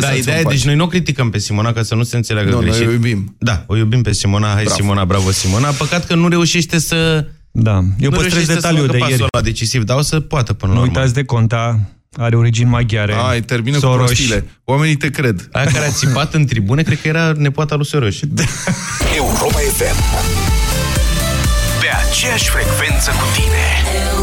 Da, ideea e, deci noi nu o criticăm pe Simona, ca să nu se înțeleagă nu, greșit. noi o iubim. Da, o iubim pe Simona, hai Bravo. Simona, bravo Simona. Păcat că nu reușește să... Da, eu nu păstrez reușește să detaliul facă de pasul ieri. ăla decisiv, dar o să poată până la Nu urmă. uitați de conta, are origini maghiare. Ai, termină Soros. cu prostile. Oamenii te cred. Aia care a țipat în tribune, cred că era nepoata lui Soros. Europa FM. Pe aceeași frecvență cu tine.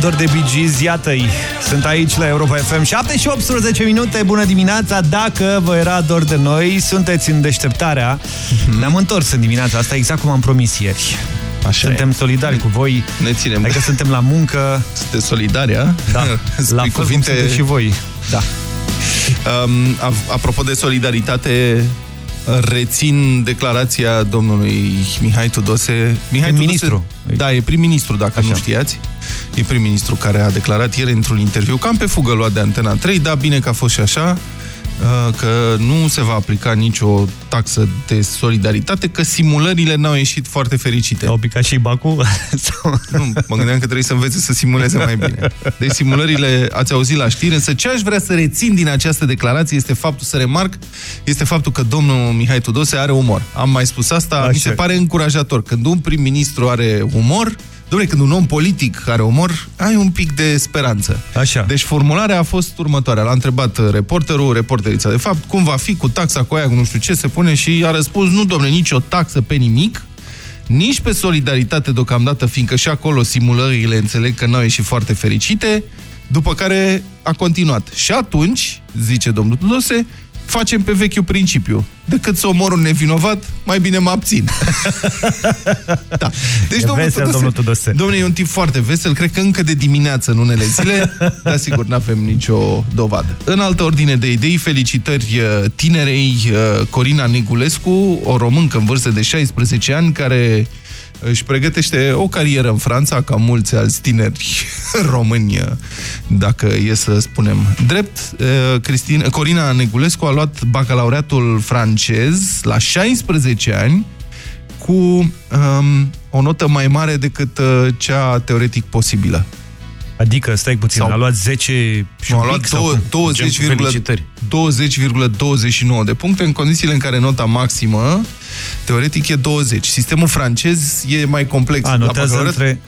Dor de Bee Gees, iată-i. Sunt aici la Europa FM. 7 și 18 minute, bună dimineața. Dacă vă era dor de noi, sunteți în deșteptarea. Ne-am întors în dimineața asta, exact cum am promis ieri. Așa Suntem solidari cu voi. Ne ținem. Adică suntem la muncă. Sunteți solidari, a? Da, Spui la fel cum cuvinte... sunteți și voi. Da. Um, a- apropo de solidaritate, rețin declarația domnului Mihai Tudose. Mihai Prim-ministru. Da, e prim-ministru, dacă Așa. nu știați. E prim-ministru care a declarat ieri într-un interviu, cam pe fugă luat de Antena 3, da, bine că a fost și așa, uh, că nu se va aplica nicio taxă de solidaritate, că simulările n-au ieșit foarte fericite. Au picat și Bacu? Sau- Nu, mă gândeam că trebuie să învețe să simuleze mai bine. Deci simulările ați auzit la știri, însă ce aș vrea să rețin din această declarație este faptul, să remarc, este faptul că domnul Mihai Tudose are umor. Am mai spus asta, Așa. mi se pare încurajator. Când un prim-ministru are umor, Dom'le, când un om politic are umor, ai un pic de speranță. Așa. Deci formularea a fost următoarea. L-a întrebat uh, reporterul, reporterița, de fapt, cum va fi cu taxa cu aia, cu nu știu ce se pune și a răspuns, nu, domnule, nicio taxă pe nimic, nici pe solidaritate deocamdată, fiindcă și acolo simulările înțeleg că n-au ieșit foarte fericite, după care a continuat. Și atunci, zice domnul Tudose, facem pe vechiul principiu. Decât să omor un nevinovat, mai bine mă abțin. da. Deci, E vesel, domnul Tudose. Domnule, e un tip foarte vesel, cred că încă de dimineață în unele zile, dar sigur, nu avem nicio dovadă. În altă ordine de idei, felicitări uh, tinerei uh, Corina Negulescu, o româncă în vârstă de 16 ani, care își pregătește o carieră în Franța, ca mulți alți tineri români, uh, dacă e să spunem drept. Uh, Cristina, Corina Negulescu a luat bacalaureatul francez la 16 ani, cu um, o notă mai mare decât uh, cea teoretic posibilă. Adică, stai puțin, Sau- a luat 10 și Nu, un a luat pic sau două- cum? 20, Gen cu felicitări. 20,29 de puncte în condițiile în care nota maximă teoretic e 20. Sistemul francez e mai complex. A, La notează bacalaureat între...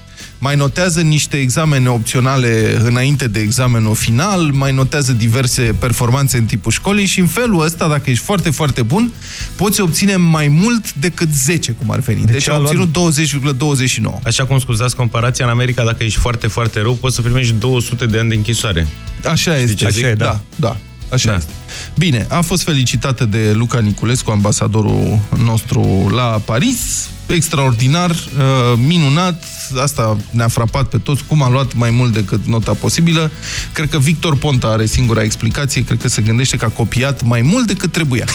Mai notează niște examene opționale înainte de examenul final, mai notează diverse performanțe în tipul școlii și în felul ăsta, dacă ești foarte, foarte bun, poți obține mai mult decât 10, cum ar veni. Deci, a a luat- obținut 20,29. Așa cum scuzați comparația, în America, dacă ești foarte, foarte rău, poți să primești 200 de ani de închisoare. Așa este. ce zic? Așa e, da. da. da. Așa Da. este. Bine, a fost felicitată de Luca Niculescu, ambasadorul nostru la Paris. Extraordinar, uh, minunat, asta ne-a frapat pe toți, cum a luat mai mult decât nota posibilă. Cred că Victor Ponta are singura explicație, cred că se gândește că a copiat mai mult decât trebuia.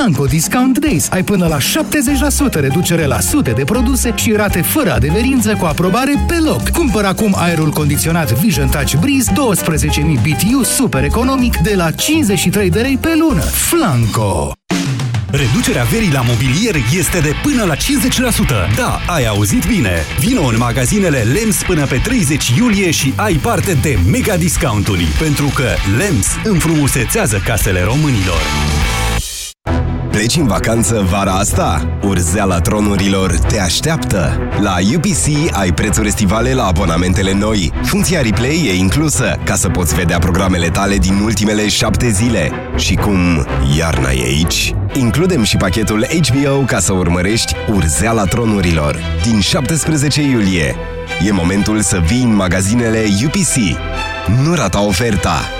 Flanco Discount Days. Ai până la 70% reducere la sute de produse și rate fără adeverință cu aprobare pe loc. Cumpăr acum aerul condiționat Vision Touch Breeze 12.000 BTU super economic de la 53 de lei pe lună. Flanco! Reducerea verii la mobilier este de până la 50%. Da, ai auzit bine! Vino în magazinele LEMS până pe 30 iulie și ai parte de mega discounturi. Pentru că LEMS înfrumusețează casele românilor. Pleci în vacanță vara asta? Urzeala tronurilor te așteaptă! La UPC ai prețuri estivale la abonamentele noi. Funcția replay e inclusă, ca să poți vedea programele tale din ultimele șapte zile. Și cum iarna e aici, includem și pachetul HBO ca să urmărești Urzeala tronurilor. Din 17 iulie. E momentul să vii în magazinele UPC. Nu rata oferta!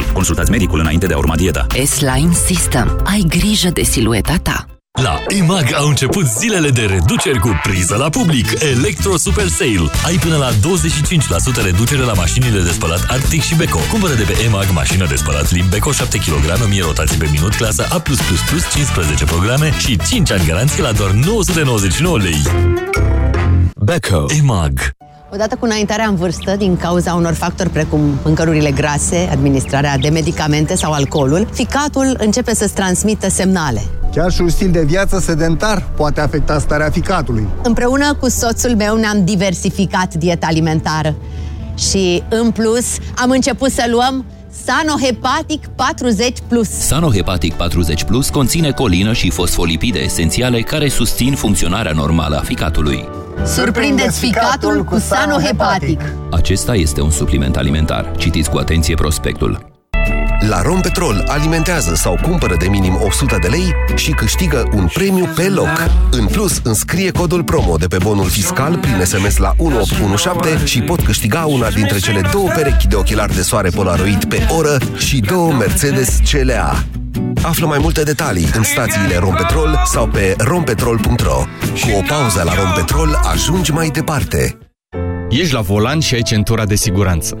Consultați medicul înainte de a urma dieta. S-Line System. Ai grijă de silueta ta. La EMAG au început zilele de reduceri cu priză la public. Electro Super Sale. Ai până la 25% reducere la mașinile de spălat Arctic și Beko. Cumpără de pe EMAG mașină de spălat limb Beko 7 kg, 1000 rotații pe minut, clasa A+++, 15 programe și 5 ani garanție la doar 999 lei. Beko. EMAG. Odată cu înaintarea în vârstă, din cauza unor factori precum mâncărurile grase, administrarea de medicamente sau alcoolul, ficatul începe să-ți transmită semnale. Chiar și un stil de viață sedentar poate afecta starea ficatului. Împreună cu soțul meu ne-am diversificat dieta alimentară și, în plus, am început să luăm Sanohepatic 40+. Plus. Sanohepatic 40 Plus conține colină și fosfolipide esențiale care susțin funcționarea normală a ficatului. Surprindeți ficatul cu Sanohepatic. Acesta este un supliment alimentar. Citiți cu atenție prospectul. La Rompetrol alimentează sau cumpără de minim 100 de lei și câștigă un premiu pe loc. În plus, înscrie codul promo de pe bonul fiscal prin SMS la 1817 și pot câștiga una dintre cele două perechi de ochelari de soare Polaroid pe oră și două Mercedes CLA. Află mai multe detalii în stațiile Rompetrol sau pe rompetrol.ro. Cu o pauză la Rompetrol ajungi mai departe. Ești la volan și ai centura de siguranță.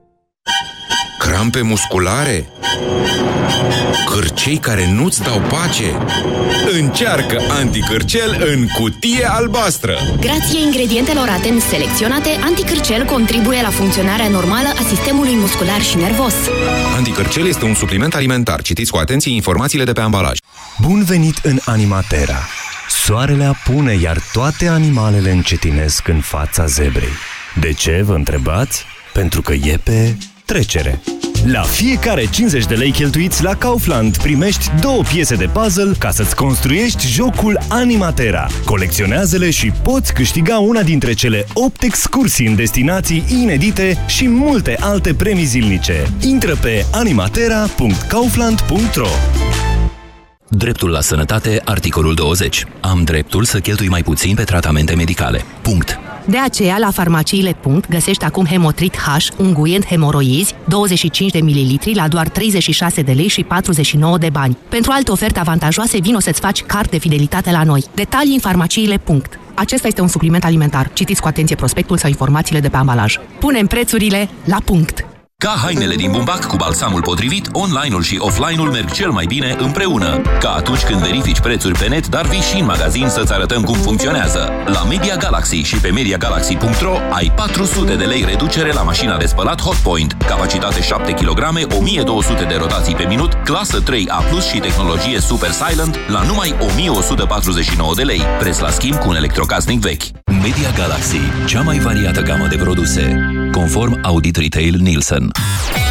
Crampe musculare? Cârcei care nu-ți dau pace? Încearcă anticârcel în cutie albastră! Grație ingredientelor atent selecționate, anticârcel contribuie la funcționarea normală a sistemului muscular și nervos. Anticârcel este un supliment alimentar. Citiți cu atenție informațiile de pe ambalaj. Bun venit în Animatera! Soarele apune, iar toate animalele încetinesc în fața zebrei. De ce, vă întrebați? Pentru că e pe trecere. La fiecare 50 de lei cheltuiți la Kaufland primești două piese de puzzle ca să-ți construiești jocul Animatera. Colecționează-le și poți câștiga una dintre cele 8 excursii în destinații inedite și multe alte premii zilnice. Intră pe animatera.kaufland.ro Dreptul la sănătate, articolul 20. Am dreptul să cheltui mai puțin pe tratamente medicale. Punct. De aceea, la farmaciile. găsești acum Hemotrit H, unguent hemoroizi, 25 de mililitri la doar 36 de lei și 49 de bani. Pentru alte oferte avantajoase, vino să-ți faci card de fidelitate la noi. Detalii în farmaciile. Acesta este un supliment alimentar. Citiți cu atenție prospectul sau informațiile de pe ambalaj. Punem prețurile la punct! Ca hainele din bumbac cu balsamul potrivit, online-ul și offline-ul merg cel mai bine împreună. Ca atunci când verifici prețuri pe net, dar vii și în magazin să-ți arătăm cum funcționează. La Media Galaxy și pe MediaGalaxy.ro ai 400 de lei reducere la mașina de spălat Hotpoint, capacitate 7 kg, 1200 de rotații pe minut, clasă 3A+, și tehnologie Super Silent la numai 1149 de lei. Preț la schimb cu un electrocasnic vechi. Media Galaxy, cea mai variată gamă de produse, conform Audit Retail Nielsen. Europa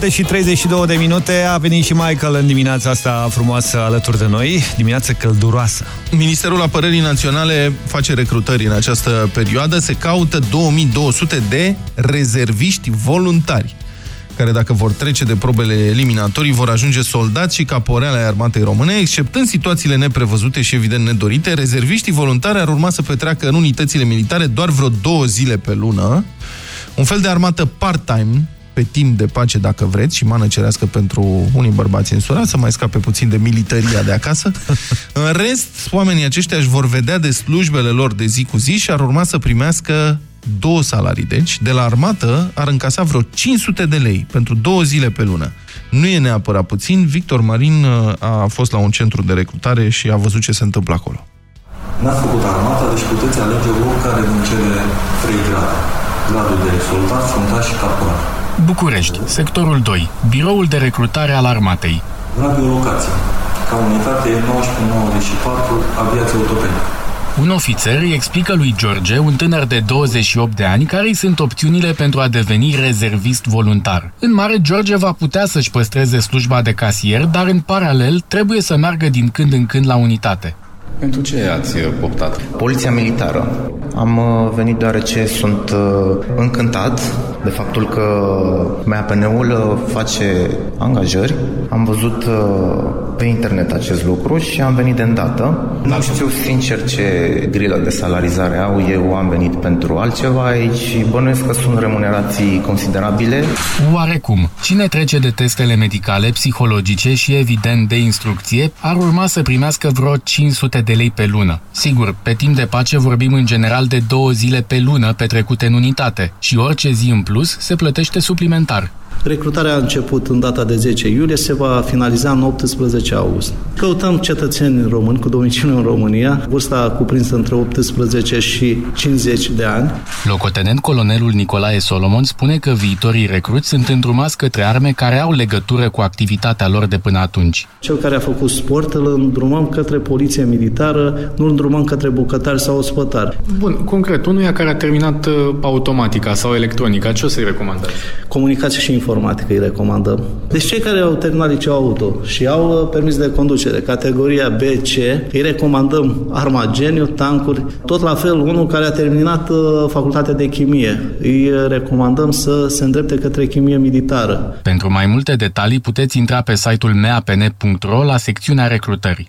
7 și 32 de minute a venit și Michael în dimineața asta frumoasă alături de noi, dimineața călduroasă. Ministerul Apărării Naționale face recrutări în această perioadă. Se caută 2200 de rezerviști voluntari care dacă vor trece de probele eliminatorii vor ajunge soldați și caporeale ai armatei române, exceptând situațiile neprevăzute și evident nedorite, rezerviștii voluntari ar urma să petreacă în unitățile militare doar vreo două zile pe lună, un fel de armată part-time, pe timp de pace, dacă vreți, și mană cerească pentru unii bărbați însurați, să mai scape puțin de militaria de acasă. În rest, oamenii aceștia își vor vedea de slujbele lor de zi cu zi și ar urma să primească două salarii. Deci, de la armată ar încasa vreo 500 de lei pentru două zile pe lună. Nu e neapărat puțin. Victor Marin uh, a fost la un centru de recrutare și a văzut ce se întâmplă acolo. N-ați făcut armata, deci puteți alege oricare din cele trei grade. Gradul de soldat, fruntaș și caporal. București, sectorul 2, biroul de recrutare al armatei. Radiolocație. Ca unitate 1994, aviație autopenică. Un ofițer îi explică lui George, un tânăr de 28 de ani, care îi sunt opțiunile pentru a deveni rezervist voluntar. În mare, George va putea să-și păstreze slujba de casier, dar în paralel trebuie să meargă din când în când la unitate. Pentru ce ați optat? Poliția militară. Am uh, venit deoarece sunt uh, încântat de faptul că MAPN-ul uh, face angajări. Am văzut pe internet acest lucru și am venit de îndată. Nu știu sincer ce grilă de salarizare au. Eu am venit pentru altceva aici și bănuiesc că sunt remunerații considerabile. Oarecum, cine trece de testele medicale, psihologice și evident de instrucție, ar urma să primească vreo 500 de lei pe lună. Sigur, pe timp de pace vorbim în general de două zile pe lună petrecute în unitate și orice zi în plus se plătește suplimentar. Recrutarea a început în data de 10 iulie, se va finaliza în 18 august. Căutăm cetățeni români cu domiciliu în România, vârsta cuprinsă între 18 și 50 de ani. Locotenent colonelul Nicolae Solomon spune că viitorii recruți sunt îndrumați către arme care au legătură cu activitatea lor de până atunci. Cel care a făcut sport îl îndrumăm către poliție militară, nu îl îndrumăm către bucătari sau ospătari. Bun, concret, unuia care a terminat uh, automatica sau electronica, ce o să-i recomandați? Comunicație și informatică îi recomandăm. Deci cei care au terminat liceu auto și au uh, permis de conducere, categoria B, C, îi recomandăm armageniu, tancuri, tot la fel unul care a terminat uh, facultatea de chimie. Îi uh, recomandăm să se îndrepte către chimie militară. Pentru mai multe detalii puteți intra pe site-ul meapn.ro la secțiunea recrutării.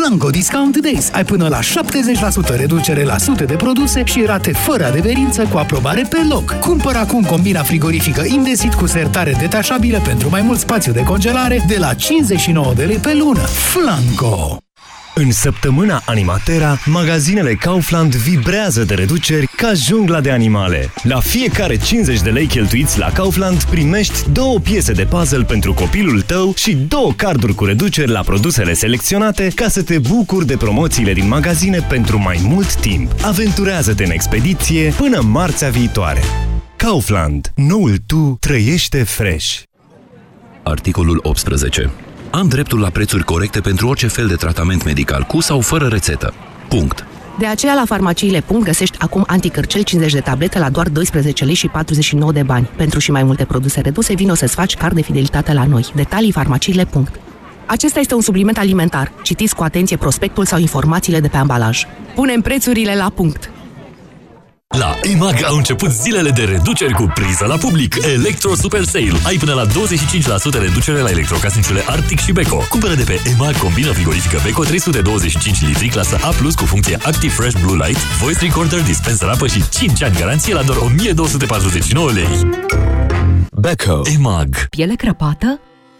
Flanco Discount Days. Ai până la 70% reducere la sute de produse și rate fără adeverință cu aprobare pe loc. Cumpără acum combina frigorifică Indesit cu sertare detașabilă pentru mai mult spațiu de congelare de la 59 de lei pe lună. Flanco! În săptămâna Animatera, magazinele Kaufland vibrează de reduceri ca jungla de animale. La fiecare 50 de lei cheltuiți la Kaufland, primești două piese de puzzle pentru copilul tău și două carduri cu reduceri la produsele selecționate ca să te bucuri de promoțiile din magazine pentru mai mult timp. Aventurează-te în expediție până marțea viitoare. Kaufland. Noul tu trăiește fresh. Articolul 18. Am dreptul la prețuri corecte pentru orice fel de tratament medical, cu sau fără rețetă. Punct. De aceea la farmaciile. găsești acum anticărcel 50 de tablete la doar 12 lei și 49 de bani. Pentru și mai multe produse reduse, vino să-ți faci card de fidelitate la noi. Detalii farmaciile. Acesta este un supliment alimentar. Citiți cu atenție prospectul sau informațiile de pe ambalaj. Punem prețurile la punct! La EMAG au început zilele de reduceri cu priză la public. Electro Super Sale. Ai până la 25% reducere la electrocasnicele Arctic și Beko. Cumpără de pe EMAG combina frigorifică Beko 325 litri clasă A+, cu funcție Active Fresh Blue Light, Voice Recorder, dispenser apă și 5 ani garanție la doar 1249 lei. Beko. EMAG. Piele crăpată?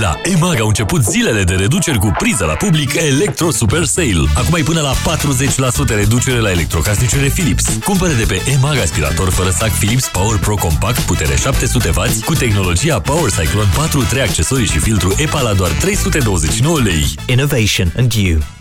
La EMAG au început zilele de reduceri cu priză la public Electro Super Sale. Acum ai până la 40% reducere la electrocasnicele Philips. Cumpără de pe EMAG aspirator fără sac Philips Power Pro Compact, putere 700W, cu tehnologia Power Cyclone 4, 3 accesorii și filtru EPA la doar 329 lei. Innovation and you.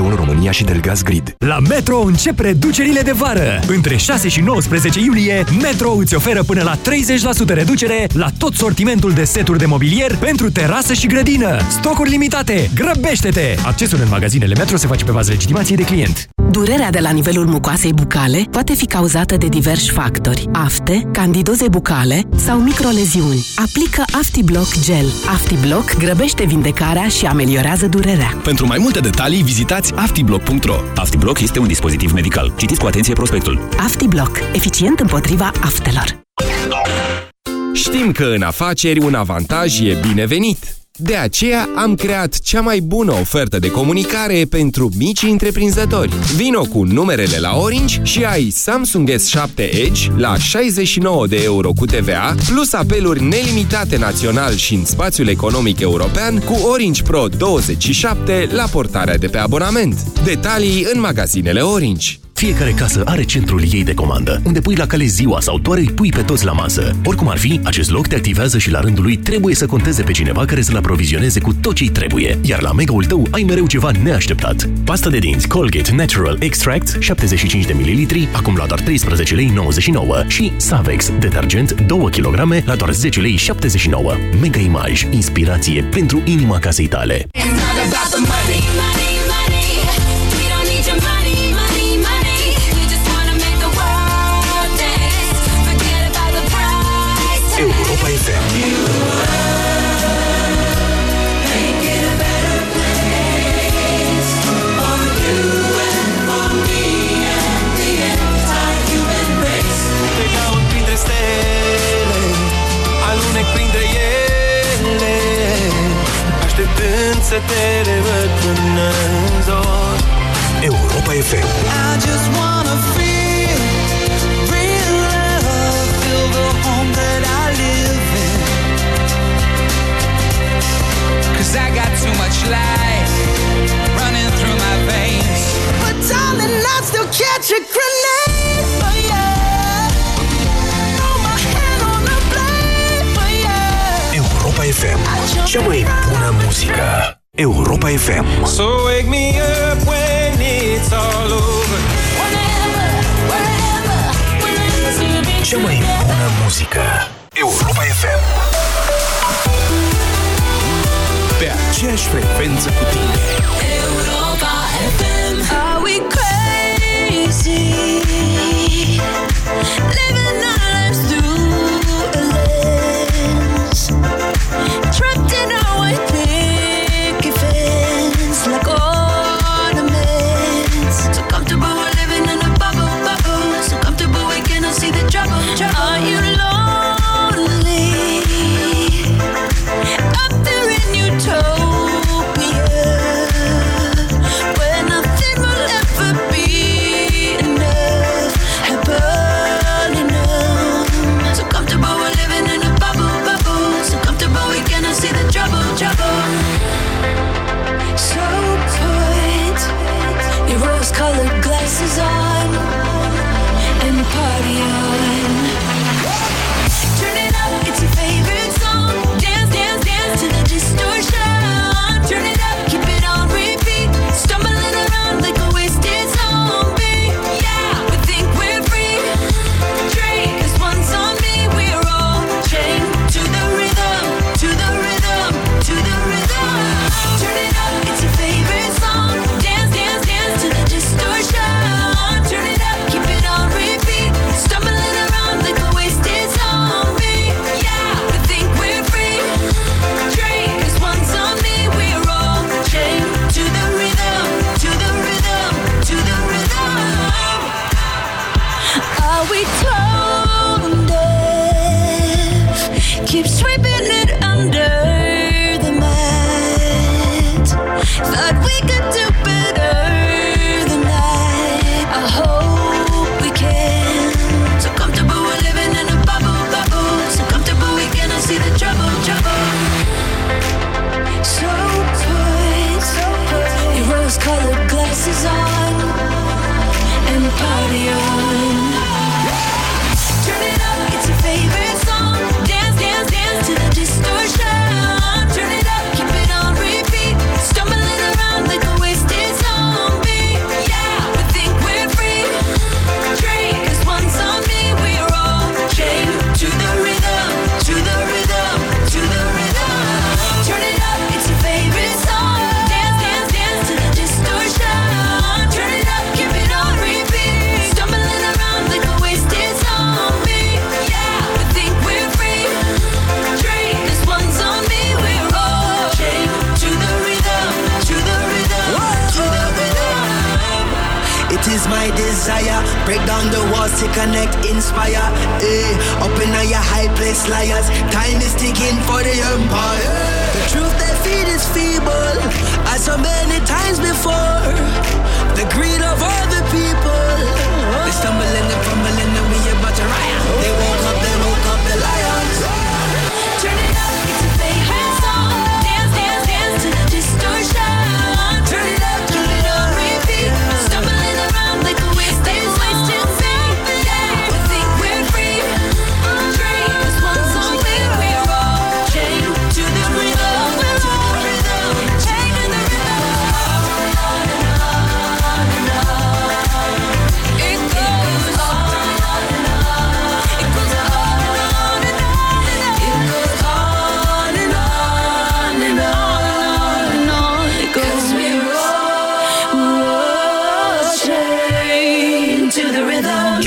EU România și Delgaz Grid. La Metro încep reducerile de vară. Între 6 și 19 iulie, Metro îți oferă până la 30% reducere la tot sortimentul de seturi de mobilier pentru terasă și grădină. Stocuri limitate. Grăbește-te! Accesul în magazinele Metro se face pe bază legitimației de client. Durerea de la nivelul mucoasei bucale poate fi cauzată de diversi factori. Afte, candidoze bucale sau microleziuni. Aplică AftiBlock Gel. AftiBlock grăbește vindecarea și ameliorează durerea. Pentru mai multe detalii, vizitați aftiblock.ro. AftiBlock este un dispozitiv medical. Citiți cu atenție prospectul. AftiBlock. Eficient împotriva aftelor. Știm că în afaceri un avantaj e binevenit. De aceea am creat cea mai bună ofertă de comunicare pentru mici întreprinzători. Vino cu numerele la Orange și ai Samsung S7 Edge la 69 de euro cu TVA, plus apeluri nelimitate național și în spațiul economic european cu Orange Pro 27 la portarea de pe abonament. Detalii în magazinele Orange. Fiecare casă are centrul ei de comandă, unde pui la cale ziua sau doar îi pui pe toți la masă. Oricum ar fi, acest loc te activează și la rândul lui trebuie să conteze pe cineva care să-l aprovizioneze cu tot ce trebuie. Iar la mega-ul tău ai mereu ceva neașteptat. Pasta de dinți Colgate Natural Extract 75 de ml, acum la doar 13 lei 99 și Savex detergent 2 kg la doar 10 lei 79. Mega Image, inspirație pentru inima casei tale. It's not about the money, money, să te revăd până în zor Europa FM. I just wanna feel real love, feel the home that I live in. Cause I got too much life running through my veins But darling, I still catch a grenade for you. Throw my hand on the blade for you. Europa FM. Cea mai bună muzică. Europa FM. So wake me up when it's all over Cea mai bună muzică. Europa FM. Pe aceeași frecvență cu tine. Europa FM. Are we crazy? To connect, inspire. Eh, up in your high place, liars. Time is ticking for the empire. The truth they feed is feeble, as so many times before. The greed of all the people. They stumble and they fumble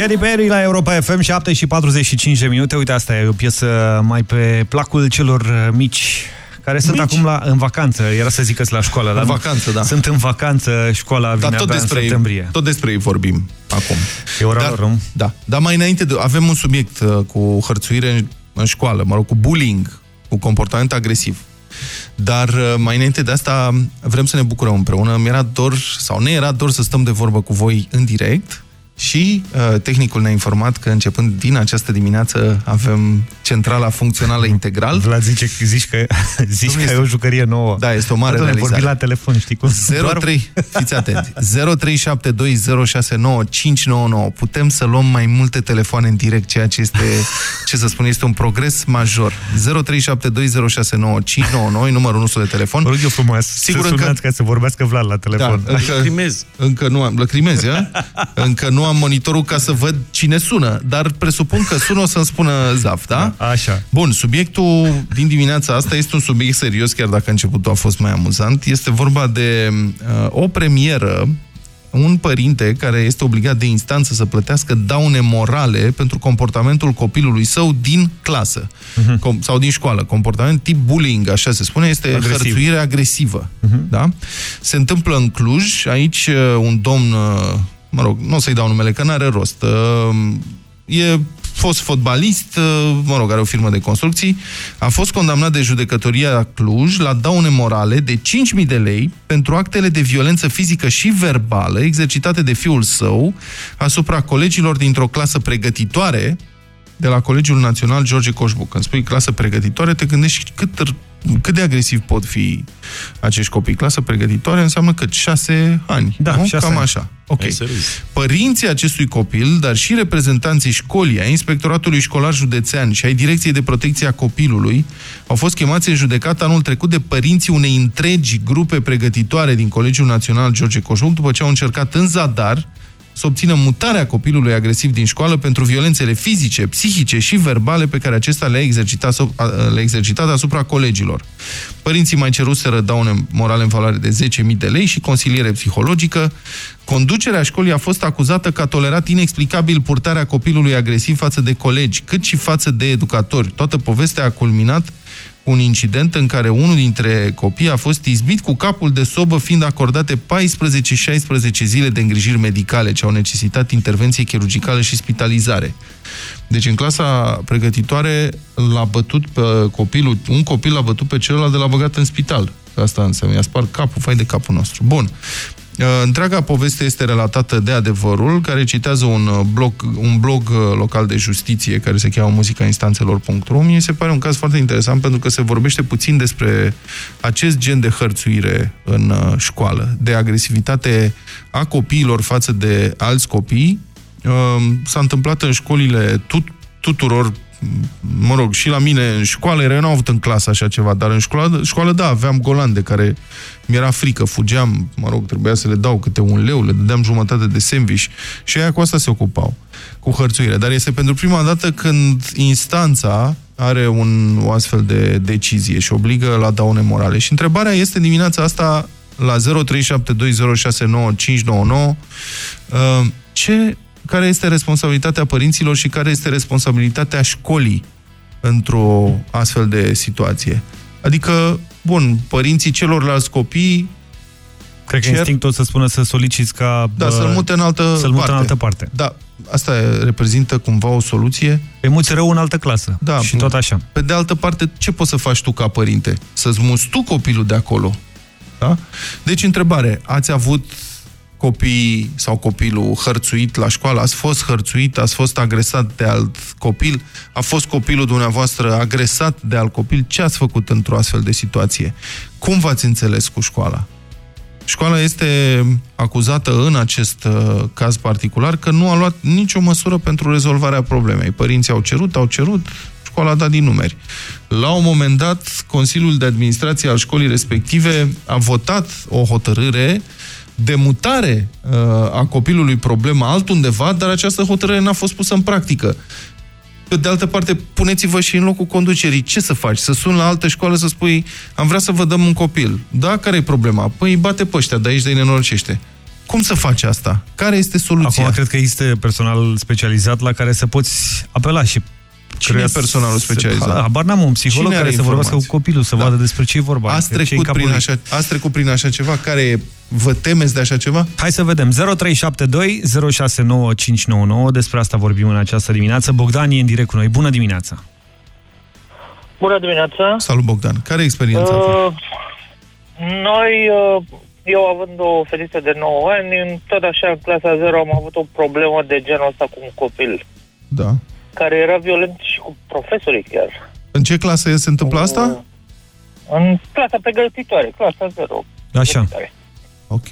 Katy Perry la Europa FM, 7 și 45 de minute. Uite, asta e o piesă mai pe placul celor uh, mici care sunt Mici? acum la, în vacanță. Era să zic că sunt la școală. În dar nu. vacanță, da. Sunt în vacanță, școala vine Dar tot abia despre, în ei, septembrie. tot despre ei vorbim acum. E ora Dar- lor, nu? Da. Dar mai înainte, de, avem un subiect uh, cu hărțuire în, în școală, mă rog, cu bullying, cu comportament agresiv. Dar uh, mai înainte de asta vrem să ne bucurăm împreună. Mi-era dor, sau ne era dor să stăm de vorbă cu voi în direct și uh, tehnicul ne-a informat că începând din această dimineață avem centrala funcțională integral. Vlad zice, zici că, zici că e o jucărie nouă. Da, este o mare Doamne, realizare. vorbi la telefon, știi cum? 03, fiți atenți, 0372069599. Putem să luăm mai multe telefoane în direct, ceea ce este, ce să spun, este un progres major. 0372069599, numărul nostru de telefon. Vă rog eu frumos Sigur să sunați ca să vorbească Vlad la telefon. Da, încă, încă nu am, lăcrimezi, a? Încă nu am monitorul ca să văd cine sună, dar presupun că sună o să-mi spună Zaf, da? Așa. Bun, subiectul din dimineața asta este un subiect serios, chiar dacă începutul a fost mai amuzant. Este vorba de uh, o premieră un părinte care este obligat de instanță să plătească daune morale pentru comportamentul copilului său din clasă uh-huh. com- sau din școală. Comportament tip bullying, așa se spune, este Agresiv. hărțuire agresivă. Uh-huh. Da? Se întâmplă în Cluj, aici uh, un domn, uh, mă rog, nu o să-i dau numele, că n-are rost, uh, e fost fotbalist, uh, mă rog, are o firmă de construcții, a fost condamnat de judecătoria Cluj la daune morale de 5.000 de lei pentru actele de violență fizică și verbală exercitate de fiul său asupra colegilor dintr-o clasă pregătitoare de la Colegiul Național George Coșbuc. Când spui clasă pregătitoare, te gândești cât r- cât de agresiv pot fi acești copii? Clasă pregătitoare înseamnă că 6 ani. Da, nu? șase Cam ani. așa. Ok. Hai să râzi. Părinții acestui copil, dar și reprezentanții școlii, ai Inspectoratului Școlar Județean și ai Direcției de Protecție a Copilului, au fost chemați în judecată anul trecut de părinții unei întregi grupe pregătitoare din Colegiul Național George Coșuc, după ce au încercat în zadar să obțină mutarea copilului agresiv din școală pentru violențele fizice, psihice și verbale pe care acesta le-a exercitat, le exercitat asupra colegilor. Părinții mai ceruseră daune morale în valoare de 10.000 de lei și consiliere psihologică. Conducerea școlii a fost acuzată că a tolerat inexplicabil purtarea copilului agresiv față de colegi, cât și față de educatori. Toată povestea a culminat cu un incident în care unul dintre copii a fost izbit cu capul de sobă, fiind acordate 14-16 zile de îngrijiri medicale, ce au necesitat intervenție chirurgicală și spitalizare. Deci în clasa pregătitoare l-a bătut pe copilul, un copil l-a bătut pe celălalt de l-a băgat în spital. Asta înseamnă, i-a spart capul, fai de capul nostru. Bun. Uh, Întreaga poveste este relatată de adevărul, care citează un uh, blog, un blog uh, local de justiție care se cheamă muzicainstanțelor.ro. Mie se pare un caz foarte interesant pentru că se vorbește puțin despre acest gen de hărțuire în uh, școală, de agresivitate a copiilor față de alți copii. Uh, S-a întâmplat în școlile tut, tuturor mă rog, și la mine în școală, eu nu am avut în clasă așa ceva, dar în școală, școală da, aveam golande care mi-era frică, fugeam, mă rog, trebuia să le dau câte un leu, le dădeam jumătate de sandwich și aia cu asta se ocupau, cu hărțuire. Dar este pentru prima dată când instanța are un, o astfel de decizie și obligă la daune morale. Și întrebarea este dimineața asta la 0372069599 uh, ce, care este responsabilitatea părinților și care este responsabilitatea școlii într-o astfel de situație. Adică, bun, părinții celorlalți copii Cred că cer- instinctul o să spună să soliciți ca... Da, bă, să-l mute în altă să-l mute parte. în altă parte. Da, asta reprezintă cumva o soluție. Pe muți rău în altă clasă. Da, și tot așa. Pe de altă parte, ce poți să faci tu ca părinte? Să-ți muți tu copilul de acolo. Da? Deci, întrebare, ați avut copii sau copilul hărțuit la școală? Ați fost hărțuit? Ați fost agresat de alt copil? A fost copilul dumneavoastră agresat de alt copil? Ce ați făcut într-o astfel de situație? Cum v-ați înțeles cu școala? Școala este acuzată în acest uh, caz particular că nu a luat nicio măsură pentru rezolvarea problemei. Părinții au cerut, au cerut, școala a dat din numeri. La un moment dat, Consiliul de Administrație al școlii respective a votat o hotărâre de mutare uh, a copilului problemă altundeva, dar această hotărâre n-a fost pusă în practică. Pe de altă parte, puneți-vă și în locul conducerii. Ce să faci? Să suni la altă școală să spui am vrea să vă dăm un copil. Da? Care e problema? Păi îi bate pe ăștia, de aici de nenorcește. Cum să faci asta? Care este soluția? Acum cred că există personal specializat la care să poți apela și Cine e personalul specializat? Habar n-am un psiholog Cine are care să vorbească cu informații? copilul, să Da. vadă despre ce e vorba. Ați adică ce e în trecut, capul prin lui. așa, ați trecut prin așa ceva? Care e... Vă temeți de așa ceva? Hai să vedem. 0372 069599. Despre asta vorbim în această dimineață. Bogdan e în direct cu noi. Bună dimineața! Bună dimineața! Salut, Bogdan. Care e experiența ta? Uh, noi, uh, eu având o fetiță de 9 ani, în- tot așa în clasa 0 am avut o problemă de genul ăsta cu un copil Da. Care era violent și cu profesorii chiar. În ce clasă se întâmplă asta? În clasa pregătitoare, clasa 0. Așa. Ok.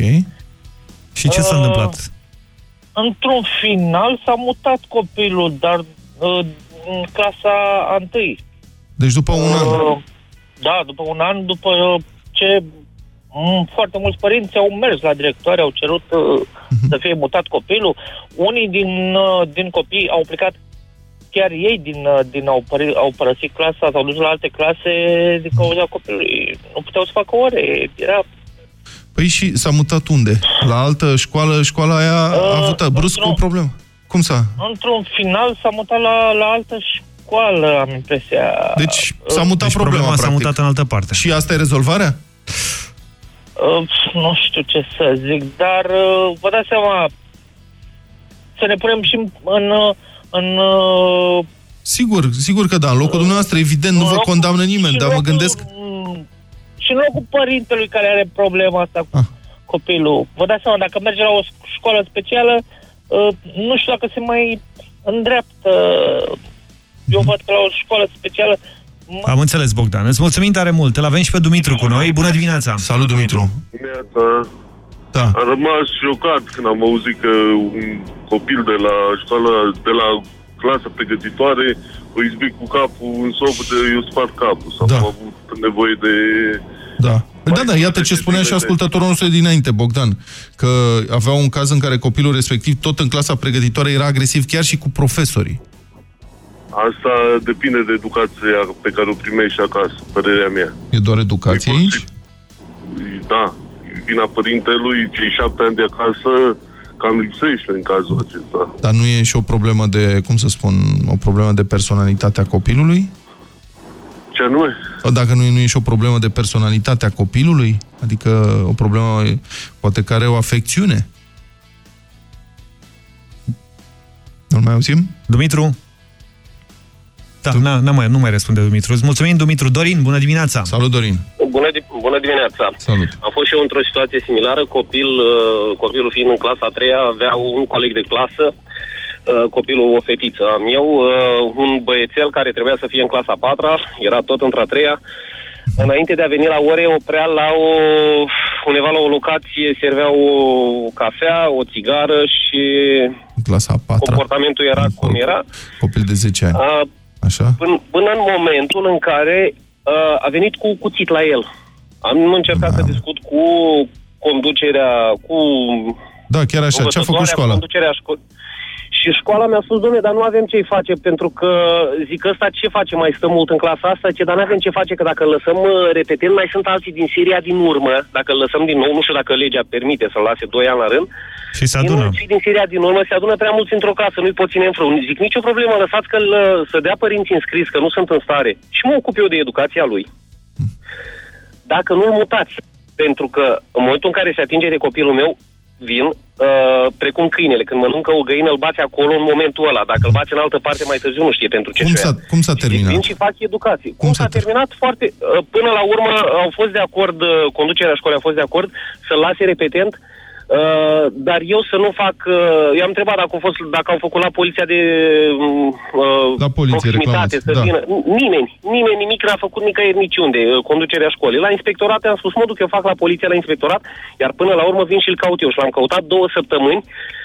Și ce s-a Uh, întâmplat? Într-un final s-a mutat copilul, dar uh, în clasa a întâi. Deci după un an. Uh, Da, după un an, după ce m, foarte mulți părinți au mers la directoare, au cerut uh, Mhm. să fie mutat copilul. Unii din, uh, din copii au plecat chiar ei din, uh, din au, pări, au părăsit clasa, s-au dus la alte clase din cauza copilului. Nu puteau să facă ore. Era Păi și s-a mutat unde? La altă școală? Școala aia a Uh, avut brusc o într-un- problemă? Cum s-a? într-un final s-a mutat la, la altă școală, am impresia. Deci s-a Uh, mutat Deci problema, problema s-a practic. mutat în altă parte. Și asta e rezolvarea? Uh, nu știu ce să zic, dar uh, vă dați seama, să ne punem și în... uh, în uh, Sigur, sigur că da. În locul dumneavoastră, evident, nu în vă locul- condamnă nimeni, și în dar mă locul- gândesc... mm, Și în locul părintelui care are problema asta cu Ah. copilul. Vă dați seama, dacă merge la o școală specială, uh, nu știu dacă se mai îndreaptă. Eu văd că la o școală specială Am înțeles, Bogdan. Îți mulțumim tare mult. Îl avem și pe Dumitru cu noi. Bună dimineața! Salut, Dumitru! Dimineața. Da. Am rămas șocat când am auzit că un copil de la școală, de la clasă pregătitoare, o izbic cu capul în sobă de eu spart capul. Sau Da. am avut nevoie de... Da. Păi da, da, iată ce spunea și ascultătorul nostru de dinainte, Bogdan, că avea un caz în care copilul respectiv, tot în clasa pregătitoare, era agresiv chiar și cu profesorii. Asta depinde de educația pe care o primești acasă, părerea mea. E doar educație aici? Da, vina părintelui, cei șapte ani de acasă, cam lipsește în cazul acesta. Dar nu e și o problemă de, cum să spun, o problemă de personalitate a copilului? Ce anume? Dacă nu e, nu e și o problemă de personalitate a copilului? Adică o problemă, poate care o afecțiune? Nu mai auzim? Dumitru? Da, n-a, n-a mai, nu mai răspunde Dumitru. Îți mulțumim, Dumitru. Dorin, bună dimineața! Salut, Dorin! Bună, di- bună dimineața! Salut! Am fost și eu într-o situație similară. Copil, uh, copilul fiind în clasa a treia, avea un coleg de clasă, uh, copilul o fetiță. Am eu uh, un băiețel care trebuia să fie în clasa a patra, era tot într-a treia. Înainte de a veni la ore, oprea la o, undeva la o locație, servea o cafea, o țigară și Clasa a patra, comportamentul era cum era. copil de 10 ani. Uh, Așa? Până, până în momentul în care uh, a venit cu cuțit la el. Am încercat să discut cu conducerea, cu... Da, chiar așa. Ce a făcut învățătoarea, școala? Conducerea șco- și școala mi-a spus, domne, dar nu avem ce-i face, pentru că, zic, ăsta ce face, mai stă mult în clasa asta, ce, dar nu avem ce face, că dacă îl lăsăm uh, repetând, mai sunt alții din seria din urmă, dacă îl lăsăm din nou, nu știu dacă legea permite să-l lase 2 ani la rând, Și se adună. din, cei din seria din urmă se adună prea mulți într-o casă, nu-i pot ține în frâu. Zic, nicio problemă, lăsați că să dea părinții înscris, că nu sunt în stare. Și mă ocup eu de educația lui. Dacă nu-l mutați, pentru că în momentul în care se atinge de copilul meu, vin, uh, precum câinele, când mănâncă o găină, îl bați acolo în momentul ăla. Dacă îl bați în altă parte, mai târziu nu știe pentru ce Cum șoia. s-a, cum s-a terminat? Vin și fac educație. Cum, s-a terminat? Foarte... uh, Până la urmă au fost de acord, uh, conducerea școlii a fost de acord să-l lase repetent, uh, dar eu să nu fac... uh, Eu am întrebat dacă au, fost, dacă au făcut la poliția de uh, La poliție, proximitate reclamați, să da. vină. Nimeni, nimeni nimic n-a făcut nicăieri niciunde, uh, conducerea școlii. La inspectorat am spus, mă duc, eu fac la poliția la inspectorat, iar până la urmă vin și-l caut eu. Și l-am căutat două săptămâni,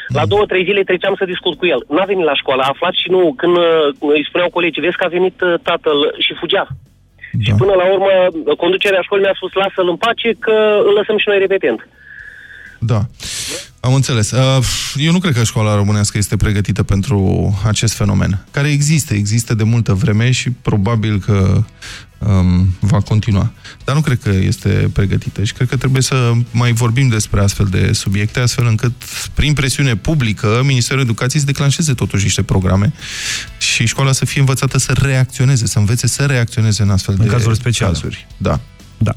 la două, trei zile treceam să discut cu el. N-a venit la școală, a aflat și nu, când uh, îi spuneau colegii, vezi că a venit uh, tatăl și fugea. Da. Și până la urmă, uh, conducerea școlii mi-a spus, lasă-l în pace, că îl lăsăm și noi repetent. Da. Am înțeles. Uh, Eu nu cred că școala românească este pregătită pentru acest fenomen, care există, există de multă vreme și probabil că um, va continua. Dar nu cred că este pregătită și cred că trebuie să mai vorbim despre astfel de subiecte, astfel încât, prin presiune publică, Ministerul Educației să declanșeze totuși niște programe și școala să fie învățată să reacționeze, să învețe să reacționeze în astfel În de cazuri speciale. cazuri. Da. Da.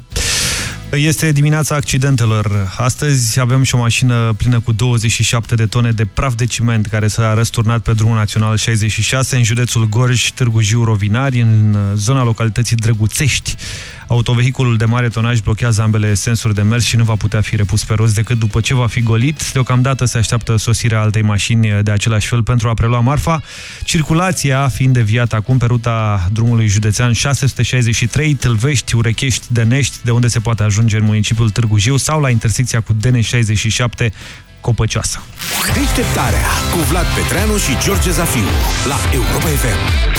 Este dimineața accidentelor. Astăzi avem și o mașină plină cu 27 de tone de praf de ciment care s-a răsturnat pe drumul național 66 în județul Gorj, Târgu Jiu, Rovinari, în zona localității Drăguțești. Autovehiculul de mare tonaj blochează ambele sensuri de mers și nu va putea fi repus pe rost decât după ce va fi golit. Deocamdată se așteaptă sosirea altei mașini de același fel pentru a prelua marfa. Circulația fiind deviată acum pe ruta drumului județean 663, Tâlvești, Urechești, Dănești, de unde se poate ajunge în municipiul Târgu Jiu sau la intersecția cu DN67 Copăcioasă. Deșteptarea cu Vlad Petreanu și George Zafiu la Europa FM.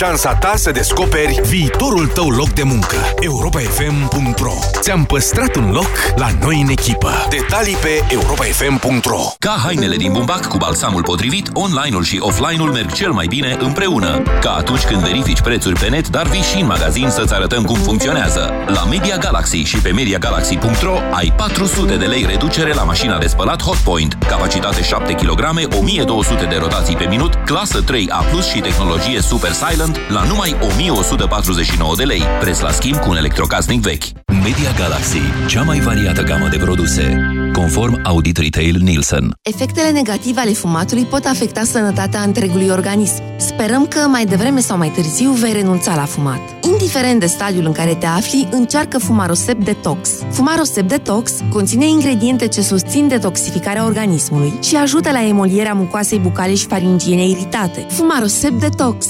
șansa ta să descoperi viitorul tău loc de muncă. europafm.ro Ți-am păstrat un loc la noi în echipă. Detalii pe europafm.ro Ca hainele din bumbac cu balsamul potrivit, online-ul și offline-ul merg cel mai bine împreună. Ca atunci când verifici prețuri pe net, dar vii și în magazin să-ți arătăm cum funcționează. La Media Galaxy și pe MediaGalaxy.ro ai 400 de lei reducere la mașina de spălat Hotpoint, capacitate 7 kg, 1200 de rotații pe minut, clasă 3A+, și tehnologie Super Silent la numai 1149 de lei, preț la schimb cu un electrocasnic vechi. Media Galaxy, cea mai variată gamă de produse, conform Audit Retail Nielsen. Efectele negative ale fumatului pot afecta sănătatea întregului organism. Sperăm că mai devreme sau mai târziu vei renunța la fumat. Indiferent de stadiul în care te afli, încearcă Fumarosep Detox. Fumarosep Detox conține ingrediente ce susțin detoxificarea organismului și ajută la emolierea mucoasei bucale și faringiene iritate. Fumarosep Detox.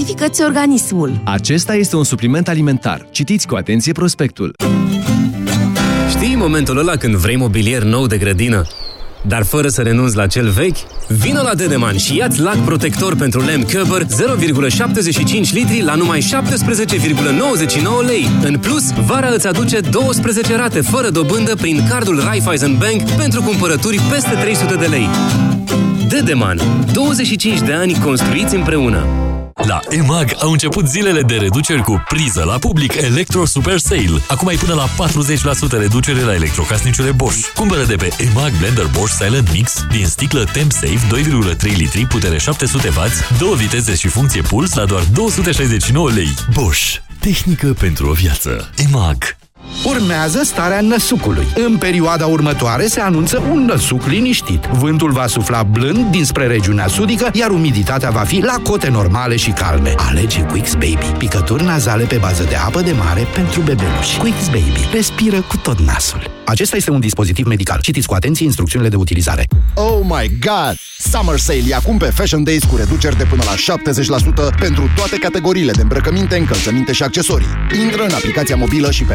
Detoxifică-ți organismul. Acesta este un supliment alimentar. Citiți cu atenție prospectul. Știi momentul ăla când vrei mobilier nou de grădină? Dar fără să renunți la cel vechi? Vino la Dedeman și ia-ți lac protector pentru lemn Cover 0,75 litri la numai 17,99 lei. În plus, vara îți aduce 12 rate fără dobândă prin cardul Raiffeisen Bank pentru cumpărături peste 300 de lei. Dedeman. 25 de ani construiți împreună. La EMAG au început zilele de reduceri cu priză la public Electro Super Sale. Acum ai până la 40% reducere la electrocasnicele Bosch. Cumpără de pe EMAG Blender Bosch Silent Mix din sticlă Temp Safe 2,3 litri, putere 700W, două viteze și funcție puls la doar 269 lei. Bosch. Tehnică pentru o viață. EMAG. Urmează starea năsucului. În perioada următoare se anunță un năsuc liniștit. Vântul va sufla blând dinspre regiunea sudică, iar umiditatea va fi la cote normale și calme. Alege Quix Baby. Picături nazale pe bază de apă de mare pentru bebeluși. Quix Baby. Respiră cu tot nasul. Acesta este un dispozitiv medical. Citiți cu atenție instrucțiunile de utilizare. Oh my god! Summer Sale e acum pe Fashion Days cu reduceri de până la 70% pentru toate categoriile de îmbrăcăminte, încălțăminte și accesorii. Intră în aplicația mobilă și pe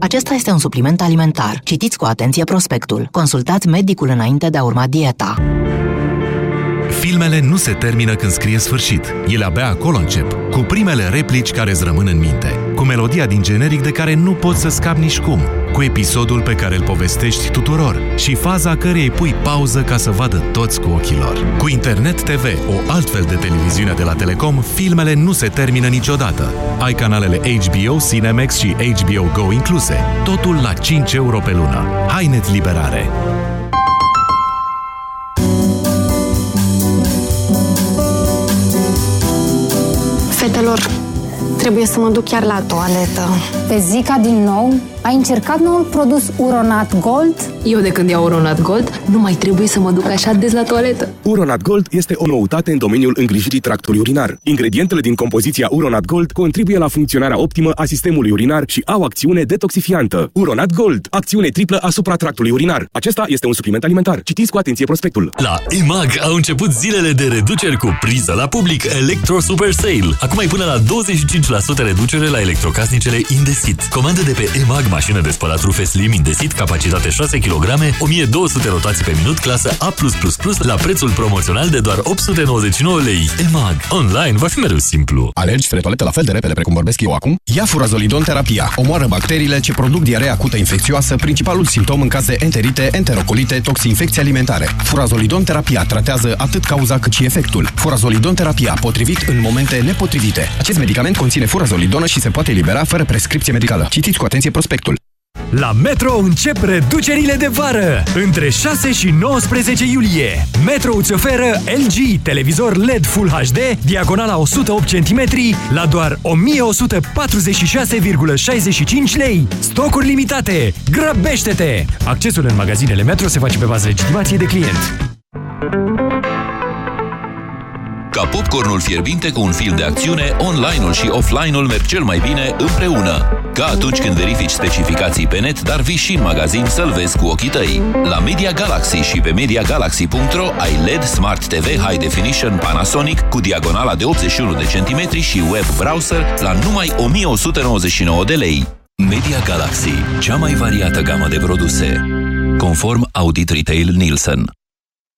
Acesta este un supliment alimentar. Citiți cu atenție prospectul. Consultați medicul înainte de a urma dieta. Filmele nu se termină când scrie sfârșit. Ele abia acolo încep, cu primele replici care îți rămân în minte, cu melodia din generic de care nu poți să scapi nici cum, cu episodul pe care îl povestești tuturor și faza cărei îi pui pauză ca să vadă toți cu ochii lor. Cu Internet TV, o altfel de televiziune de la Telecom, filmele nu se termină niciodată. Ai canalele HBO, Cinemax și HBO Go incluse. Totul la 5 euro pe lună. Hainet Liberare! Fetelor, trebuie să mă duc chiar la toaletă. Pe Zica din nou? Ai încercat noul produs Uronat Gold? Eu de când iau Uronat Gold, nu mai trebuie să mă duc așa des la toaletă. Uronat Gold este o noutate în domeniul îngrijirii tractului urinar. Ingredientele din compoziția Uronat Gold contribuie la funcționarea optimă a sistemului urinar și au acțiune detoxifiantă. Uronat Gold, acțiune triplă asupra tractului urinar. Acesta este un supliment alimentar. Citiți cu atenție prospectul. La EMAG au început zilele de reduceri cu priză la public Electro Super Sale. Acum ai până la 25% reducere la electrocasnicele Indesit. Comandă de pe EMAG mașină de spălat rufe Slim Indesit, capacitate 6 kg, 1200 rotații pe minut, clasă A+++, la prețul promoțional de doar 899 lei. EMAG. Online va fi mereu simplu. Alergi spre toaletă la fel de repede precum vorbesc eu acum? Ia furazolidon terapia. Omoară bacteriile ce produc diaree acută infecțioasă, principalul simptom în caz de enterite, enterocolite, toxinfecții alimentare. Furazolidon terapia tratează atât cauza cât și efectul. Furazolidon terapia, potrivit în momente nepotrivite. Acest medicament conține furazolidonă și se poate elibera fără prescripție medicală. Citiți cu atenție prospectul. La Metro încep reducerile de vară! Între 6 și 19 iulie, Metro îți oferă LG televizor LED Full HD, diagonala 108 cm, la doar 1146,65 lei. Stocuri limitate! Grăbește-te! Accesul în magazinele Metro se face pe bază legitimației de client. Ca popcornul fierbinte cu un film de acțiune, online-ul și offline-ul merg cel mai bine împreună. Ca atunci când verifici specificații pe net, dar vii și în magazin să-l vezi cu ochii tăi. La Media Galaxy și pe MediaGalaxy.ro ai LED Smart TV High Definition Panasonic cu diagonala de 81 de centimetri și web browser la numai 1199 de lei. Media Galaxy, cea mai variată gamă de produse. Conform Audit Retail Nielsen.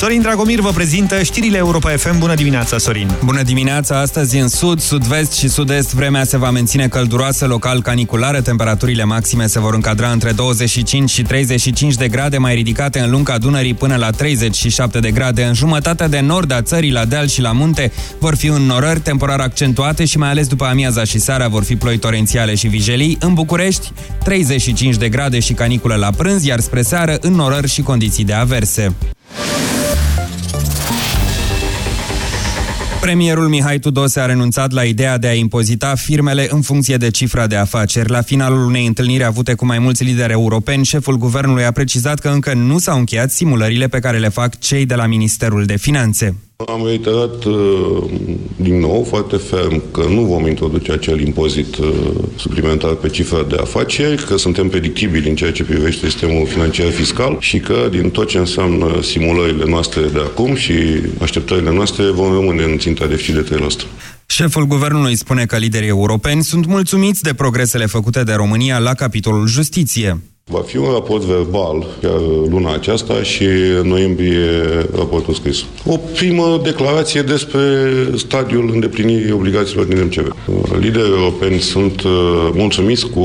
Sorin Dragomir vă prezintă știrile Europa FM. Bună dimineața, Sorin! Bună dimineața! Astăzi în sud, sud-vest și sud-est vremea se va menține călduroasă, local caniculară. Temperaturile maxime se vor încadra între 25 și 35 de grade, mai ridicate în lunga Dunării până la 37 de grade. În jumătatea de nord a țării, la deal și la munte, vor fi înnorări temporar accentuate și mai ales după amiaza și seara vor fi ploi torențiale și vijelii. În București, 35 de grade și caniculă la prânz, iar spre seară, înnorări și condiții de averse. Premierul Mihai Tudose a renunțat la ideea de a impozita firmele în funcție de cifra de afaceri. La finalul unei întâlniri avute cu mai mulți lideri europeni, șeful guvernului a precizat că încă nu s-au încheiat simulările pe care le fac cei de la Ministerul de Finanțe. Am reiterat uh, din nou foarte ferm că nu vom introduce acel impozit uh, suplimentar pe cifra de afaceri, că suntem predictibili în ceea ce privește sistemul financiar fiscal și că din tot ce înseamnă simulările noastre de acum și așteptările noastre vom rămâne în ținta deficit de 3%. Șeful guvernului spune că liderii europeni sunt mulțumiți de progresele făcute de România la capitolul justiție. Va fi un raport verbal chiar luna aceasta și în noiembrie raportul scris. O primă declarație despre stadiul îndeplinirii obligațiilor din MCV. Liderii europeni sunt uh, mulțumiți cu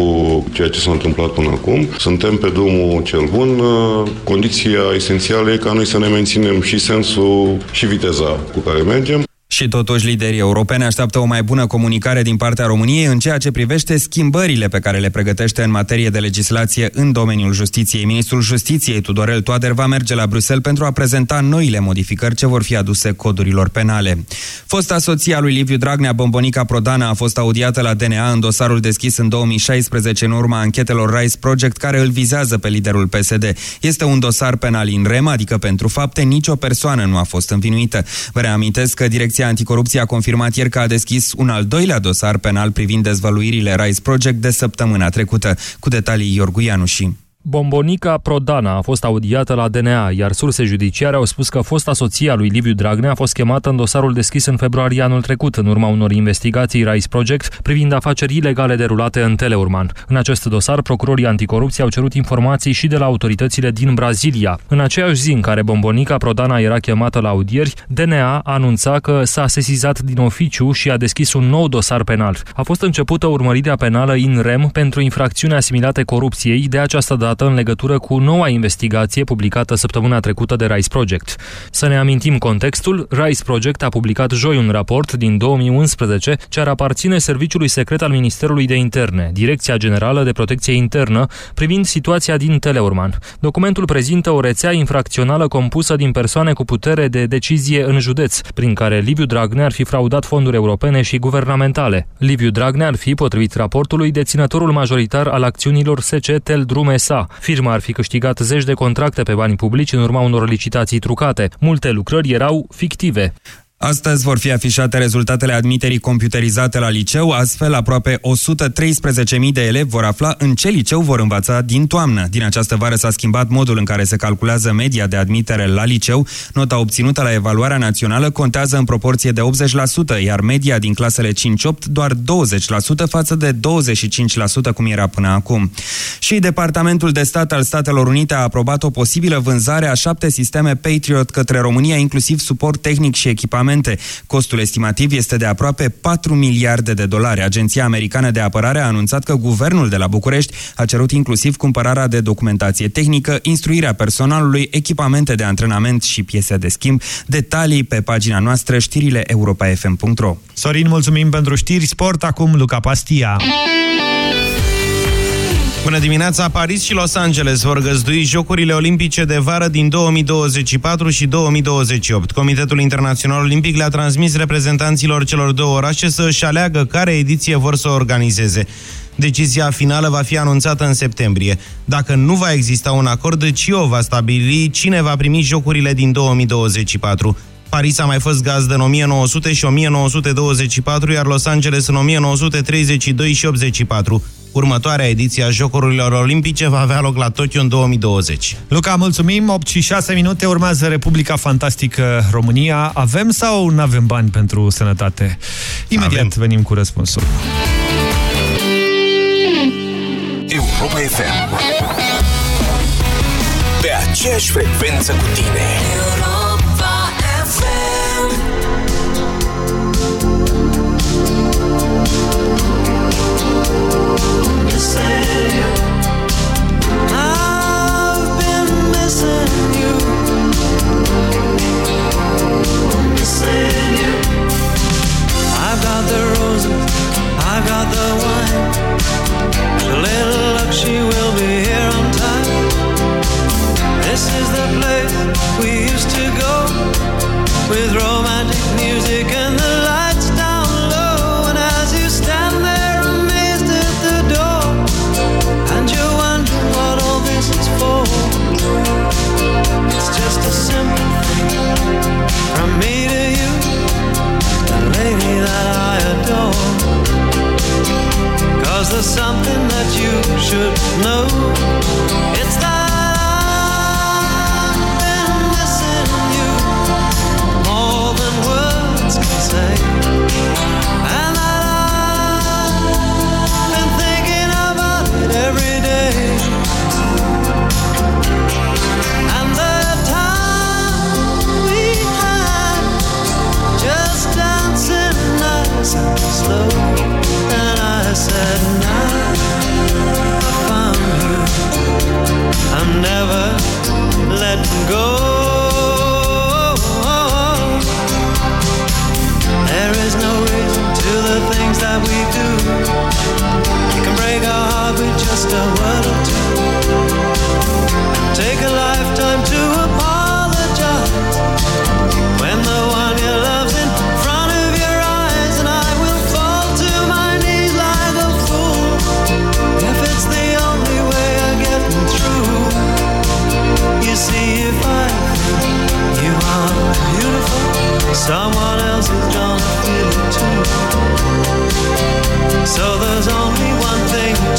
ceea ce s-a întâmplat până acum. Suntem pe drumul cel bun. Uh, Condiția esențială e ca noi să ne menținem și sensul și viteza cu care mergem. Și totuși, liderii europeni așteaptă o mai bună comunicare din partea României în ceea ce privește schimbările pe care le pregătește în materie de legislație în domeniul justiției. Ministrul Justiției, Tudorel Toader, va merge la Bruxelles pentru a prezenta noile modificări ce vor fi aduse codurilor penale. Fosta soția lui Liviu Dragnea, Bombonica Prodana, a fost audiată la DNA în dosarul deschis în 2016 în urma anchetelor Rice Project care îl vizează pe liderul PSD. Este un dosar penal in rem, adică pentru fapte nicio persoană nu a fost învinuită. Vă reamintesc că Direcția Anticorupție a confirmat ieri că a deschis un al doilea dosar penal privind dezvăluirile Rise Project de săptămâna trecută. Cu detalii Iorgu Ianuși. Bombonica Prodana a fost audiată la DNA, iar surse judiciare au spus că fosta soție a lui Liviu Dragnea a fost chemată în dosarul deschis în februarie anul trecut, în urma unor investigații Rice Project privind afaceri ilegale derulate în Teleurman. În acest dosar, procurorii anticorupție au cerut informații și de la autoritățile din Brazilia. În aceeași zi în care Bombonica Prodana era chemată la audieri, DNA anunța că s-a sesizat din oficiu și a deschis un nou dosar penal. A fost începută urmărirea penală in rem pentru infracțiuni asimilate corupției, de această dată în legătură cu noua investigație publicată săptămâna trecută de Rice Project. Să ne amintim contextul, Rice Project a publicat joi un raport din 2011 ce ar aparține Serviciului Secret al Ministerului de Interne, Direcția Generală de Protecție Internă, privind situația din Teleorman. Documentul prezintă o rețea infracțională compusă din persoane cu putere de decizie în județ, prin care Liviu Dragnea ar fi fraudat fonduri europene și guvernamentale. Liviu Dragnea ar fi, potrivit raportului, deținătorul majoritar al acțiunilor SC Tel Drume SA, Firma ar fi câștigat zeci de contracte pe bani publici în urma unor licitații trucate. Multe lucrări erau fictive. Astăzi vor fi afișate rezultatele admiterii computerizate la liceu, astfel aproape 113.000 de elevi vor afla în ce liceu vor învăța din toamnă. Din această vară s-a schimbat modul în care se calculează media de admitere la liceu. Nota obținută la evaluarea națională contează în proporție de 80%, iar media din clasele 5-8 doar 20% față de 25% cum era până acum. Și Departamentul de Stat al Statelor Unite a aprobat o posibilă vânzare a șapte sisteme Patriot către România, inclusiv suport tehnic și echipament echipamente. Costul estimativ este de aproape 4 miliarde de dolari. Agenția Americană de Apărare a anunțat că guvernul de la București a cerut inclusiv cumpărarea de documentație tehnică, instruirea personalului, echipamente de antrenament și piese de schimb. Detalii pe pagina noastră știrile europa.fm.ro Sorin, mulțumim pentru știri. Sport, acum Luca Pastia. Bună dimineața! Paris și Los Angeles vor găzdui Jocurile Olimpice de vară din 2024 și 2028. Comitetul Internațional Olimpic le-a transmis reprezentanților celor două orașe să își aleagă care ediție vor să organizeze. Decizia finală va fi anunțată în septembrie. Dacă nu va exista un acord, CIO va stabili cine va primi Jocurile din 2024. Paris a mai fost gazdă în 1900 și 1924, iar Los Angeles în 1932 și 84. Următoarea ediție a Jocurilor Olimpice va avea loc la Tokyo în 2020. Luca, mulțumim! 8 și 6 minute urmează Republica Fantastică România. Avem sau nu avem bani pentru sănătate? Imediat avem. venim cu răspunsul. Europa FM Pe aceeași frecvență cu tine Europa with romantic music and the lights Cause there's something that you should know. Just a word or two. Take a lifetime to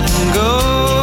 letting go.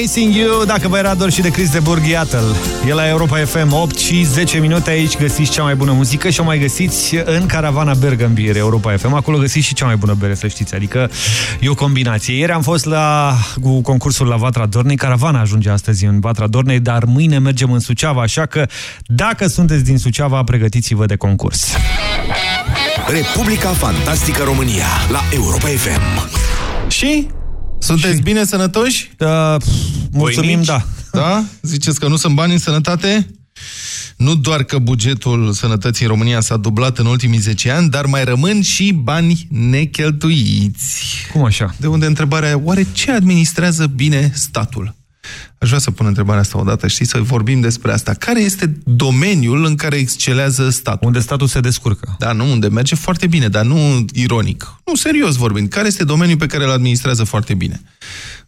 Missing You, dacă vă era dor și de Chris de Burg, iată-l. E la Europa FM 8 și 10 minute aici găsiți cea mai bună muzică și o mai găsiți în caravana Bergambir Europa FM. Acolo găsiți și cea mai bună bere, să știți. Adică e o combinație. Ieri am fost la, cu concursul la Vatra Dornei. Caravana ajunge astăzi în Vatra Dornei, dar mâine mergem în Suceava, așa că dacă sunteți din Suceava, pregătiți-vă de concurs. Republica Fantastică România la Europa FM. Și? Sunteți bine sănătoși? Da, mulțumim, Voinici? da. Da? Ziceți că nu sunt bani în sănătate? Nu doar că bugetul sănătății în România s-a dublat în ultimii 10 ani, dar mai rămân și bani necheltuiți. Cum așa? De unde întrebarea, oare ce administrează bine statul? Aș vrea să pun întrebarea asta odată, știi, să vorbim despre asta. Care este domeniul în care excelează statul? Unde statul se descurcă. Da, nu, unde merge foarte bine, dar nu ironic. Nu, serios vorbind. Care este domeniul pe care îl administrează foarte bine?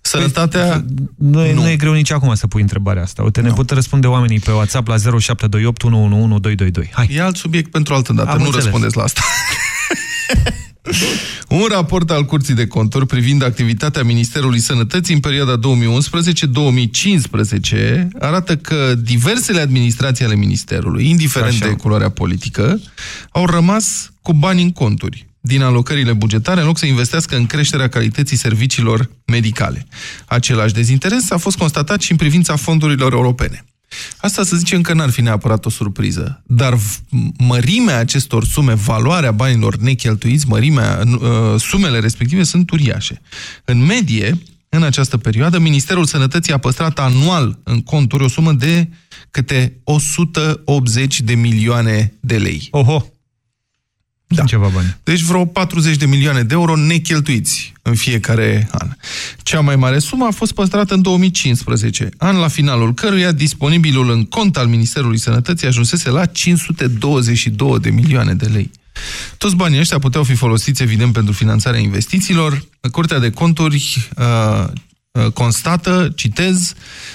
Sănătatea... Nu, e, nu e greu nici acum să pui întrebarea asta. Uite, ne pot răspunde oamenii pe WhatsApp la 0728 111 222. Hai. E alt subiect pentru altă dată, Am nu înțeles. răspundeți la asta. Un raport al Curții de Conturi privind activitatea Ministerului Sănătății în perioada 2011-2015 arată că diversele administrații ale Ministerului, indiferent Așa. de culoarea politică, au rămas cu bani în conturi din alocările bugetare, în loc să investească în creșterea calității serviciilor medicale. Același dezinteres a fost constatat și în privința fondurilor europene. Asta să zicem că n-ar fi neapărat o surpriză, dar v- mărimea acestor sume, valoarea banilor necheltuiți, mărimea, uh, sumele respective sunt uriașe. În medie, în această perioadă, Ministerul Sănătății a păstrat anual în conturi o sumă de câte 180 de milioane de lei. Oho! Da. Ceva bani. Deci vreo 40 de milioane de euro necheltuiți în fiecare an. Cea mai mare sumă a fost păstrată în 2015, an la finalul căruia disponibilul în cont al Ministerului Sănătății ajunsese la 522 de milioane de lei. Toți banii ăștia puteau fi folosiți, evident, pentru finanțarea investițiilor. Curtea de conturi uh, uh, constată, citez,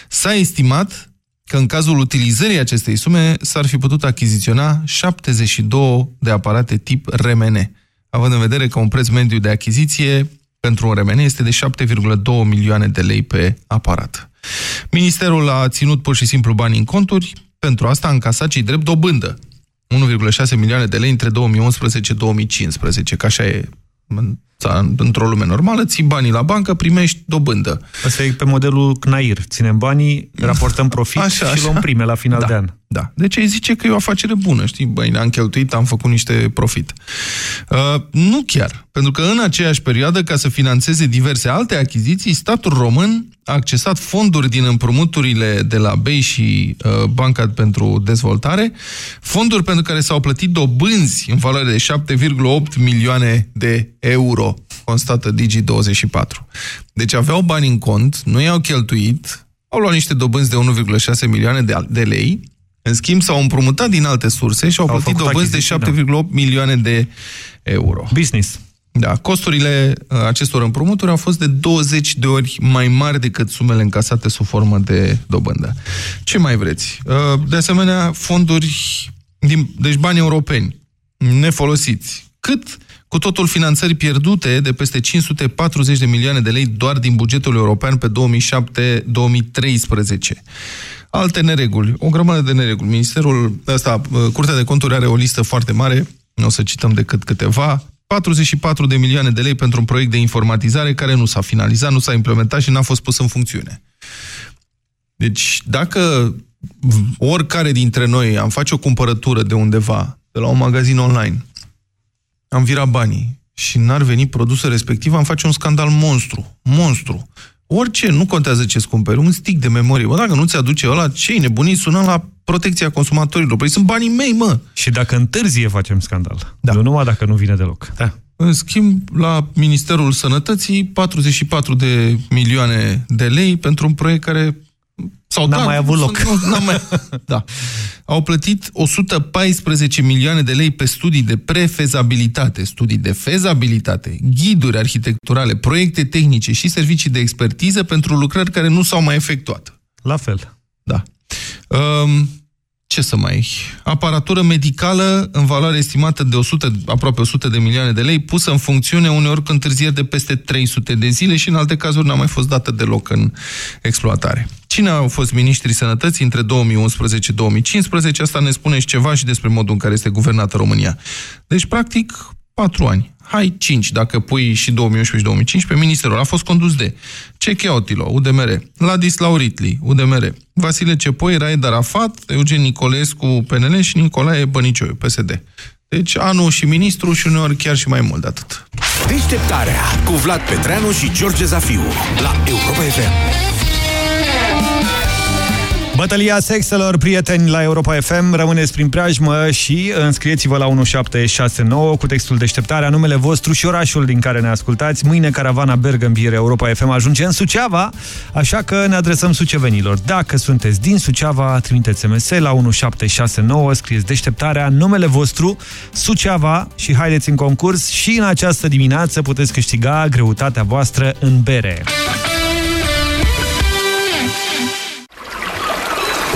s-a estimat că în cazul utilizării acestei sume s-ar fi putut achiziționa 72 de aparate tip RMN, având în vedere că un preț mediu de achiziție pentru un RMN este de 7,2 milioane de lei pe aparat. Ministerul a ținut pur și simplu banii în conturi, pentru asta a încasat cei drept dobândă. 1,6 milioane de lei între 2011-2015, că așa e în țara- într-o lume normală, ții banii la bancă, primești dobândă. Asta e pe modelul CNAIR. Ținem banii, raportăm profit Așa, și așa. luăm prime la final Da. de an. Da. Deci ai zice că e o afacere bună, știi? Băi, ne-am cheltuit, am făcut niște profit. Uh, nu chiar. Pentru că în aceeași perioadă, ca să financeze diverse alte achiziții, statul român a accesat fonduri din împrumuturile de la BEI și uh, Banca pentru Dezvoltare, fonduri pentru care s-au plătit dobânzi în valoare de 7,8 milioane de euro, constată Digi24. Deci aveau bani în cont, nu i-au cheltuit, au luat niște dobânzi de 1,6 milioane de, de lei, în schimb, s-au împrumutat din alte surse și au, Au plătit făcut dobânzi de achiziții, 7,8 milioane de euro. Business. Da, costurile uh, acestor împrumuturi au fost de 20 de ori mai mari decât sumele încasate sub formă de dobândă. Ce mai vreți? Uh, De asemenea, fonduri, din, deci bani europeni, nefolosiți. Cât cu totul finanțări pierdute de peste 540 de milioane de lei doar din bugetul european pe 2007-2013. Alte nereguli, o grămadă de nereguli. Ministerul ăsta, uh, Curtea de Conturi are o listă foarte mare, nu o să cităm decât câteva, 44 de milioane de lei pentru un proiect de informatizare care nu s-a finalizat, nu s-a implementat și n-a fost pus în funcțiune. Deci, dacă oricare dintre noi am face o cumpărătură de undeva, de la un magazin online, am virat banii și n-ar veni produsul respectiv, am face un scandal monstru. Monstru. Orice, nu contează ce-ți cumperi, un stick de memorie. Bă, dacă nu ți-aduce ăla, ce nebunii sună la protecția consumatorilor. Păi sunt banii mei, mă! Și dacă întârzie, facem scandal. Da. Nu numai dacă nu vine deloc. Da. În schimb, la Ministerul Sănătății, 44 de milioane de lei pentru un proiect care... Sau N-a mai avut loc. Nu, n-a mai, da. Au plătit 114 milioane de lei pe studii de prefezabilitate, studii de fezabilitate, ghiduri arhitecturale, proiecte tehnice și servicii de expertiză pentru lucrări care nu s-au mai efectuat. La fel. Da. Um, ce să mai... Aparatură medicală în valoare estimată de 100, aproape 100 de milioane de lei, pusă în funcțiune uneori cu întârzieri de peste 300 de zile și în alte cazuri n-a mai fost dată deloc în exploatare. Cine au fost ministrii sănătății între 2011-2015? Asta ne spune și ceva și despre modul în care este guvernată România. Deci, practic, patru ani. Hai, cinci, dacă pui și 2011 și 2015, ministerul a fost condus de Cechea Otilo, UDMR, Ladislau Ritli, UDMR, Vasile Cepoi, Raed Arafat, Eugen Nicolescu, PNL și Nicolae Bănicioiu, PSD. Deci anul și ministru și uneori chiar și mai mult de atât. Deșteptarea cu Vlad Petreanu și George Zafiu la Europa FM. Bătălia sexelor, prieteni la Europa FM, rămâneți prin preajmă și înscrieți-vă la 1769 cu textul deșteptarea, numele vostru și orașul din care ne ascultați. Mâine caravana Bergambir Europa FM ajunge în Suceava, așa că ne adresăm sucevenilor. Dacă sunteți din Suceava, trimiteți SMS la 1769, scrieți deșteptarea, numele vostru, Suceava și haideți în concurs și în această dimineață puteți câștiga greutatea voastră în bere.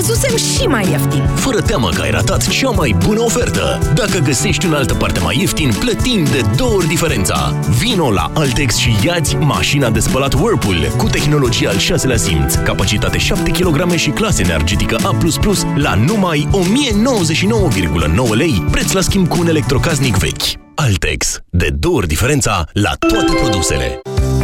văzusem și mai ieftin. Fără teamă că ai ratat cea mai bună ofertă. Dacă găsești în altă parte mai ieftin, plătim de două ori diferența. Vino la Altex și iați mașina de spălat Whirlpool cu tehnologie al șaselea simț, capacitate 7 kg și clasă energetică A++ la numai 1099,9 lei, preț la schimb cu un electrocasnic vechi. Altex. De două ori diferența la toate produsele.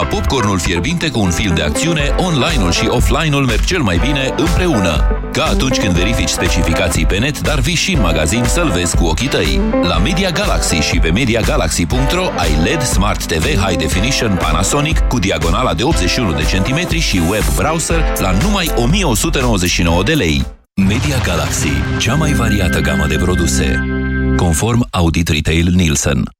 Ca popcornul fierbinte cu un film de acțiune, online-ul și offline-ul merg cel mai bine împreună. Ca atunci când verifici specificații pe net, dar vii și în magazin să-l vezi cu ochii tăi. La Media Galaxy și pe MediaGalaxy.ro ai LED Smart TV High Definition Panasonic cu diagonala de 81 de centimetri și web browser la numai 1199 de lei. Media Galaxy, cea mai variată gamă de produse. Conform Audit Retail Nielsen.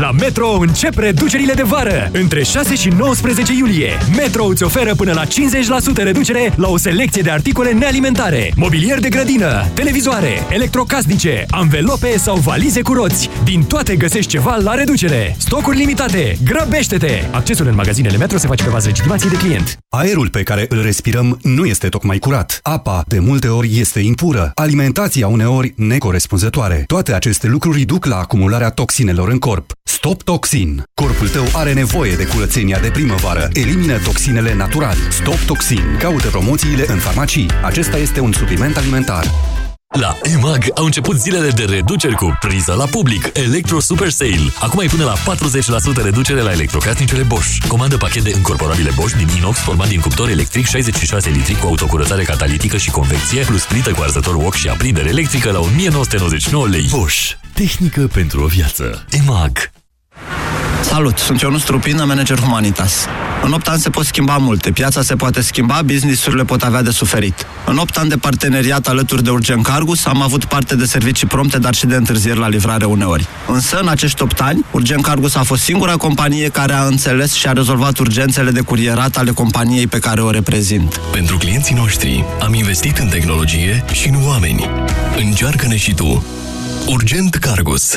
La Metro încep reducerile de vară! Între 6 și 19 iulie, Metro îți oferă până la 50% reducere la o selecție de articole nealimentare, mobilier de grădină, televizoare, electrocasnice, anvelope sau valize cu roți. Din toate găsești ceva la reducere. Stocuri limitate. Grăbește-te! Accesul în magazinele Metro se face pe bază legitimației de client. Aerul pe care îl respirăm nu este tocmai curat. Apa, de multe ori, este impură. Alimentația, uneori, necorespunzătoare. Toate aceste lucruri duc la acumularea toxinelor în corp. Stop Toxin. Corpul tău are nevoie de curățenia de primăvară. Elimină toxinele natural. Stop Toxin. Caută promoțiile în farmacii. Acesta este un supliment alimentar. La EMAG au început zilele de reduceri cu priză la public. Electro Super Sale. Acum ai până la 40% reducere la electrocasnicele Bosch. Comandă pachet de încorporabile Bosch din inox format din cuptor electric 66 litri cu autocurățare catalitică și convecție, plus plită cu arzător wok și aprindere electrică la 1999 lei. Bosch. Tehnică pentru o viață. EMAG. Salut, sunt Ionus Trupină, manager Humanitas. În 8 ani se pot schimba multe, piața se poate schimba, businessurile pot avea de suferit. În 8 ani de parteneriat alături de Urgent Cargus am avut parte de servicii prompte, dar și de întârzieri la livrare uneori. Însă, în acești 8 ani, Urgent Cargus a fost singura companie care a înțeles și a rezolvat urgențele de curierat ale companiei pe care o reprezint. Pentru clienții noștri, am investit în tehnologie și în oameni. Încearcă-ne și tu. Urgent Cargus.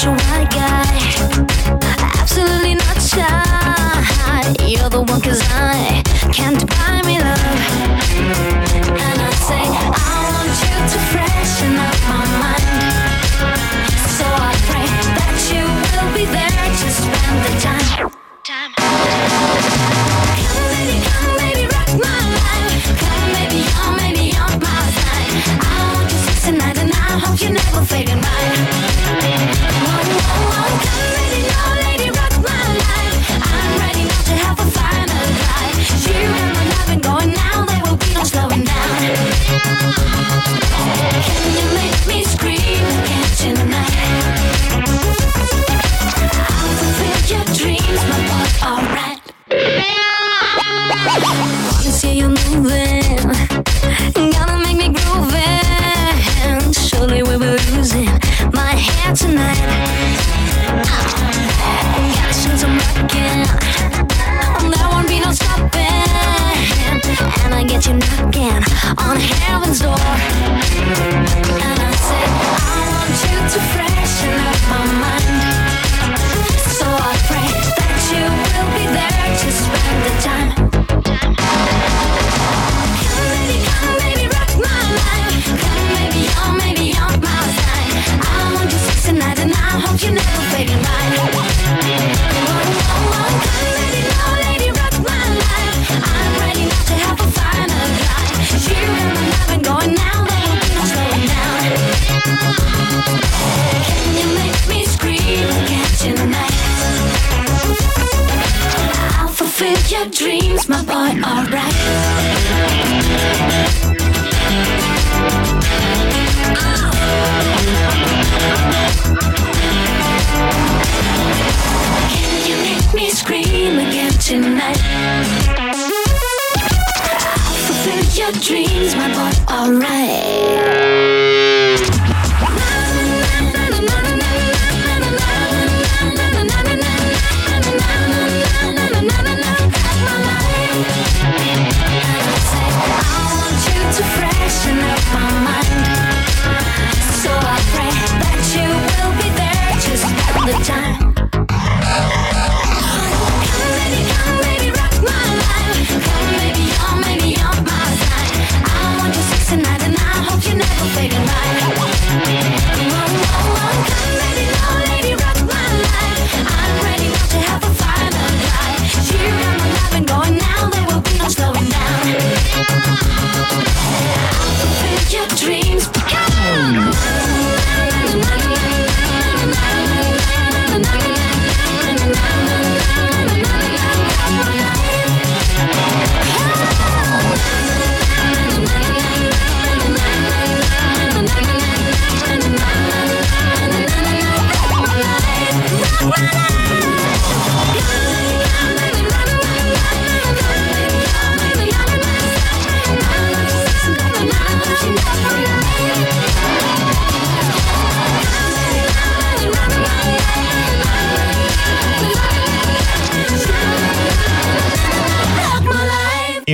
Such a white guy. Absolutely not shy. You're the one cause I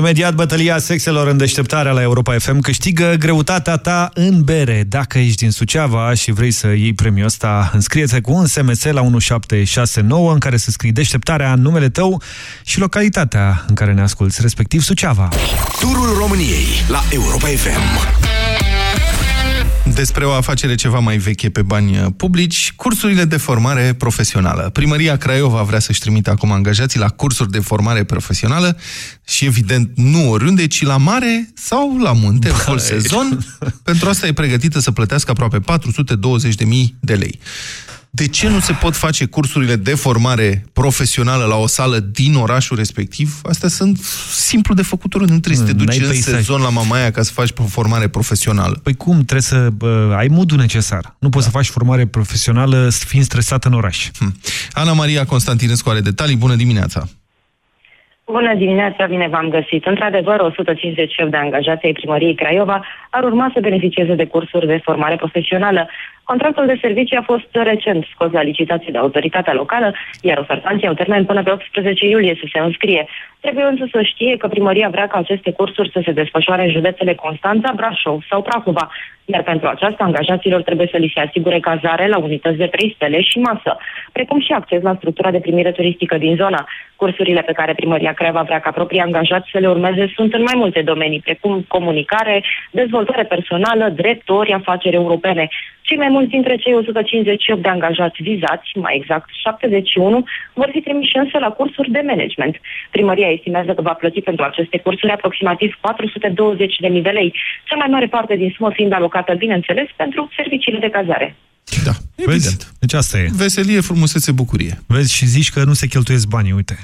Imediat bătălia sexelor în deșteptarea la Europa FM câștigă greutatea ta în bere. Dacă ești din Suceava și vrei să iei premiul ăsta, înscrie-te cu un SMS la 1769 în care să scrii deșteptarea, numele tău și localitatea în care ne asculti, respectiv Suceava. Turul României la Europa FM. Despre o afacere ceva mai veche pe bani uh, publici, cursurile de formare profesională. Primăria Craiova vrea să-și trimită acum angajații la cursuri de formare profesională și, evident, nu oriunde, ci la mare sau la munte, în full sezon. Pentru asta e pregătită să plătească aproape 420.000 de lei. De ce nu se pot face cursurile de formare profesională la o sală din orașul respectiv? Astea sunt simplu de făcut oriunde. Nu trebuie să te duci în peisaj. sezon la Mamaia ca să faci formare profesională. Păi cum? Trebuie să bă, ai modul necesar. Nu poți da. să faci formare profesională fiind stresat în oraș. Hm. Ana Maria Constantinescu are detalii. Bună dimineața! Bună dimineața, bine v-am găsit. Într-adevăr, 158 de angajați ai primăriei Craiova ar urma să beneficieze de cursuri de formare profesională. Contractul de servicii a fost recent scos la licitație de autoritatea locală, iar ofertanții au termen până pe 18 iulie să se înscrie. Trebuie însă să știe că primăria vrea ca aceste cursuri să se desfășoare în județele Constanța, Brașov sau Prahova, iar pentru aceasta angajaților trebuie să li se asigure cazare la unități de 3 stele și masă, precum și acces la structura de primire turistică din zona. Cursurile pe care primăria Craiova vrea ca proprii angajați să le urmeze sunt în mai multe domenii, precum comunicare, dezvoltare personală, drept ori afaceri europene. Cei mai mulți dintre cei 158 de angajați vizați, mai exact 71, vor fi trimiși însă la cursuri de management. Primăria estimează că va plăti pentru aceste cursuri aproximativ 420.000 de lei, cea mai mare parte din sumă fiind alocată, bineînțeles, pentru serviciile de cazare. Da, Vezi? Deci asta e. Veselie, frumusețe, bucurie. Vezi și zici că nu se cheltuiesc banii, uite.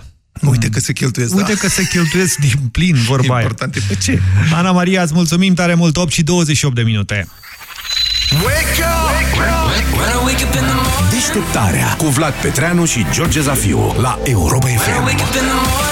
Uite că se cheltuiesc, Uite da. că se cheltuiesc din plin, vorba aia. Important e pe ce? Ana Maria, îți mulțumim tare mult, 8 și 28 de minute. Wake up! Deșteptarea cu Vlad Petreanu și George Zafiu la Europa FM.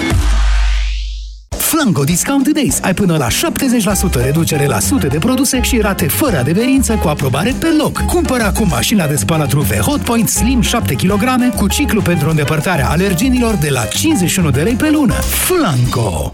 Flanco Discount Days. Ai până la 70% reducere la sute de produse și rate fără adeverință cu aprobare pe loc. Cumpără acum mașina de spălat rufe Hotpoint Slim 7 kg cu ciclu pentru îndepărtarea alerginilor de la 51 de lei pe lună. Flanco!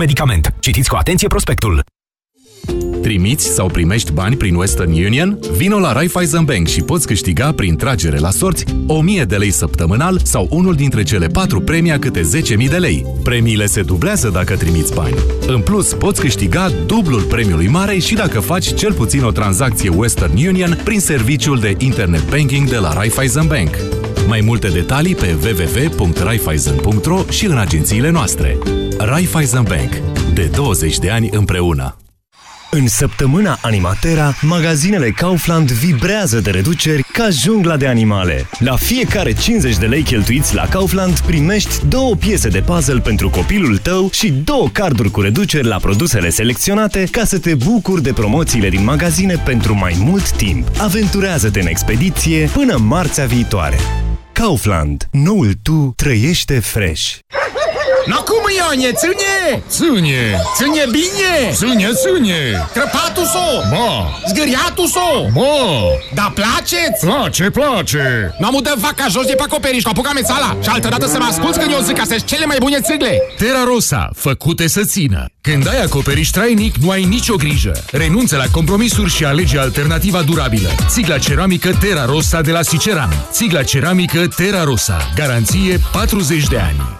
medicament. Citiți cu atenție prospectul. Trimiți sau primești bani prin Western Union? Vino la Raiffeisen Bank și poți câștiga prin tragere la sorți 1000 de lei săptămânal sau unul dintre cele patru premii a câte 10.000 de lei. Premiile se dublează dacă trimiți bani. În plus, poți câștiga dublul premiului mare și dacă faci cel puțin o tranzacție Western Union prin serviciul de internet banking de la Raiffeisen Bank. Mai multe detalii pe www.raiffeisen.ro și în agențiile noastre. Raiffeisen Bank. De 20 de ani împreună. În săptămâna Animatera, magazinele Kaufland vibrează de reduceri ca jungla de animale. La fiecare 50 de lei cheltuiți la Kaufland primești două piese de puzzle pentru copilul tău și două carduri cu reduceri la produsele selecționate ca să te bucuri de promoțiile din magazine pentru mai mult timp. Aventurează-te în expediție până marțea viitoare. Kaufland. Noul tu trăiește fresh. No cum, Ionie, ține! Ține! Ține bine! Ține, ține! Crăpatul so! Ma! Zgâriatul so! Ma! Da place-ți? Place, place! Nu am dă vaca jos de pe acoperiș, cu apuca mețala și altă dată să mă asculți când eu zic că sunt cele mai bune țigle! Terra Rosa, făcute să țină. Când ai acoperiș trainic, nu ai nicio grijă. Renunță la compromisuri și alege alternativa durabilă. Țigla ceramică Terra Rosa de la Siceran. Țigla ceramică Terra Rosa. Garanție 40 de ani.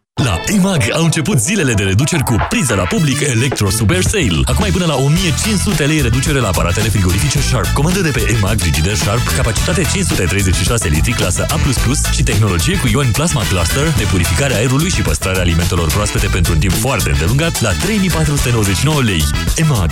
La EMAG au început zilele de reduceri cu priză la public Electro Super Sale. Acum ai până la 1500 lei reducere la aparatele frigorifice Sharp. Comandă de pe EMAG Frigider Sharp, capacitate 536 litri, clasă A++ și tehnologie cu ion Plasma Cluster de purificare a aerului și păstrare alimentelor proaspete pentru un timp foarte îndelungat la 3499 lei. EMAG.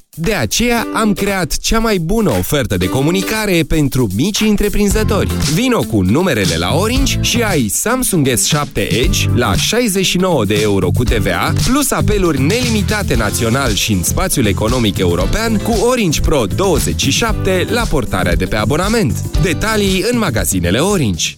De aceea am creat cea mai bună ofertă de comunicare pentru micii întreprinzători. Vino cu numerele la Orange și ai Samsung S7 Edge la 69 de euro cu TVA, plus apeluri nelimitate național și în spațiul economic european cu Orange Pro 27 la portarea de pe abonament. Detalii în magazinele Orange.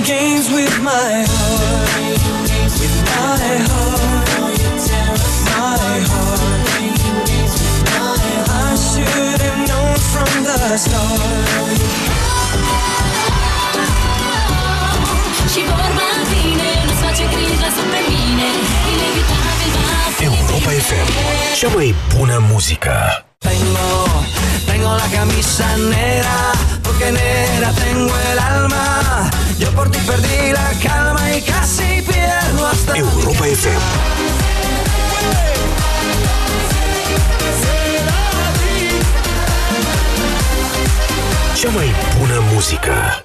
Playing games with my heart. With my heart. My heart. I should have known from the start. Și vorba bine, nu-ți face griji, lasă pe mine Inevitabil va fi Europa FM. Cea mai bună muzică. Tengo, tengo la camisa negra, porque negra tengo el alma. Yo por ti perdí la calma y casi pierdo hasta Europa FM. Cea mai bună muzică.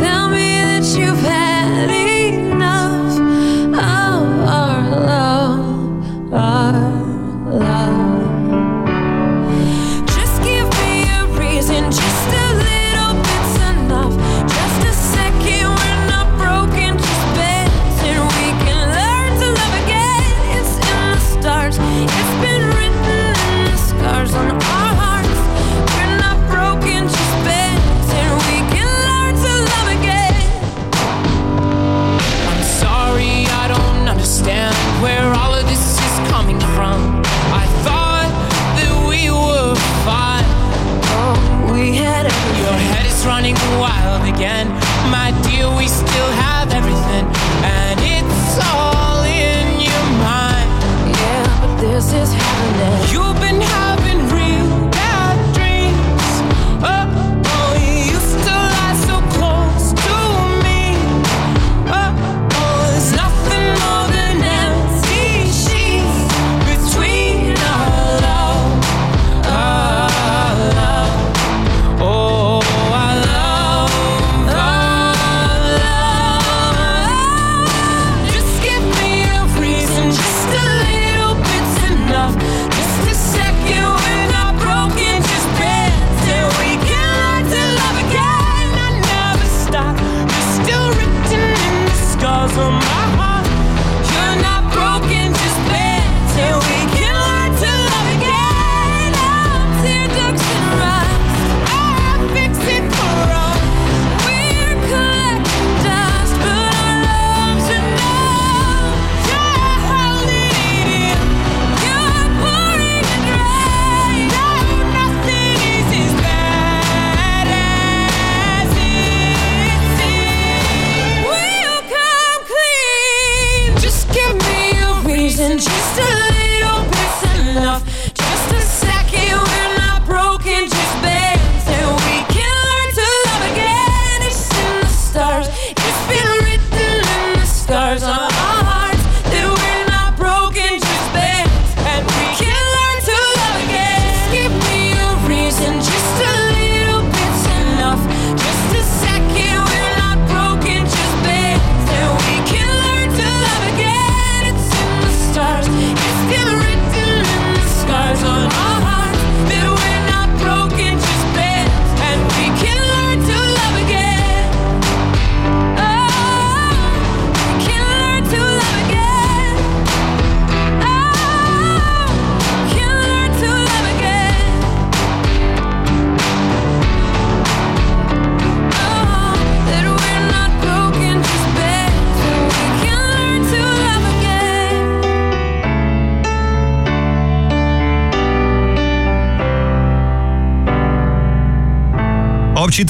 tell me that you've had enough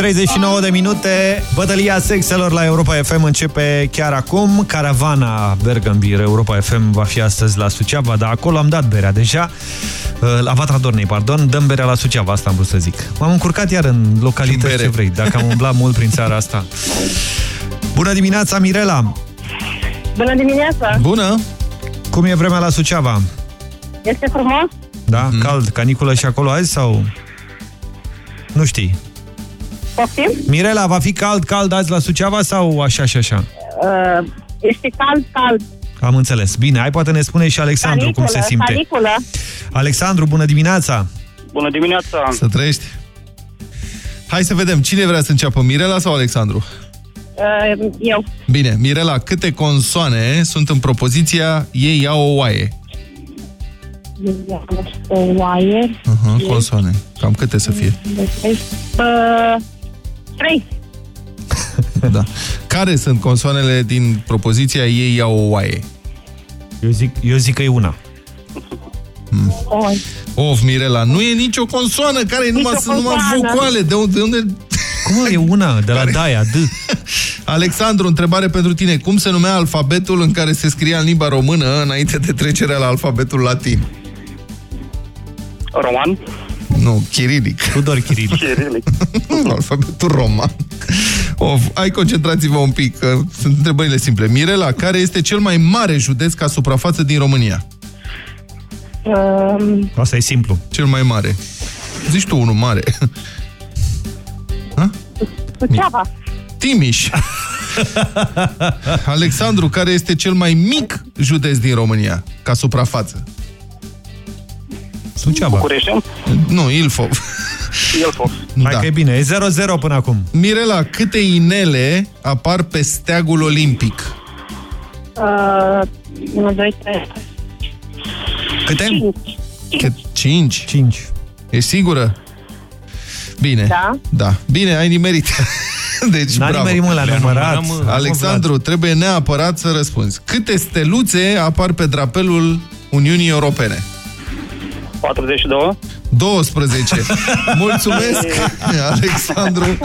39 de minute, bătălia sexelor la Europa FM începe chiar acum. Caravana Bergambir Europa FM va fi astăzi la Suceava, dar acolo am dat berea deja. La Vatra Dornei, pardon, dăm berea la Suceava, asta am vrut să zic. M-am încurcat iar în localități ce vrei, dacă am umblat mult prin țara asta. Bună dimineața, Mirela! Bună dimineața! Bună! Cum e vremea la Suceava? Este frumos? Da? Mm. Cald, caniculă și acolo azi sau... Nu știi? Poftim? Mirela, va fi cald, cald azi la Suceava sau așa și așa? Uh, este cald, cald. Am înțeles. Bine, Ai poate ne spune și Alexandru caniculă, cum se simte. Caniculă. Alexandru, bună dimineața! Bună dimineața! Să trăiești! Hai să vedem, cine vrea să înceapă, Mirela sau Alexandru? Uh, eu. Bine, Mirela, câte consoane sunt în propoziția ei ia o oaie? O oaie. Uh -huh, consoane. Cam câte să fie? Uh, Trei. da. Care sunt consoanele din propoziția ei ia o oaie? Eu zic, eu zic că e una. Mm. Oi. Of, Mirela, nu e nicio consoană care e numai, sunt numai vocoale. De unde, de unde... Cum e una? De la care... Daia, D. Alexandru, întrebare pentru tine. Cum se numea alfabetul în care se scria în limba română înainte de trecerea la alfabetul latin? Roman. Nu, chirilic. Tudor chirilic. Chirilic. alfabetul roman. Of, hai concentrați-vă un pic, că sunt întrebările simple. Mirela, care este cel mai mare județ ca suprafață din România? Um, Asta e simplu. Cel mai mare. Zici tu unul mare. Suceava. Timiș. Alexandru, care este cel mai mic județ din România ca suprafață? Suceava. București? Nu, Ilfov. Ilfov. Hai că e bine, e 0-0 până acum. Mirela, câte inele apar pe steagul olimpic? Uh, 1, 2, 3. Câte? Cât? Cinci? Cinci. E sigură? Bine. Da. Da. Bine, ai nimerit. Deci, N-a bravo. nimerit, mă, l-a numărat. Alexandru, trebuie neapărat să răspunzi. Câte steluțe apar pe drapelul Uniunii Europene? 42. 12. Mulțumesc, Alexandru.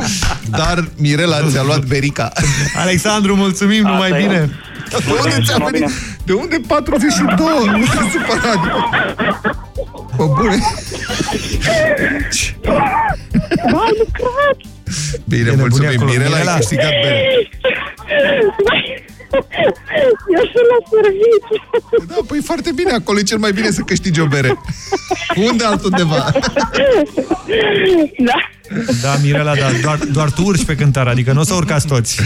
Dar Mirela ți-a luat berica. Alexandru, mulțumim, numai Asta e. bine. De unde ți-a numai venit? bine. De unde 42? Nu te supăra. Bă, bune. Am lucrat! Bine, Bine, mulțumim. bune acolo. Mirela, ai Mirela. câștigat bere. Eu sunt la serviciu. Da, păi foarte bine, acolo e cel mai bine să câștigi o bere. Unde altundeva? Da. Da, Mirela, da, doar, doar tu urci pe cântar, adică nu o să urcați toți.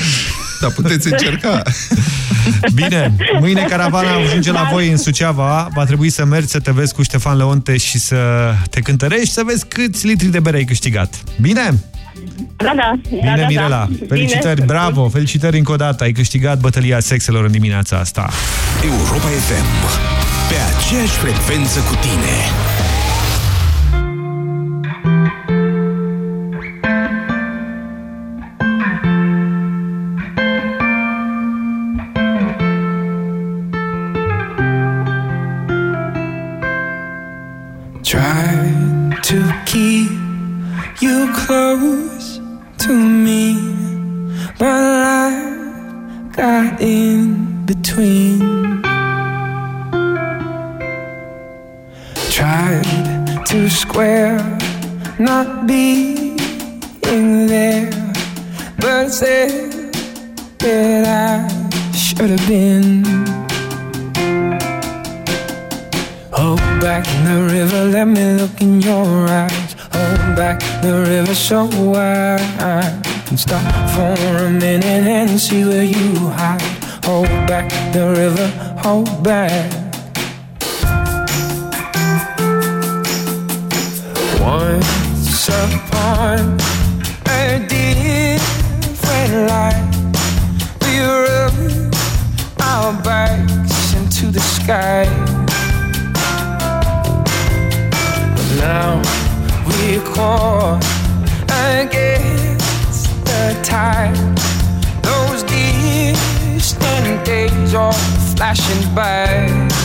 Da, puteți încerca. Bine, mâine caravana ajunge la voi în Suceava. Va trebui să mergi să te vezi cu Ștefan Leonte și să te cântărești, să vezi câți litri de bere ai câștigat. Bine? Da, da. Bine, da, da, Mirela. Da. Felicitări, Bine. bravo, felicitări încă o dată. Ai câștigat bătălia sexelor în dimineața asta. Europa FM. Pe aceeași frecvență cu tine. Try to keep you close to me, but life got in between. tried to square not being there, but there that I should have been. Hold back in the river, let me look in your eyes. Hold back the river so I can stop for a minute and see where you hide. Hold back the river, hold back. Once upon a different life, we rubbed our backs into the sky. But now we're against the tide. Those distant days are flashing by.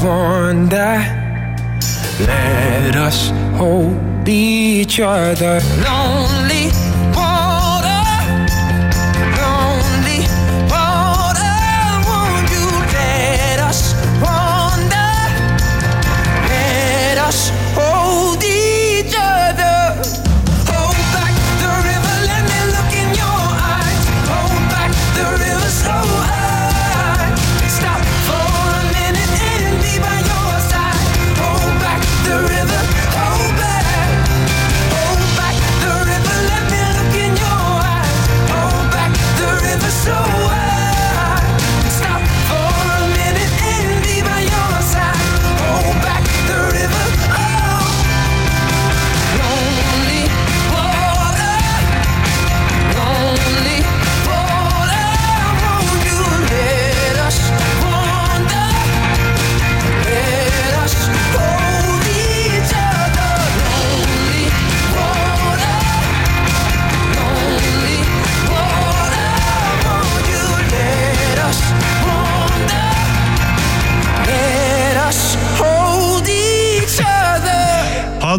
Us wander? Let us hold each other. Lonely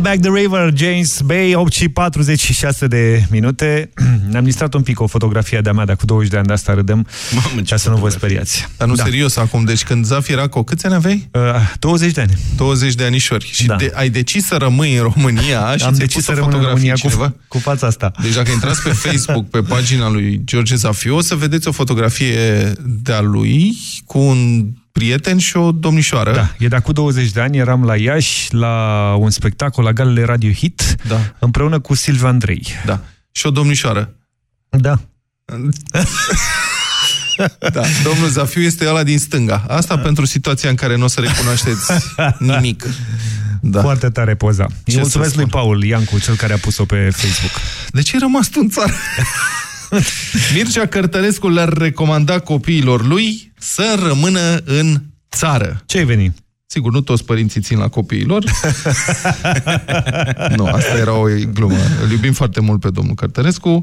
Back the River, James Bay, 8 și 46 de minute. Ne-am distrat un pic o fotografie de-a mea, de cu 20 de ani, de asta râdem, Mamă, ca să nu vă speriați. Dar nu Da. serios acum, deci când Zaf era cu câți ani aveai? Uh, 20 de ani. 20 de anișori. Și Da. de, ai decis să rămâi în România și Am ți-ai decis pus să o rămân în fotografie România cineva? cu, cu fața asta. Deci dacă intrați pe Facebook, pe pagina lui George Zafiu, o să vedeți o fotografie de-a lui cu un prieten și o domnișoară. Da, e de acum 20 de ani, eram la Iași, la un spectacol la galele Radio Hit, Da. împreună cu Silva Andrei. Da. Și o domnișoară. Da. Da, domnul Zafiu este ăla din stânga. Asta pentru situația în care nu o să recunoașteți nimic. Da. Foarte tare poza. Îi Ce mulțumesc să lui spun? Paul Iancu, cel care a pus-o pe Facebook. De ce ai rămas tu în țară? Mircea Cărtărescu le-ar recomanda copiilor lui să rămână în țară. Ce ai venit? Sigur, nu toți părinții țin la copiilor. nu, asta era o glumă. Îl iubim foarte mult pe domnul Cărtărescu.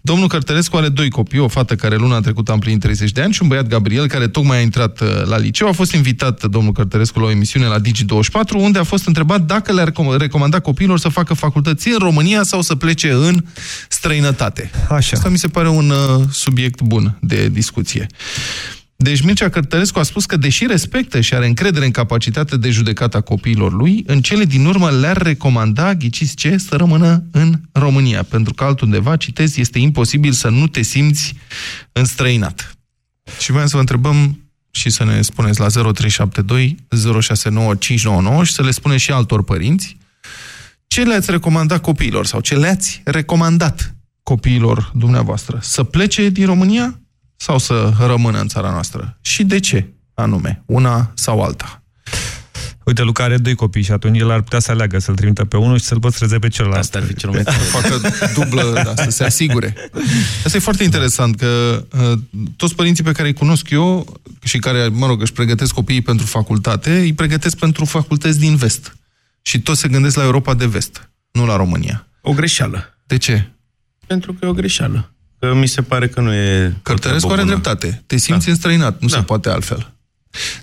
Domnul Cărtărescu are doi copii, o fată care luna trecută a împlinit 30 de ani și un băiat Gabriel care tocmai a intrat uh, la liceu. A fost invitat domnul Cărtărescu la o emisiune la Digi24 unde a fost întrebat dacă le-ar recom- recomanda copiilor să facă facultăți în România sau să plece în străinătate. Așa. Asta mi se pare un uh, subiect bun de discuție. Deci Mircea Cărtărescu a spus că, deși respectă și are încredere în capacitatea de judecată a copiilor lui, în cele din urmă le-ar recomanda, ghiciți ce, să rămână în România. Pentru că altundeva, citez, este imposibil să nu te simți înstrăinat. Și vreau să vă întrebăm și să ne spuneți la 0372 069 599 și să le spuneți și altor părinți ce le-ați recomandat copiilor sau ce le-ați recomandat copiilor dumneavoastră? Să plece din România sau să rămână în țara noastră? Și de ce anume? Una sau alta? Uite, Luca are doi copii și atunci el ar putea să aleagă să-l trimită pe unul și să-l păstreze pe celălalt. Asta ar fi cel mai Să facă dublă, da, să se asigure. Asta e foarte interesant, că uh, toți părinții pe care îi cunosc eu și care, mă rog, își pregătesc copiii pentru facultate, îi pregătesc pentru facultăți din vest. Și toți se gândesc la Europa de vest, nu la România. O greșeală. De ce? Pentru că e o greșeală. Că mi se pare că nu e... Cărtărescu are dreptate. Te simți da. înstrăinat, nu da. se poate altfel.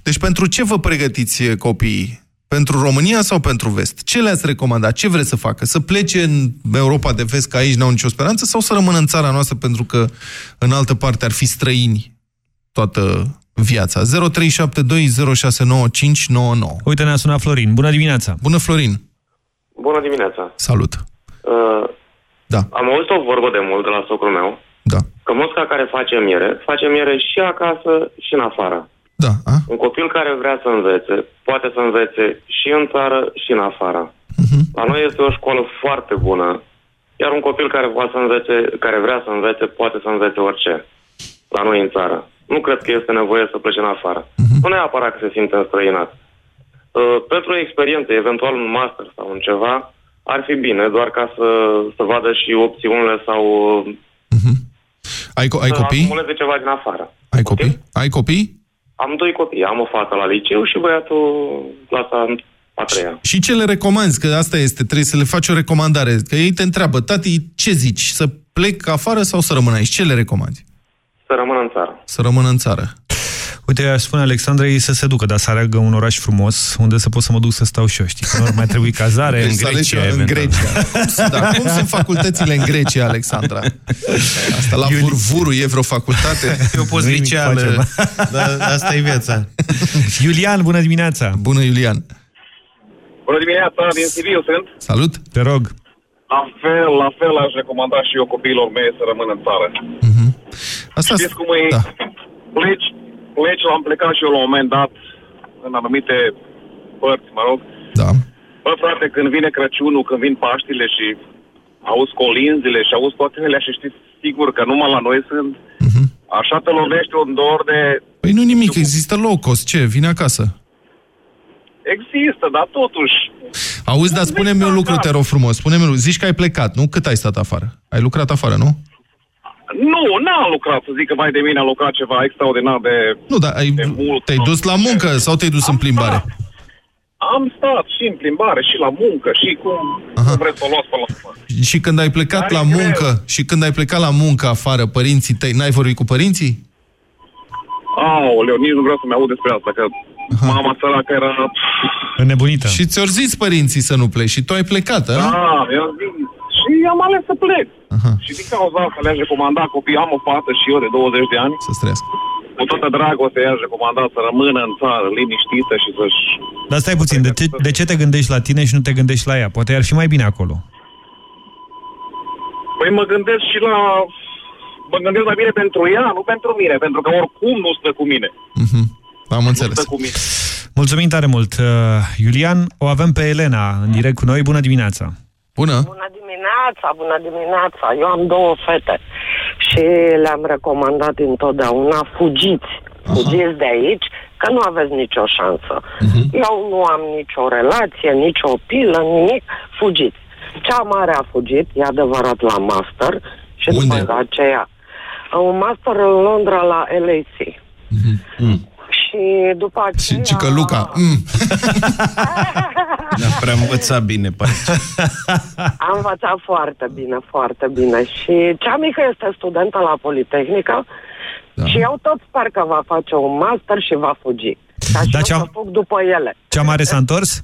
Deci pentru ce vă pregătiți eh, copiii? Pentru România sau pentru vest? Ce le-ați recomandat? Ce vreți să facă? Să plece în Europa de vest, că aici n-au nicio speranță, sau să rămână în țara noastră pentru că în altă parte ar fi străini toată viața? 0372069599. Uite, ne-a sunat Florin. Bună dimineața! Bună, Florin! Bună dimineața! Salut! Uh, da. Am auzit o vorbă de mult de la socrul meu. Da. Că mosca care face miere, face miere și acasă și în afară. Da. A? Un copil care vrea să învețe, poate să învețe și în țară și în afară. Mhm. La noi este o școală foarte bună, iar un copil care, poate să învețe, care vrea să învețe, poate să învețe orice. La noi în țară. Nu cred că este nevoie să plece în afară. Mhm. Nu neapărat că se simte înstrăinat. Uh, pentru o experiență, eventual un master sau un ceva, ar fi bine, doar ca să, să vadă și opțiunile sau uh, Ai, co- ai să copii? acumuleze ceva din afară. Ai copii? Ai copii? Am doi copii. Am o fată la liceu și băiatul clasa a treia. Și ce le recomanzi? Că asta este, trebuie să le faci o recomandare. Că ei te întreabă, tati, ce zici? Să plec afară sau să rămân aici? Ce le recomanzi? Să rămână în țară. Să rămân în țară. Uite, aș spune Alexandrei să se ducă, dar să aleagă un oraș frumos unde să pot să mă duc să stau și eu, știi? Că nu ar mai trebui cazare în Deci să alegi Grecia. în eventual. Grecia. Cum, sunt- da, cum sunt facultățile în Grecia, Alexandra? Asta la Vurvuru e vreo facultate? E o post Nu-i nimic liceală. facem. Da, asta e viața. Iulian, bună dimineața! Bună, Iulian! Bună dimineața, din Sibiu sunt. Salut! Te rog! La fel, la fel aș recomanda și eu copiilor mei să rămână în țară. Asta Știți cum e? Da. Pleci, pleci, am plecat și eu la un moment dat în anumite părți, mă rog. Da. Bă, frate, când vine Crăciunul, când vin Paștile și auzi colinzile și auzi toate alea și știi sigur că numai la noi sunt, așa te lovește un dor de... Păi nu nimic, există low cost. Ce? Vine acasă. Există, dar totuși... Auzi, dar spune-mi un lucru, te rog frumos. Spune-mi, un lucru. zici că ai plecat, nu? Cât ai stat afară? Ai lucrat afară, nu? Nu, n-am lucrat să zic că mai de mine a lucrat ceva extraordinar de... Nu, dar ai, te-ai dus la muncă sau te-ai dus în plimbare? Am stat și în plimbare, și la muncă, și cum, cum vreți să o luați pe la urmă. Și când ai plecat Dar la e greu. muncă, și când ai plecat la muncă afară, părinții tăi, n-ai vorbit cu părinții? Aoleu, nici nu vreau să-mi aud despre asta, că mama săracă era... Înnebunită. Și ți-au zis părinții să nu pleci și tu ai plecat, a? Da, eu zic, și am ales să plec. Și din cauza asta le-aș recomanda copii, am o fată și eu de 20 de ani. Să trăiască. Cu toată dragostea i-aș recomanda să rămână în țară, liniștită și să-și... Dar stai puțin, de ce, de ce te gândești la tine și nu te gândești la ea? Poate ar fi mai bine acolo. Păi mă gândesc și la... Mă gândesc la bine pentru ea, nu pentru mine, pentru că oricum nu stă cu mine. Am înțeles. Nu stă cu mine. Mulțumim tare mult, uh, Iulian. O avem pe Elena în direct cu noi. Bună dimineața! Bună! Bună dimineața, bună dimineața. Eu am două fete și le-am recomandat întotdeauna fugiți. Fugiți de aici, că nu aveți nicio șansă. Eu nu am nicio relație, nicio pilă, nimic. Fugiți. Cea mare a fugit, e adevărat, la master și după aceea un master în Londra la LAC. Și după aceea... Și că Luca... Mm. Da, prea învățat bine, pare. Am învățat foarte bine, foarte bine. Și cea mică este studentă la Politehnică da. și eu tot sper că va face un master și va fugi. Ca și Dar eu cea- să fug după ele. Cea mare s-a întors?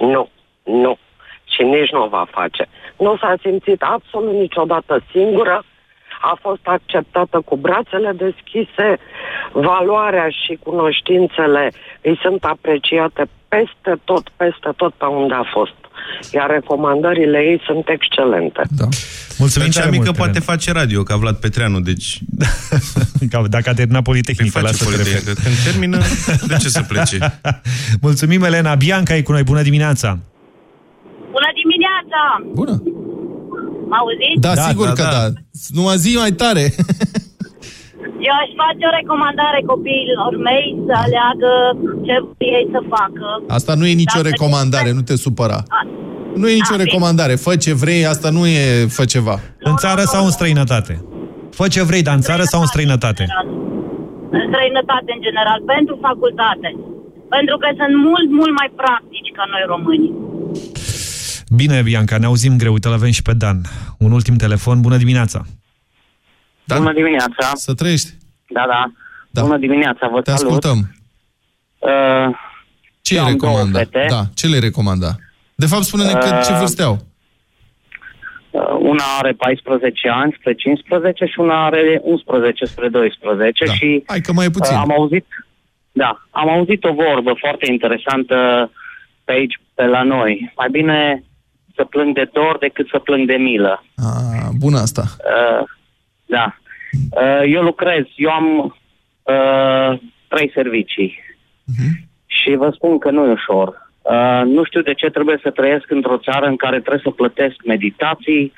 Nu, nu. Și nici nu o va face. Nu s-a simțit absolut niciodată singură. A fost acceptată cu brațele deschise. Valoarea și cunoștințele îi sunt apreciate peste tot, peste tot pe unde a fost. Iar recomandările ei sunt excelente. Da. Mulțumim Dar cea tare mică mult, poate Elena. face radio, ca Vlad Petreanu, deci... Ca- Dacă a terminat Politehnica, la face asta te Politehnică. referi. Când termină, de ce să plece? Mulțumim, Elena. Bianca e cu noi. Bună dimineața! Bună dimineața! Bună! Mă auziți? Da, sigur că da. Numai zi mai tare. Eu aș face o recomandare copiilor mei să aleagă ce vor ei să facă. Asta nu e nicio Dacă recomandare, nu te supăra. Nu e nicio recomandare. Fă ce vrei, asta nu e fă ceva. În țară sau în străinătate? Fă ce vrei, dar în țară sau în străinătate? În străinătate, în general, pentru facultate. Pentru că sunt mult, mult mai practici ca noi românii. Bine, Bianca, ne auzim greu. Uite, avem și pe Dan. Un ultim telefon. Bună dimineața! Da? Bună dimineața! Să trăiești! Da, da. da. Bună dimineața, vă Te salut. ascultăm. Uh, Ce eu le am două recomanda? fete. Da, ce le recomanda? De fapt, spune-ne că Uh, ce vârste au. Uh, una are 14 ani spre 15 și una are 11 spre 12 Da. și Hai că mai e puțin. uh, am auzit da, am auzit o vorbă foarte interesantă pe aici, pe la noi. Mai bine să plâng de dor decât să plâng de milă. Ah, bună asta. Uh, da. Uh, eu lucrez, eu am uh, trei servicii. Și vă spun că nu e ușor. Uh, nu știu de ce trebuie să trăiesc într-o țară în care trebuie să plătesc meditații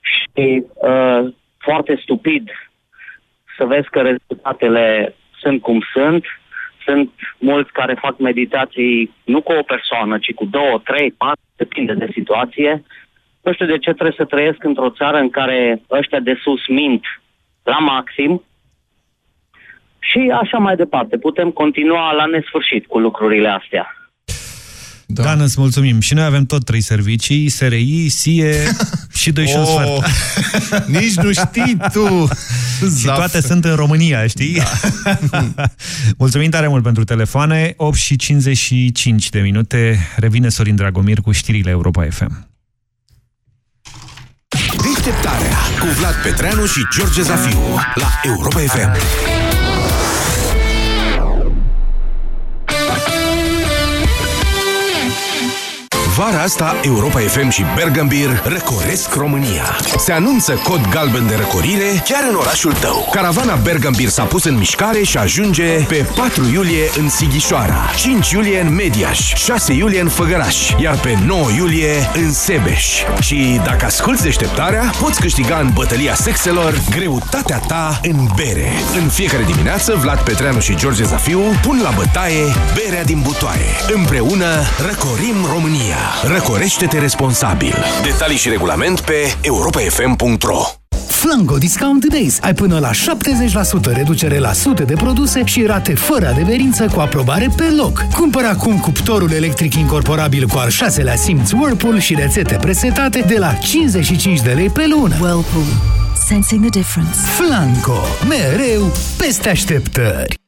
și uh, foarte stupid să vezi că rezultatele sunt cum sunt. Sunt mulți care fac meditații nu cu o persoană, ci cu două, trei, patru, depinde de situație. Nu știu de ce trebuie să trăiesc într-o țară în care ăștia de sus mint la maxim și așa mai departe. Putem continua la nesfârșit cu lucrurile astea. Da. Dan, îți mulțumim. Și noi avem tot trei servicii, SRI, SIE și 2 și un Oh, sfert. Nici nu știi tu. și toate sunt în România, știi? Da. Mulțumim tare mult pentru telefoane. 8 și 55 de minute. Revine Sorin Dragomir cu știrile Europa FM. Deșteptarea cu Vlad Petreanu și George Zafiu la Europa FM. Vara asta, Europa FM și Bergambir răcoresc România. Se anunță cod galben de răcorire chiar în orașul tău. Caravana Bergambir s-a pus în mișcare și ajunge pe 4 iulie în Sighișoara, 5 iulie în Mediaș, 6 iulie în Făgăraș, iar pe 9 iulie în Sebeș. Și dacă asculti deșteptarea, poți câștiga în bătălia sexelor greutatea ta în bere. În fiecare dimineață, Vlad Petreanu și George Zafiu pun la bătaie berea din butoaie. Împreună răcorim România. Răcorește-te responsabil. Detalii și regulament pe europafm.ro Flanco Discount Days. Ai până la 70% reducere la sute de produse și rate fără adeverință cu aprobare pe loc. Cumpără acum cuptorul electric incorporabil cu al șaselea simț Whirlpool și rețete presetate de la 55 de lei pe lună. Whirlpool. Sensing the difference. Flanco. Mereu peste așteptări.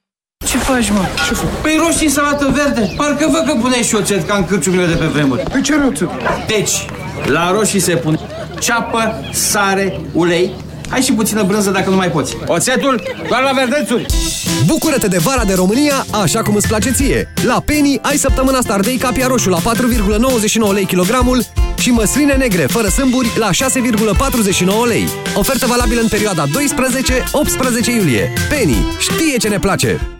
Ce faci, mă? Ce faci? Păi roșii în salată verde. Parcă văd că puneai și oțet ca în cârciumile de pe vremuri. Păi ce roțet? Deci, la roșii se pune ceapă, sare, ulei, Hai și puțină brânză dacă nu mai poți. Oțetul doar la verdețuri. Bucură-te de vara de România așa cum îți place ție. La Penny ai săptămâna asta ardei capia roșu la 4,99 lei kilogramul și măsline negre fără sâmburi la 6,49 lei. Ofertă valabilă în perioada 12-18 iulie. Penny știe ce ne place!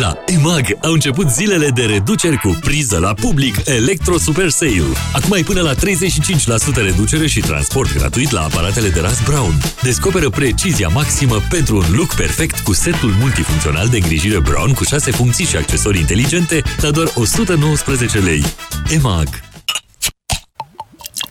La EMAG au început zilele de reduceri cu priză la public Electro Super Sale. Acum ai până la 35% reducere și transport gratuit la aparatele de ras Brown. Descoperă precizia maximă pentru un look perfect cu setul multifuncțional de îngrijire Brown cu 6 funcții și accesorii inteligente la doar 119 lei. EMAG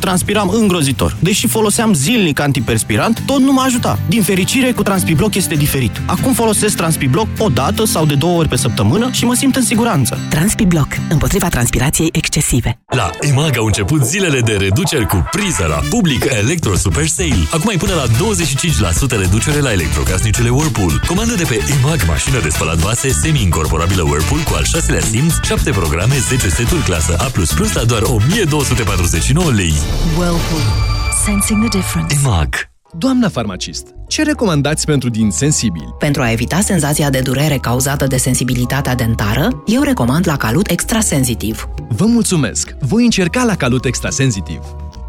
transpiram îngrozitor. Deși foloseam zilnic antiperspirant, tot nu mă ajuta. Din fericire, cu Transpibloc este diferit. Acum folosesc Transpibloc o dată sau de două ori pe săptămână și mă simt în siguranță. Transpibloc. Împotriva transpirației excesive. La EMAG au început zilele de reduceri cu priză la public Electro Super Sale. Acum ai până la 25% reducere la electrocasnicele Whirlpool. Comandă de pe EMAG mașină de spălat vase semi-incorporabilă Whirlpool cu al șaselea simț, 7 programe, 10 seturi clasă A++ la doar 1249 lei. Whirlpool. Sensing the difference. EMAG Doamna farmacist, ce recomandați pentru din sensibili? Pentru a evita senzația de durere cauzată de sensibilitatea dentară, eu recomand la Calut Extrasensitiv. Vă mulțumesc! Voi încerca la Calut Extrasensitiv.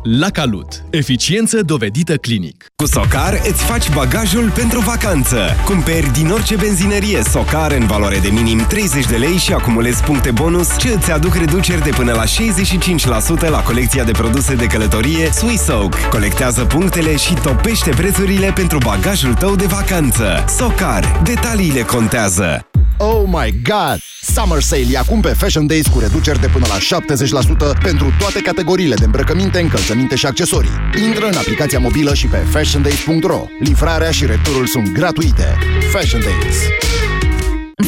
La Calut. Eficiență dovedită clinic. Cu Socar îți faci bagajul pentru vacanță. Cumperi din orice benzinărie Socar în valoare de minim 30 de lei și acumulezi puncte bonus ce îți aduc reduceri de până la 65% la colecția de produse de călătorie Swissoak. Colectează punctele și topește prețurile pentru bagajul tău de vacanță. Socar. Detaliile contează. Oh my god! Summer Sale e acum pe Fashion Days cu reduceri de până la 70% pentru toate categoriile de îmbrăcăminte, încălțăminte și accesorii. Intră în aplicația mobilă și pe fashiondays.ro. Livrarea și returul sunt gratuite. Fashion Days.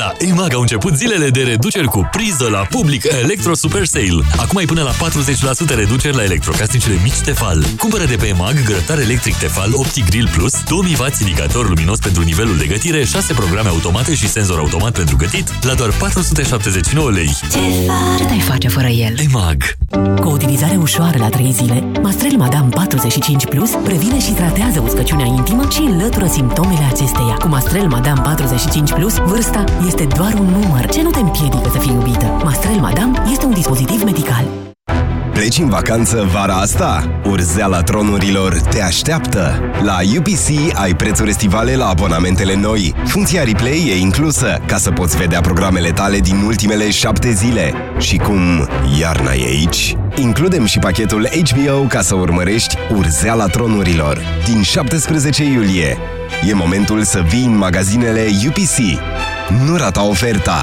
La EMAG au început zilele de reduceri cu priză la public Electro Super Sale. Acum ai până la 40% reduceri la electrocasnicele mici Tefal. Cumpără de pe EMAG grătar electric Tefal Opti Grill Plus, 2000W indicator luminos pentru nivelul de gătire, 6 programe automate și senzor automat pentru gătit la doar 479 lei. Ce ai face fără el? EMAG Cu o utilizare ușoară la 3 zile, Mastrel Madame 45 Plus previne și tratează uscăciunea intimă și înlătură simptomele acesteia. Cu Mastrel Madame 45 Plus, vârsta este doar un număr ce nu te împiedică să fii iubită. Mastrel Madame este un dispozitiv medical. Pleci în vacanță vara asta? Urzeala tronurilor te așteaptă! La UPC ai prețuri estivale la abonamentele noi. Funcția replay e inclusă, ca să poți vedea programele tale din ultimele șapte zile. Și cum iarna e aici, includem și pachetul HBO ca să urmărești Urzeala tronurilor. Din 17 iulie. E momentul să vii în magazinele UPC. Nu rata oferta!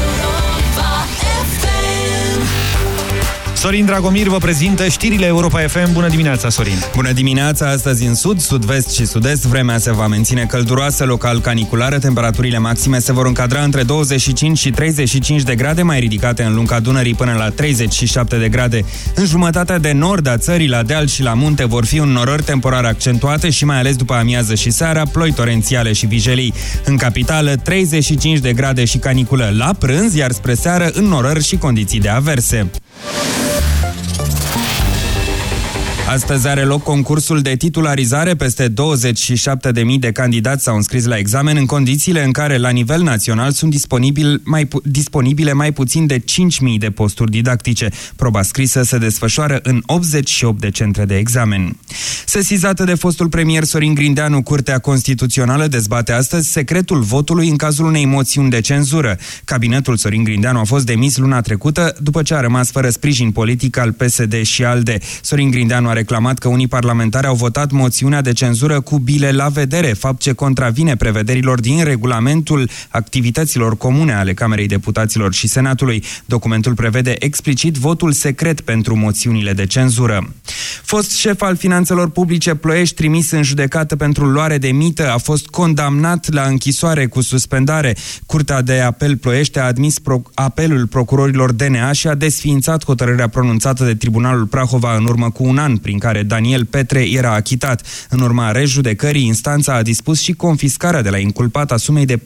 Sorin Dragomir vă prezintă știrile Europa FM. Bună dimineața, Sorin! Bună dimineața! Astăzi în sud, sud-vest și sud-est vremea se va menține călduroasă, local caniculară. Temperaturile maxime se vor încadra între 25 și 35 de grade, mai ridicate în lunga Dunării până la 37 de grade. În jumătatea de nord a țării, la deal și la munte, vor fi un norări temporar accentuate și mai ales după amiază și seara, ploi torențiale și vijelii. În capitală, 35 de grade și caniculă la prânz, iar spre seară, în norări și condiții de averse. Thank you. Astăzi are loc concursul de titularizare. Peste 27.000 de candidați s-au înscris la examen în condițiile în care la nivel național sunt disponibil mai disponibile mai puțin de 5.000 de posturi didactice. Proba scrisă se desfășoară în 88 de centre de examen. Sesizată de fostul premier Sorin Grindeanu, Curtea Constituțională dezbate astăzi secretul votului în cazul unei moțiuni de cenzură. Cabinetul Sorin Grindeanu a fost demis luna trecută după ce a rămas fără sprijin politic al PSD și ALDE. Sorin Grindeanu a reclamat că unii parlamentari au votat moțiunea de cenzură cu bile la vedere, fapt ce contravine prevederilor din regulamentul activităților comune ale Camerei Deputaților și Senatului. Documentul prevede explicit votul secret pentru moțiunile de cenzură. Fost șef al finanțelor publice Ploiești, trimis în judecată pentru luare de mită, a fost condamnat la închisoare cu suspendare. Curtea de apel Ploiești a admis pro apelul procurorilor DNA și a desființat hotărârea pronunțată de Tribunalul Prahova în urmă cu un an prin prin care Daniel Petre era achitat. În urma rejudecării, instanța a dispus și confiscarea de la inculpat a sumei de 40.000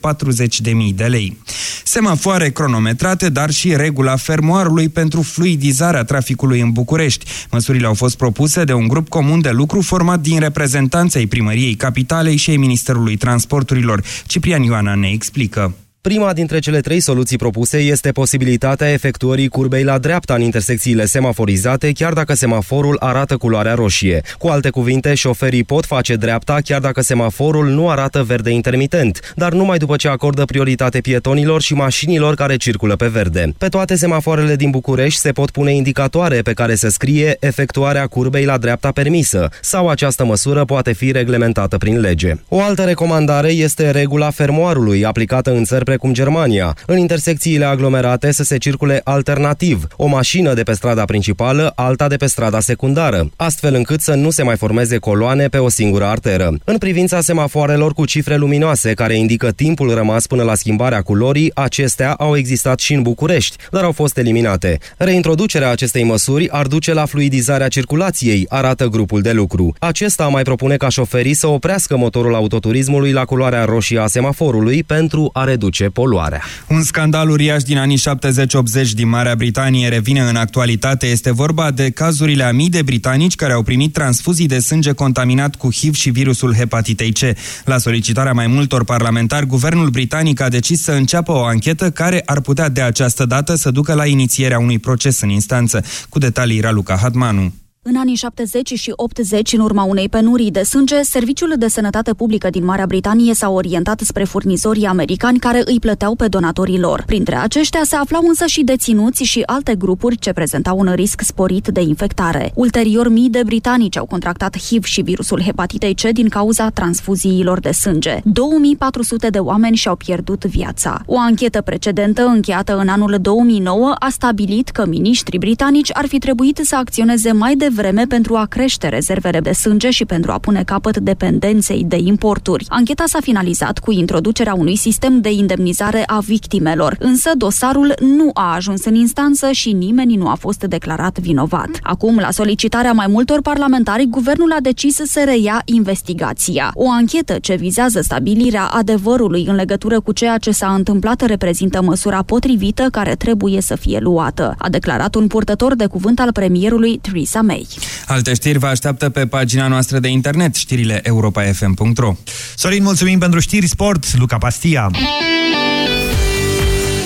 de lei. Semafoare cronometrate, dar și regula fermoarului pentru fluidizarea traficului în București. Măsurile au fost propuse de un grup comun de lucru format din reprezentanței primăriei capitalei și ai Ministerului Transporturilor. Ciprian Ioana ne explică. Prima dintre cele trei soluții propuse este posibilitatea efectuării curbei la dreapta în intersecțiile semaforizate, chiar dacă semaforul arată culoarea roșie. Cu alte cuvinte, șoferii pot face dreapta chiar dacă semaforul nu arată verde intermitent, dar numai după ce acordă prioritate pietonilor și mașinilor care circulă pe verde. Pe toate semafoarele din București se pot pune indicatoare pe care se scrie efectuarea curbei la dreapta permisă, sau această măsură poate fi reglementată prin lege. O altă recomandare este regula fermoarului, aplicată în țări precum Germania. În intersecțiile aglomerate să se circule alternativ, o mașină de pe strada principală, alta de pe strada secundară, astfel încât să nu se mai formeze coloane pe o singură arteră. În privința semafoarelor cu cifre luminoase care indică timpul rămas până la schimbarea culorii, acestea au existat și în București, dar au fost eliminate. Reintroducerea acestei măsuri ar duce la fluidizarea circulației, arată grupul de lucru. Acesta mai propune ca șoferii să oprească motorul autoturismului la culoarea roșie a semaforului pentru a reduce reduce poluarea. Un scandal uriaș din anii 70-80 din Marea Britanie revine în actualitate. Este vorba de cazurile a mii de britanici care au primit transfuzii de sânge contaminat cu HIV și virusul hepatitei C. La solicitarea mai multor parlamentari, guvernul britanic a decis să înceapă o anchetă care ar putea de această dată să ducă la inițierea unui proces în instanță. Cu detalii Raluca Hatmanu. În anii 70 și 80, în urma unei penurii de sânge, Serviciul de Sănătate Publică din Marea Britanie s-a orientat spre furnizorii americani care îi plăteau pe donatorii lor. Printre aceștia se aflau însă și deținuți și alte grupuri ce prezentau un risc sporit de infectare. Ulterior, mii de britanici au contractat HIV și virusul hepatitei C din cauza transfuziilor de sânge. 2400 de oameni și-au pierdut viața. O anchetă precedentă, încheiată în anul 2009, a stabilit că miniștrii britanici ar fi trebuit să acționeze mai devreme vreme pentru a crește rezervele de sânge și pentru a pune capăt dependenței de importuri. Ancheta s-a finalizat cu introducerea unui sistem de indemnizare a victimelor, însă dosarul nu a ajuns în instanță și nimeni nu a fost declarat vinovat. Acum, la solicitarea mai multor parlamentari, guvernul a decis să reia investigația. O anchetă ce vizează stabilirea adevărului în legătură cu ceea ce s-a întâmplat reprezintă măsura potrivită care trebuie să fie luată, a declarat un purtător de cuvânt al premierului Theresa May. Alte știri vă așteaptă pe pagina noastră de internet, știrile europa.fm.ro Sorin, mulțumim pentru știri sport, Luca Pastia.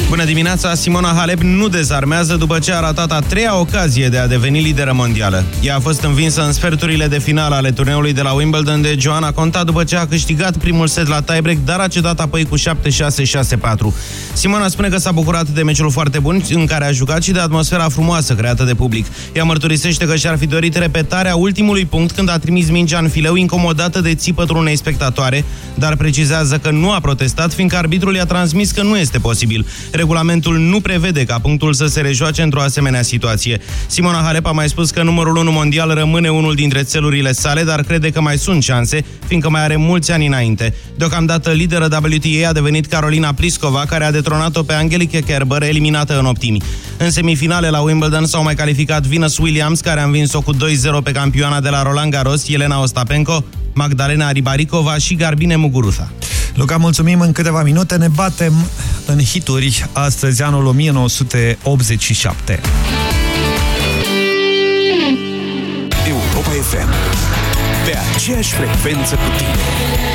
Bună dimineața! Simona Halep nu dezarmează după ce a ratat a treia ocazie de a deveni lideră mondială. Ea a fost învinsă în sferturile de finală ale turneului de la Wimbledon de Joana Conta după ce a câștigat primul set la tiebreak, dar a cedat apoi cu 7-6-6-4. Simona spune că s-a bucurat de meciul foarte bun în care a jucat și de atmosfera frumoasă creată de public. Ea mărturisește că și-ar fi dorit repetarea ultimului punct când a trimis mingea în fileu incomodată de țipătul unei spectatoare, dar precizează că nu a protestat fiindcă arbitrul i-a transmis că nu este posibil. Regulamentul nu prevede ca punctul să se rejoace într-o asemenea situație. Simona Halep a mai spus că numărul 1 mondial rămâne unul dintre țelurile sale, dar crede că mai sunt șanse, fiindcă mai are mulți ani înainte. Deocamdată lideră WTA a devenit Carolina Pliskova, care a detronat-o pe Angelique Kerber, eliminată în optimi. În semifinale la Wimbledon s-au mai calificat Venus Williams, care a învins-o cu 2-0 pe campioana de la Roland Garros, Elena Ostapenko, Magdalena Ribaricova și Garbine Muguruza. Luca, mulțumim. În câteva minute ne batem în hituri. Astăzi, anul 1987. Europa FM. Pe aceeași frecvență cu tine.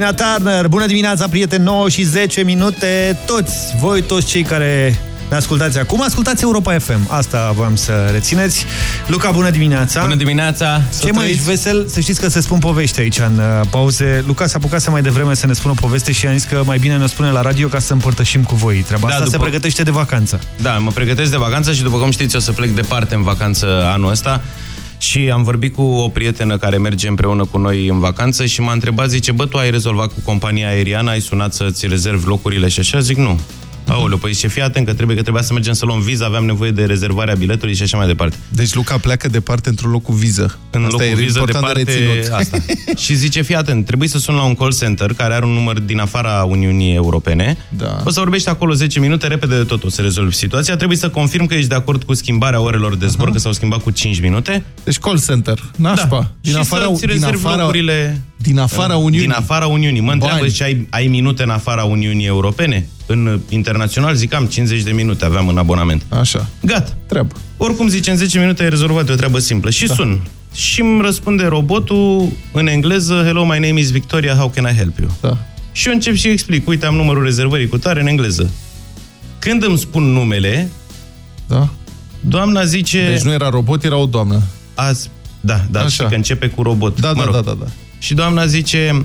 Tina Turner, bună dimineața, prieteni, 9 și 10 minute, toți, voi toți cei care ne ascultați acum, ascultați Europa FM, asta voiam să rețineți. Luca, bună dimineața! Bună dimineața! Ce mai ești vesel? Să știți că se spun povești aici în uh, pauze. Luca s-a apucat să mai devreme să ne spună o poveste și a zis că mai bine ne spune la radio ca să împărtășim cu voi. Treaba Da, asta se după- pregătește de vacanță. Da, mă pregătesc de vacanță și după cum știți o să plec departe în vacanță anul ăsta și am vorbit cu o prietenă care merge împreună cu noi în vacanță și m-a întrebat, zice, bă, tu ai rezolvat cu compania aeriană, ai sunat să-ți rezervi locurile și așa? Zic, nu. Aoleu, păi zice, fii atent că trebuie că trebuia să mergem să luăm viză, aveam nevoie de rezervarea biletului și așa mai departe. Deci Luca pleacă departe într-un loc cu viză. În Asta locul e viză important de departe, reținut. asta. și zice, fii atent, trebuie să sun la un call center care are un număr din afara Uniunii Europene. Da. O să vorbești acolo 10 minute, repede de tot o să rezolvi situația. Trebuie să confirm că ești de acord cu schimbarea orelor de zbor, că s-au schimbat cu 5 minute. Deci call center, nașpa. Da. Din și afara, să-ți din rezervi afara, locurile... din afara Uniunii. Din afara Uniunii. Mă întreabă Bani. și ai, ai minute în afara Uniunii Europene? În uh, internațional zic am 50 de minute, aveam în abonament. Așa. Gata. Treabă. Oricum zice, în 10 minute ai rezolvat e o treabă simplă. Și da. sun. Și îmi răspunde robotul în engleză, Hello, my name is Victoria, how can I help you? Da. Și eu încep și explic, uite, am numărul rezervării cu tare în engleză. Când îmi spun numele, da. doamna zice... Deci nu era robot, era o doamnă. Azi, da, da, Așa. și că începe cu robot. Da, Mă da, rog. da, da, da. Și doamna zice,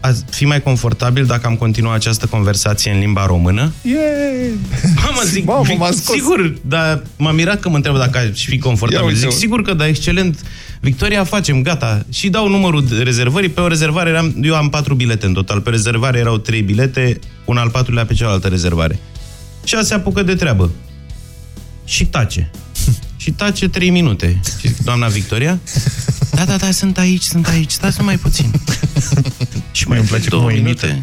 azi fi mai confortabil dacă am continuat această conversație în limba română? Yeah! Mamă, zic, Mamă, Vic, m-a scos. sigur, dar m-a mirat că mă întreabă dacă aș fi Ia confortabil. uite, Zic, mă. sigur că da, excelent. Victoria, facem, gata. Și dau numărul de rezervării. Pe o rezervare eram, eu am patru bilete în total. Pe rezervare erau trei bilete, un al patrulea pe cealaltă rezervare. Și ea se apucă de treabă. Și tace. Și tace trei minute. Și zic, doamna Victoria? Da, da, da, sunt aici, sunt aici. Stați mai puțin. și mai îmi place două minute.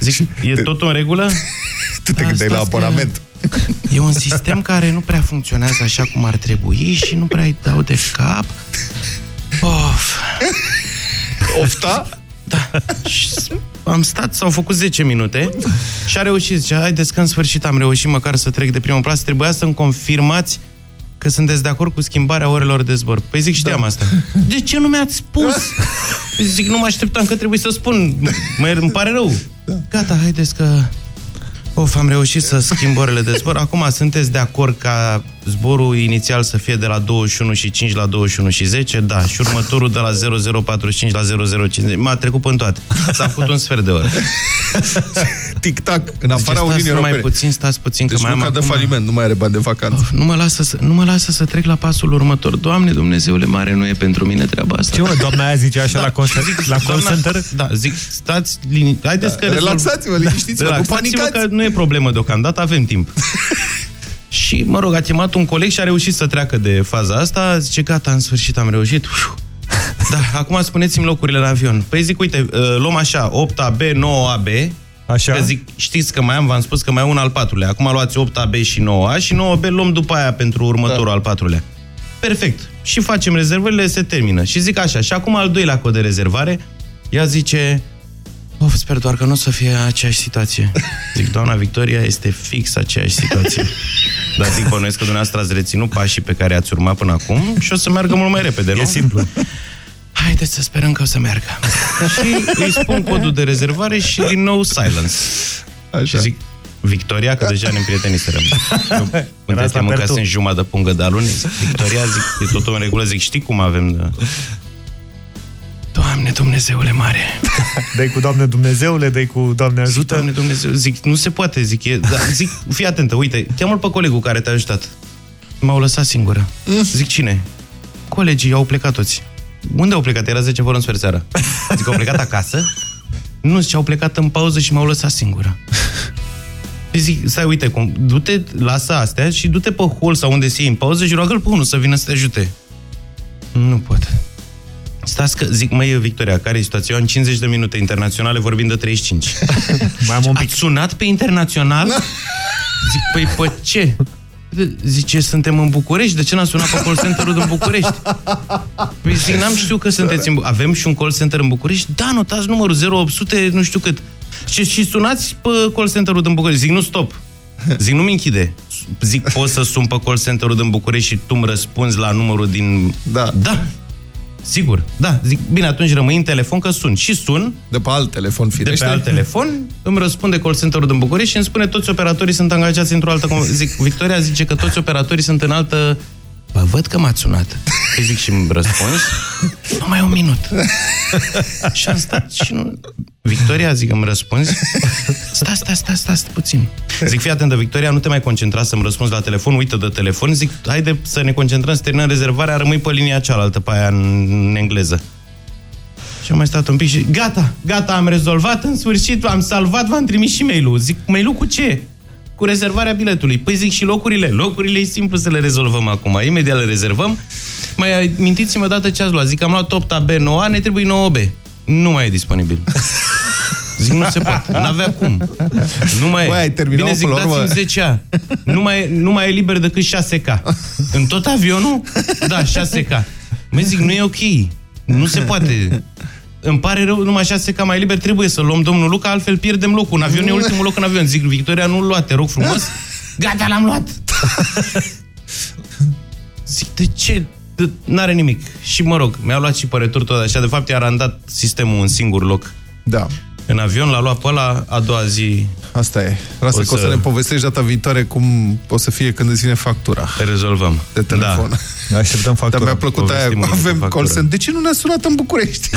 Zic, e totul în regulă? Tu te gândeai la abonament. E un sistem care nu prea funcționează așa cum ar trebui și nu prea îi dau de cap. Of. Ofta? Da. Și am stat, s-au făcut 10 minute și a reușit. Zice, haideți că în sfârșit am reușit măcar să trec de primul plasă. Trebuia să-mi confirmați că sunteți de acord cu schimbarea orelor de zbor. Păi zic, știam da. asta. De ce nu mi-ați spus? Păi zic, nu mă așteptam că trebuie să spun. Mă, îmi pare rău. Gata, haideți că... Of, am reușit să schimb orele de zbor. Acum sunteți de acord ca zborul inițial să fie de la 21 și 5 la 21 și 10? Da. Și următorul de la 0045 la 0050. M-a trecut până toate. S-a făcut un sfert de oră. Tic-tac, în afara stați Uniunii mai Europene. puțin, stați puțin, Deci că mai nu am cadă acum... faliment, nu mai are bani de vacanță. Nu mă, lasă să, nu mă lasă să trec la pasul următor. Doamne, Dumnezeule mare, nu e pentru mine treaba asta. Ce mă, doamna aia zice așa la, call, la call Doamna- center? Da, zic, stați lini... Haideți Da, că rezolv- relaxați-vă, liniștiți-vă, nu relaxați-vă panicați. că nu e problemă deocamdată, avem timp. și, mă rog, a chemat un coleg și a reușit să treacă de faza asta. Zice, gata, în sfârșit am reușit. Uf. Da, acum spuneți-mi locurile la avion. Păi zic, uite, uh, luăm așa, 8AB, 9AB. Așa. Că zic, știți că mai am, v-am spus că mai am un al patrulea. Acum luați 8AB și 9A și 9B luăm după aia pentru următorul da. al patrulea. Perfect. Și facem rezervările, se termină. Și zic așa, și acum al doilea cod de rezervare, ea zice, of, sper doar că nu o să fie aceeași situație. Zic, doamna Victoria, este fix aceeași situație. Dar zic, bănuiesc că dumneavoastră ați reținut pașii pe care ați urmat până acum și o să meargă mult mai repede, nu? E simplu. Haideți să sperăm că o să meargă. și îi spun codul de rezervare și din nou silence. Așa. Și zic, Victoria, că deja ne împrieteniserăm. Între asta timp per că tu. sunt jumătate de pungă de alune. Zic, Victoria, zic, e totul în regulă. Zic, știi cum avem... De... Doamne Dumnezeule mare! Dai cu Doamne Dumnezeule, dai cu Doamne Zic, ajută. Doamne Dumnezeu, zic, nu se poate, zic, e, da, zic, fii atentă, uite, cheamă-l pe colegul care te-a ajutat. M-au lăsat singură. Zic, cine? Colegii au plecat toți. Unde au plecat? Era 10 fără în sfert seara. Zic, au plecat acasă? Nu, zice, au plecat în pauză și m-au lăsat singură. Păi zic, stai, uite, cum, du-te, lasă astea și du-te pe hol sau unde se iei în pauză și roagă-l pe unul să vină să te ajute. Nu pot. Stați că, zic, măi, Victoria, care e situația? Eu am 50 de minute internaționale vorbind de 35. Mai am un pic. Ați sunat pe internațional? Zic, păi pe ce? Zice, suntem în București, de ce n-a sunat pe call center-ul din București? Păi zic, n-am știut că sunteți în Bu- Avem și un call center în București? Da, notați numărul 0800, nu știu cât. Și, și sunați pe call center-ul din București. Zic, nu, stop. Zic, nu-mi închide. Zic, poți să sun pe call center-ul din București și tu îmi răspunzi la numărul din... Da. Da. Sigur, da. Zic, bine, atunci rămâi în telefon că sun. Și sun. De pe alt telefon, De firește. pe alt telefon, îmi răspunde call center-ul din București și îmi spune toți operatorii sunt angajați într-o altă... com- Zic, Victoria zice că toți operatorii sunt în altă... Bă, văd că m-ați sunat. Îi zic și îmi răspunzi. Numai un minut. și am stat și nu... Victoria, zic, îmi răspunzi? Stai, stai, stai, stai, stai puțin. Zic, fii atentă, Victoria, nu te mai concentra să-mi răspunzi la telefon, uită de telefon. Zic, haide să ne concentrăm, să terminăm rezervarea, rămâi pe linia cealaltă, pe aia în engleză. Și am mai stat un pic și gata, gata, am rezolvat, în sfârșit, am salvat, v-am trimis și mail-ul. Zic, mail-ul cu ce? Cu rezervarea biletului. Păi zic și locurile. Locurile e simplu să le rezolvăm acum. Imediat le rezervăm. Mai mintiți-mă odată ce ați luat. Zic, am luat 8 B, 9A, ne trebuie 9B. Nu mai e disponibil. Zic, nu se poate. N-avea cum. Nu mai e. Băi, ai terminat Bine, zic, până la urmă. dați-mi 10A. Nu mai, e- nu mai e liber decât 6K. În tot avionul? Da, 6K. Mă zic, nu e ok. Nu se poate. Îmi pare rău, numai 6K mai liber trebuie să luăm domnul Luca, altfel pierdem locul. În avion e ultimul loc în avion. Zic, Victoria, nu-l lua, te rog frumos. Gata, l-am luat. Zic, de ce? De- N-are nimic. Și mă rog, mi-a luat și pe retur tot așa. De fapt, i-a randat sistemul în singur loc. Da. În avion l-a luat pe ăla, a doua zi... Asta e. Lasă O că o să să- ne povestești data viitoare cum o să fie când îți vine factura. Rezolvăm. De telefon. Da. Așteptăm factura. Dar mi-a plăcut aia, Povestim cu mâine avem cu call factura. center. De ce nu ne-a sunat în București?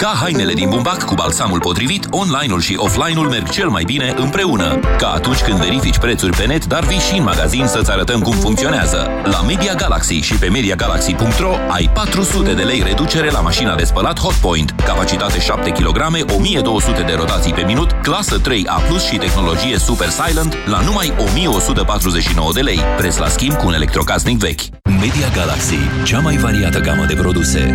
Ca hainele din bumbac cu balsamul potrivit, online-ul și offline-ul merg cel mai bine împreună. Ca atunci când verifici prețuri pe net, dar vii și în magazin să-ți arătăm cum funcționează. La Media Galaxy și pe MediaGalaxy.ro ai 400 de lei reducere la mașina de spălat Hotpoint, capacitate 7 kg, 1200 de rotații pe minut, clasă 3A+, și tehnologie Super Silent la numai 1149 de lei, preț la schimb cu un electrocasnic vechi. Media Galaxy, cea mai variată gamă de produse,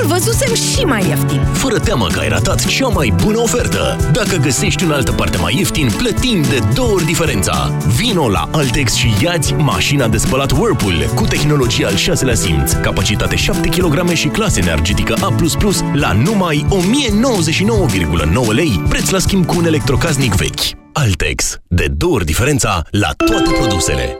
Îl văzusem și mai ieftin. Fără teamă că ai ratat cea mai bună ofertă. Dacă găsești în altă parte mai ieftin, plătim de două ori diferența. Vino la Altex și iați mașina de spălat Whirlpool cu tehnologie al șaselea simț, capacitate 7 kg și clasă energetică A++ la numai 1099,9 lei, preț la schimb cu un electrocasnic vechi. Altex. De două ori diferența la toate produsele.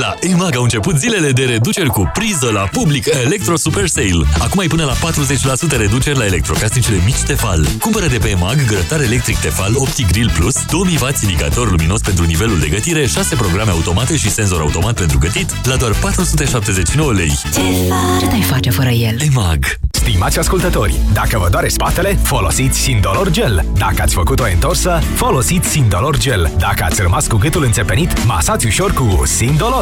La EMAG au început zilele de reduceri cu priză la public Electro Super Sale. Acum ai până la 40% reduceri la electrocasnicele mici Tefal. Cumpără de pe EMAG grătar electric Tefal Opti Grill Plus, 2000W indicator luminos pentru nivelul de gătire, 6 programe automate și senzor automat pentru gătit la doar 479 lei. Ce ai face fără el? EMAG Stimați ascultători, dacă vă doare spatele, folosiți Sindolor Gel. Dacă ați făcut o întorsă, folosiți Sindolor Gel. Dacă ați rămas cu gâtul înțepenit, masați ușor cu Sindolor.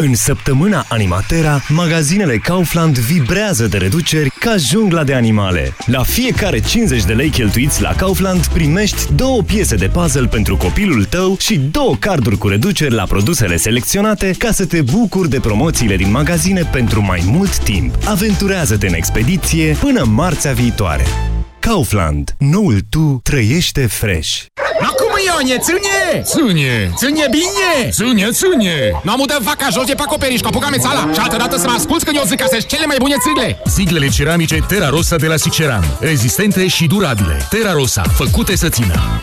În săptămâna Animatera, magazinele Kaufland vibrează de reduceri ca jungla de animale. La fiecare 50 de lei cheltuiți la Kaufland primești două piese de puzzle pentru copilul tău și două carduri cu reduceri la produsele selecționate ca să te bucuri de promoțiile din magazine pentru mai mult timp. Aventurează-te în expediție până marțea viitoare. Kaufland. Noul tu trăiește fresh. No cum, Ione, ține! Ține! Ține bine! Ține, ține! Nu am udat vaca jos de pe acoperiș, cu apucame țala și altă dată să mă asculți când eu zic că sunt cele mai bune țigle! Siglele ceramice Terra Rosa de la Siceran. Rezistente și durabile. Terra Rosa. Făcute să țină.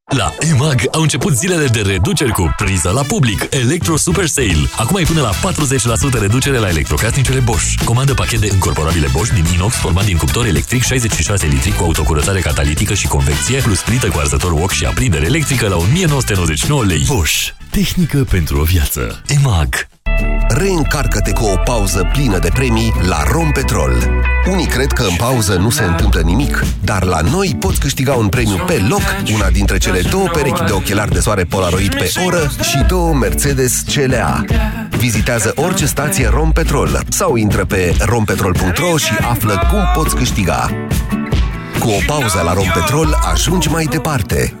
La EMAG au început zilele de reduceri cu priză la public, Electro Super Sale. Acum ai până la 40% reducere la electrocasnicele Bosch. Comandă pachet de încorporabile Bosch din inox format din cuptor electric 66 litri cu autocurățare catalitică și convecție, plus plită cu arzător wok și aprindere electrică la 1999 lei. Bosch. Tehnică pentru o viață. EMAG. Reîncarcă-te cu o pauză plină de premii la Rompetrol. Unii cred că în pauză nu se întâmplă nimic, dar la noi poți câștiga un premiu pe loc, una dintre cele două perechi de ochelari de soare Polaroid pe oră și două Mercedes CLA. Vizitează orice stație Rompetrol sau intră pe rompetrol.ro și află cum poți câștiga. Cu o pauză la Rompetrol ajungi mai departe.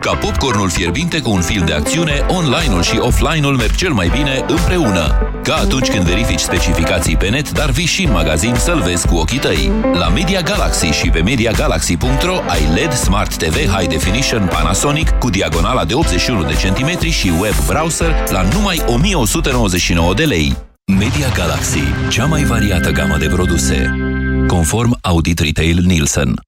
Ca popcornul fierbinte cu un film de acțiune, online-ul și offline-ul merg cel mai bine împreună. Ca atunci când verifici specificații pe net, dar vii și în magazin să-l vezi cu ochii tăi. La Media Galaxy și pe MediaGalaxy.ro ai LED Smart TV High Definition Panasonic cu diagonala de 81 de centimetri și web browser la numai 1199 de lei. Media Galaxy, cea mai variată gamă de produse. Conform Audit Retail Nielsen.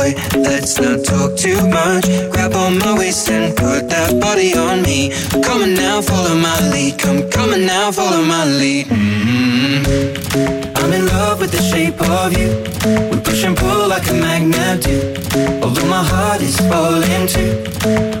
boy, let's not talk too much. Grab on my waist and put that body on me. Come on now, follow my lead. Come, come on now, follow my lead. Mm-hmm. I'm in love with the shape of you. We push and pull like a magnet do. Although my heart is falling too.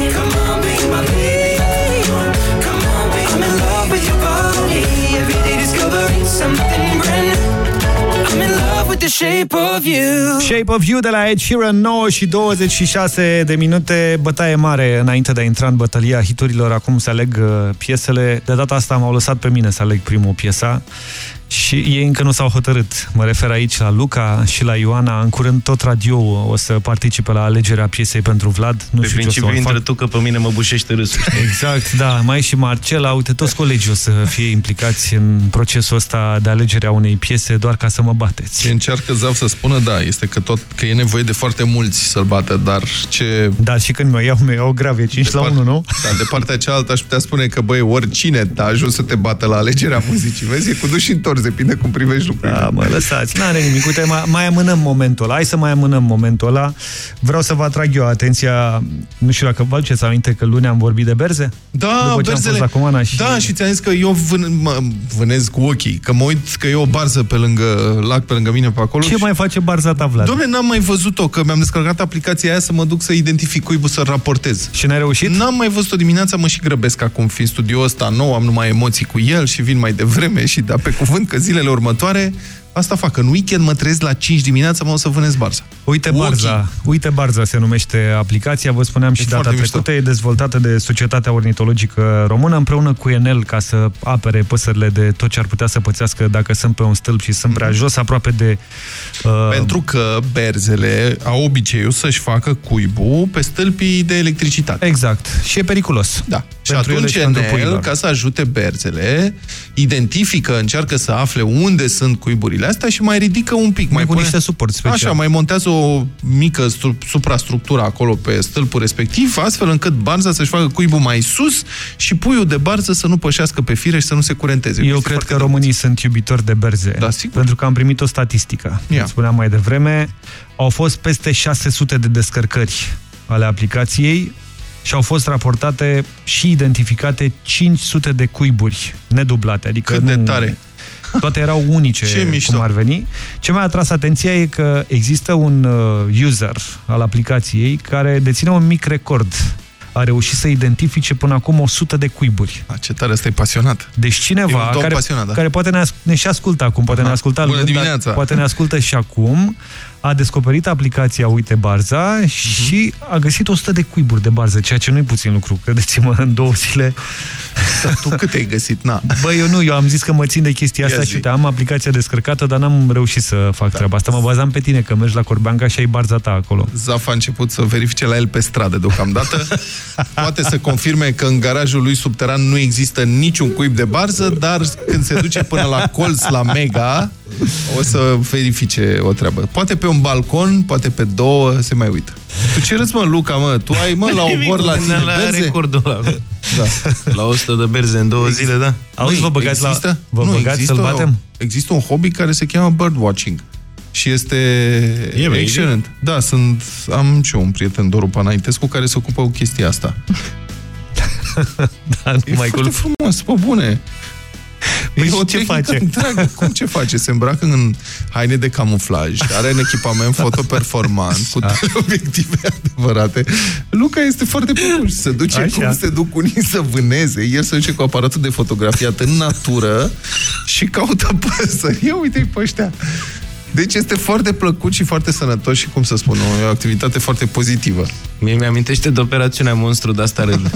Something brand new. I'm in love with the shape of you. Shape of You de la Ed Sheeran, 9 și 26 de minute, bătaie mare înainte de a intra în bătălia hiturilor. Acum se aleg uh, piesele. De data asta m-au lăsat pe mine să aleg primul piesa și ei încă nu s-au hotărât. Mă refer aici la Luca și la Ioana. În curând tot radio o să participe la alegerea piesei pentru Vlad. Nu Pe știu ce o să principiu fac. intră tu, că pe mine mă bușește râsul. Exact, da. Mai e și Marcela. Uite, toți colegii o să fie implicați în procesul ăsta de alegere a unei piese doar ca să mă bateți. Ce încearcă Zav să spună, da, este că, tot, că e nevoie de foarte mulți să-l bată, dar ce... Dar și când mă iau, mă iau grave, 5 la 1, nu? Da, de partea cealaltă aș putea spune că, băi, oricine a ajuns să te bată la alegerea muzicii, vezi, e cu duș și întors, depinde cum privești lucrurile. Da, mă, lăsați, n-are nimic. Uite, mai, mai amânăm momentul ăla. Hai să mai amânăm momentul ăla. Vreau să vă atrag eu atenția, nu știu dacă vă aduceți aminte că luni am vorbit de berze? Da, După ce am berzele. fost la Comana și... Da, și ți-am zis că eu vân, mă, vânez cu ochii, că mă uit că e o barză pe lângă lac, pe lângă mine pe acolo. Ce și... mai face barza ta, Vlad? Dom'le, n-am mai văzut-o, că mi-am descărcat aplicația aia să mă duc să identific cuibul, să raportez. Și n-ai reușit? N-am mai văzut-o dimineața, mă și grăbesc acum, fiind studioul ăsta nou, am numai emoții cu el și vin mai devreme și da pe cuvânt că zilele următoare asta fac. În weekend mă trezesc la 5 dimineața, mă o să vânez barza. Uite Cu Barza, ochii. uite Barza se numește aplicația, vă spuneam și E data foarte trecută, e dezvoltată de Societatea Ornitologică Română împreună cu Enel ca să apere păsările de tot ce ar putea să pățească dacă sunt pe un stâlp și sunt prea jos, aproape de... Uh, Pentru că berzele au obiceiul să-și facă cuibul pe stâlpii de electricitate. Exact. Și e periculos. Da. Și Pentru ele atunci și pentru Enel, puiilor. ca să ajute berzele, identifică, încearcă să afle unde sunt cuiburile astea și mai ridică un pic. Mai cu niște suport special. Așa, mai montează o mică stru suprastructură acolo pe stâlpul respectiv, astfel încât barza să-și facă cuibul mai sus și puiul de barză să nu pășească pe fire și să nu se curenteze. Eu Este cred foarte că românii sunt iubitori de berze. Da, sigur. Pentru că am primit o statistică. Ia. Spuneam mai devreme, au fost peste 600 de descărcări ale aplicației și au fost raportate și identificate 500 de cuiburi nedublate. Adică Cât de nu- tare! Toate erau unice, Ce mișto. cum ar veni. Ce mi-a atras atenția e că există un uh, user al aplicației care deține un mic record. A reușit să identifice până acum 100 de cuiburi. A, ce tare, ăsta e pasionat. Deci E cineva un domn care, pasionat, da. care poate ne, as- ne și ascultă acum, poate Aha. ne asculta Bună luni, dar dimineața. poate ne ascultă și acum, a descoperit aplicația Uite Barza și a găsit 100 de cuiburi de barză, ceea ce nu e puțin lucru, credeți-mă, în două zile. Dar tu cât ai găsit? Na. Bă, eu nu, eu am zis că mă țin de chestia asta Ia și zi. uite, am aplicația descărcată, dar n-am reușit să fac da. treaba asta. Mă bazam pe tine, că mergi la Corbeanca și ai barza ta acolo. Zaf a început să verifice la el pe stradă deocamdată. Poate să confirme că în garajul lui subteran nu există niciun cuib de barză, dar când se duce până la colț, la Mega, o să verifice o treabă. Poate pe un balcon, poate pe două, se mai uită. Tu ce râzi, mă, Luca, mă? Tu ai, mă, la obor la tine la berze? recordul ăla. Da. La 100 de berze în două zile, da. Auzi, vă băgați la- există? vă nu, băgați există să-l o- batem? Există un hobby care se cheamă birdwatching. Și este E, bă, excelent. Da, sunt, am și eu un prieten, Doru Panaitescu, care se ocupă cu chestia asta. da, nu E mai foarte frumos, pe bune. Păi e și o ce tehnică face? Întreagă. Cum ce face? Se îmbracă în haine de camuflaj, are în echipament fotoperformant, cu Da. obiective adevărate. Luca este foarte plăcut și se duce Așa. cum se duc unii să vâneze. El se duce cu aparatul de fotografiat în natură și caută păsări. Ia uite-i pe ăștia. Deci este foarte plăcut și foarte sănătos și, cum să spun, o activitate foarte pozitivă. Mie mi-amintește de operațiunea monstru de asta râd.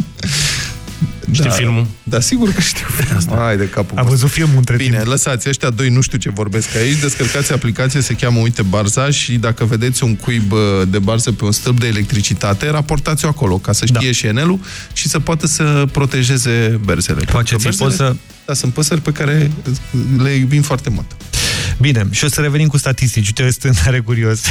Știi filmul? Da, sigur că știu filmul. Hai de capul. A văzut filmul între Bine, timp. lăsați, ăștia doi nu știu ce vorbesc aici. Descărcați aplicația, se cheamă Uite Barza și dacă vedeți un cuib uh, de barză pe un stâlp de electricitate, raportați-o acolo, ca să știe da. și enelul și să poată să protejeze berzele. Faceți Pentru că poză. Da, sunt păsări pe care le iubim foarte mult. Bine, și o să revenim cu statistici. Uite, sunt tare curios.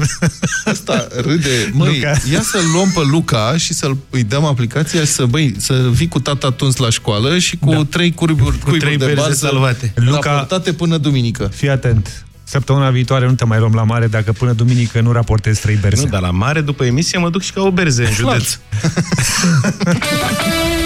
Asta râde. Măi, Luca. ia să-l luăm pe Luca și să-l îi dăm aplicația și să, băi, să vii cu tata tuns la școală și cu da. trei cuiburi, cu trei de berze barză salvate. Luca- raportate până duminică. Fii atent. Săptămâna viitoare nu te mai luăm la mare dacă până duminică nu raportezi trei berze. Nu, dar la mare, după emisie, mă duc și ca o berze în județ.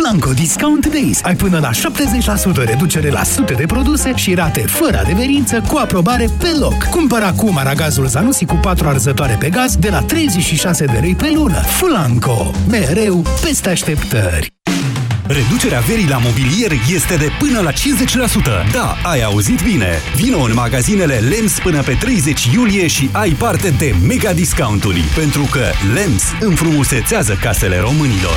Flanco Discount Days. Ai până la 70% reducere la sute de produse și rate fără adeverință cu aprobare pe loc. Cumpăr acum aragazul Zanussi cu 4 arzătoare pe gaz de la 36 de lei pe lună. Flanco. Mereu peste așteptări. Reducerea verii la mobilier este de până la 50%. Da, ai auzit bine! Vino în magazinele LEMS până pe 30 iulie și ai parte de mega discounturi, pentru că LEMS înfrumusețează casele românilor.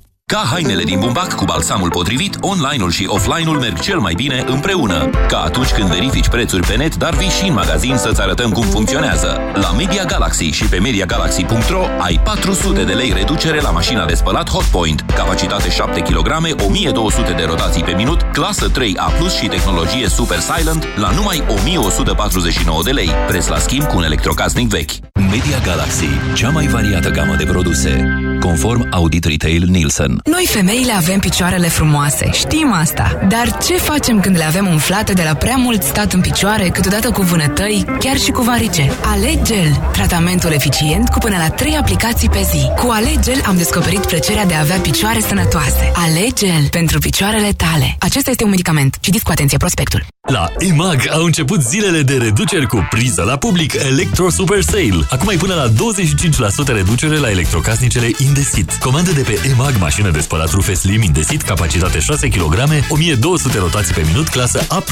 Ca hainele din bumbac cu balsamul potrivit, online-ul și offline-ul merg cel mai bine împreună. Ca atunci când verifici prețuri pe net, dar vii și în magazin să-ți arătăm cum funcționează. La Media Galaxy și pe MediaGalaxy.ro ai 400 de lei reducere la mașina de spălat Hotpoint, capacitate 7 kg, 1200 de rotații pe minut, clasă 3A+, și tehnologie Super Silent la numai 1149 de lei, preț la schimb cu un electrocasnic vechi. Media Galaxy, cea mai variată gamă de produse, conform Audit Retail Nielsen. Noi femeile avem picioarele frumoase, știm asta. Dar ce facem când le avem umflate de la prea mult stat în picioare, câteodată cu vânătăi, chiar și cu varice? Alegel, tratamentul eficient cu până la 3 aplicații pe zi. Cu Alegel am descoperit plăcerea de a avea picioare sănătoase. Alegel pentru picioarele tale. Acesta este un medicament. Citiți cu atenție prospectul. La EMAG au început zilele de reduceri cu priză la public Electro Super Sale. Acum ai până la 25% reducere la electrocasnicele Indesit. Comandă de pe EMAG mașină de spălat rufe slim Indesit, capacitate 6 kg, 1200 rotații pe minut, clasă A+++,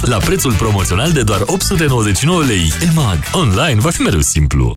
la prețul promoțional de doar 899 lei. EMAG. Online va fi mereu simplu.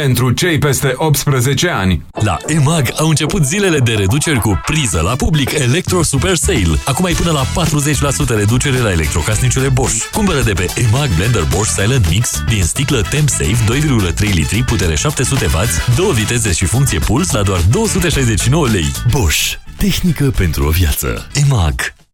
Pentru cei peste 18 ani. La EMAG au început zilele de reduceri cu priză la public Electro Super Sale. Acum ai până la 40% reducere la electrocasnicele Bosch. Cumpără de pe EMAG Blender Bosch Silent Mix din sticlă Temp Safe 2,3 litri, putere 700W, două viteze și funcție puls la doar 269 lei. Bosch. Tehnică pentru o viață. EMAG.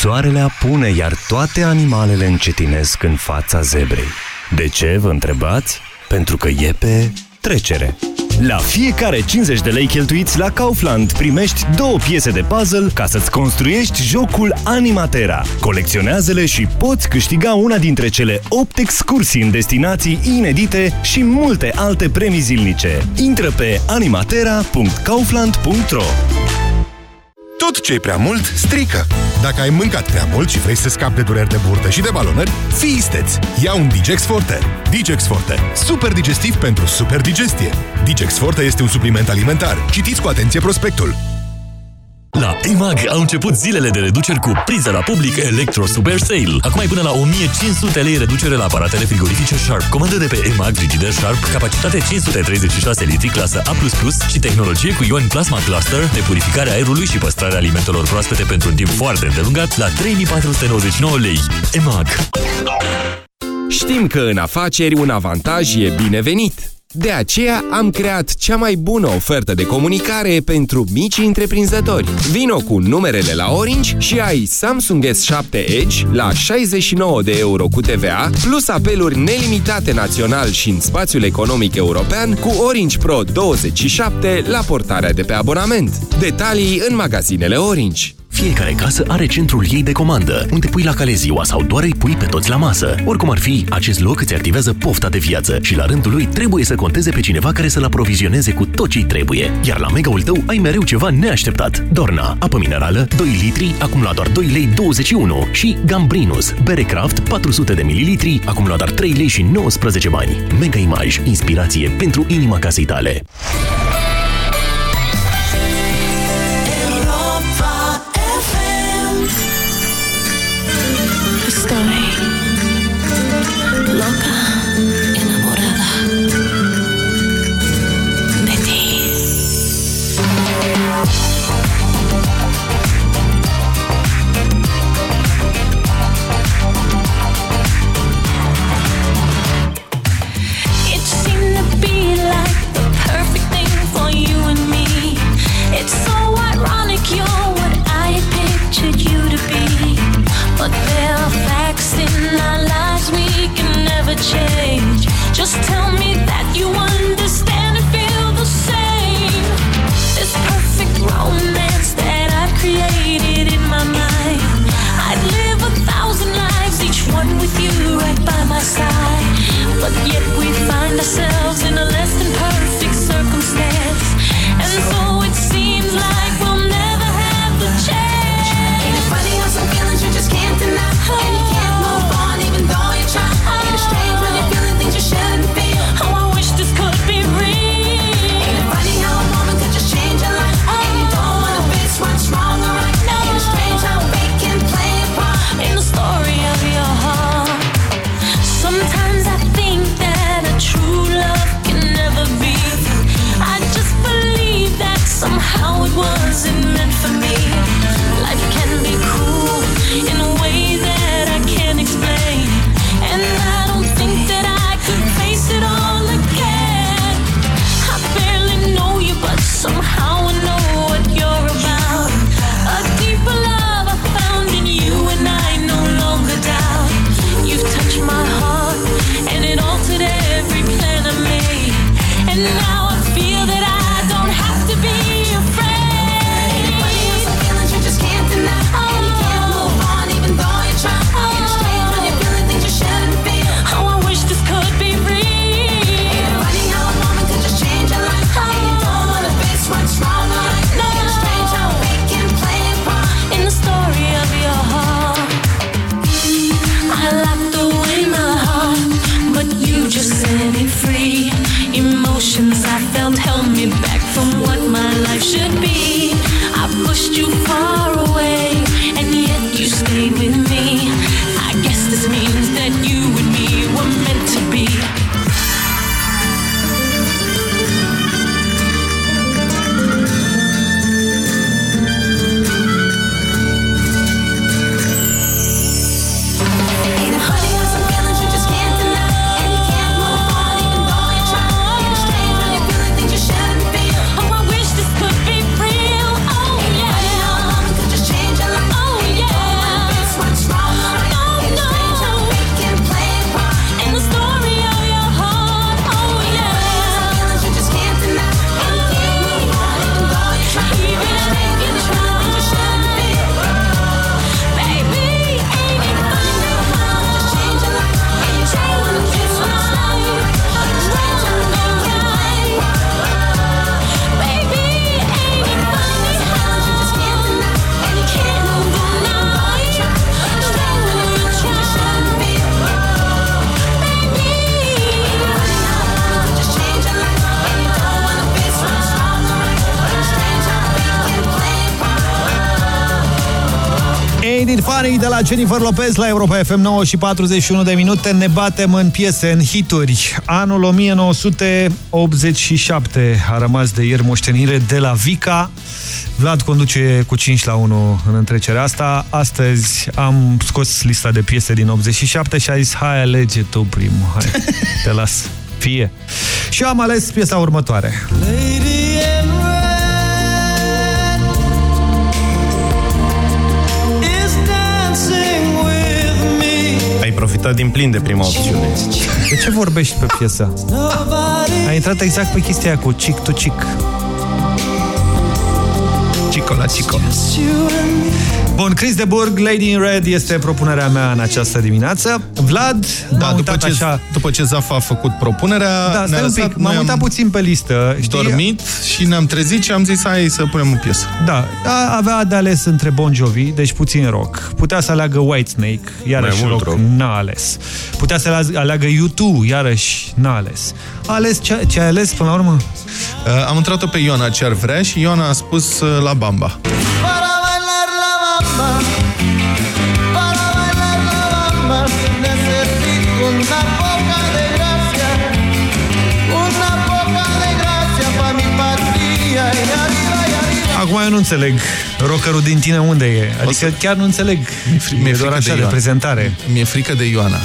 Soarele apune, iar toate animalele încetinesc în fața zebrei. De ce, vă întrebați? Pentru că e pe trecere. La fiecare 50 de lei cheltuiți la Kaufland primești două piese de puzzle ca să-ți construiești jocul Animatera. Colecționează-le și poți câștiga una dintre cele 8 excursii în destinații inedite și multe alte premii zilnice. Intră pe animatera.kaufland.ro tot ce e prea mult, strică. Dacă ai mâncat prea mult și vrei să scapi de dureri de burtă și de balonări, fii isteț! Ia un Digex Forte. Digex Forte. Super digestiv pentru super digestie. Digex Forte este un supliment alimentar. Citiți cu atenție prospectul. La EMAG au început zilele de reduceri cu priză la public Electro Super Sale. Acum ai până la 1500 lei reducere la aparatele frigorifice Sharp. Comandă de pe EMAG Frigider Sharp, capacitate 536 litri, clasă A++ și tehnologie cu ion Plasma Cluster de purificare a aerului și păstrarea alimentelor proaspete pentru un timp foarte îndelungat la 3499 lei. EMAG. Știm că în afaceri un avantaj e binevenit. De aceea am creat cea mai bună ofertă de comunicare pentru mici întreprinzători. Vino cu numerele la Orange și ai Samsung S7 Edge la 69 de euro cu TVA, plus apeluri nelimitate național și în spațiul economic european cu Orange Pro 27 la portarea de pe abonament. Detalii în magazinele Orange. Fiecare casă are centrul ei de comandă, unde pui la cale ziua sau doar îi pui pe toți la masă. Oricum ar fi, acest loc îți activează pofta de viață și la rândul lui trebuie să conteze pe cineva care să-l aprovizioneze cu tot ce trebuie. Iar la mega-ul tău ai mereu ceva neașteptat. Dorna, apă minerală, 2 litri, acum la doar 2 lei 21 și Gambrinus, bere craft 400 de mililitri, acum la doar 3 lei și 19 bani. Mega Image, inspirație pentru inima casei tale. Change. Just tell me la Jennifer Lopez la Europa FM 9 și 41 de minute. Ne batem în piese, în hituri. Anul 1987 a rămas de ieri moștenire de la Vica. Vlad conduce cu 5 la 1 în întrecerea asta. Astăzi am scos lista de piese din 87 și a zis Hai alege tu primul, hai, te las, fie. Și eu am ales piesa următoare. Lady me. Ai profitat din plin de prima opțiune. De ce vorbești pe piesă? Nobody A intrat exact pe chestia aia cu chick to chick Cico la Cico. just you and me. Bun, Chris de Burg, Lady in Red este propunerea mea în această dimineață. Vlad, Da, m-am după uitat ce, așa... după ce Zaf a făcut propunerea, Da, ne-a stai un lăsat, pic, m-am noi uitat am puțin pe listă. Știi? dormit și ne-am trezit și am zis hai să punem o piesă. Da, a- avea de ales între Bon Jovi, deci puțin rock. Putea să aleagă Whitesnake, iarăși Mai mult rock, rock. n-a ales. Putea să ale- aleagă U2, iarăși n-a ales. A ales ce, ce a ales până la urmă? Uh, am întrebat-o pe Ioana ce ar vrea și Ioana a spus uh, la Bamba. Para bailar la bamba, para bailar la bamba, necesito una poca de gracia, una poca de gracia pa' mi patria y arriba y arriba. Acum eu nu înțeleg rockerul din tine unde e. Adică chiar nu înțeleg. mi-e e doar frică așa de de, Ioana. prezentare. Mi-e frică de Ioana.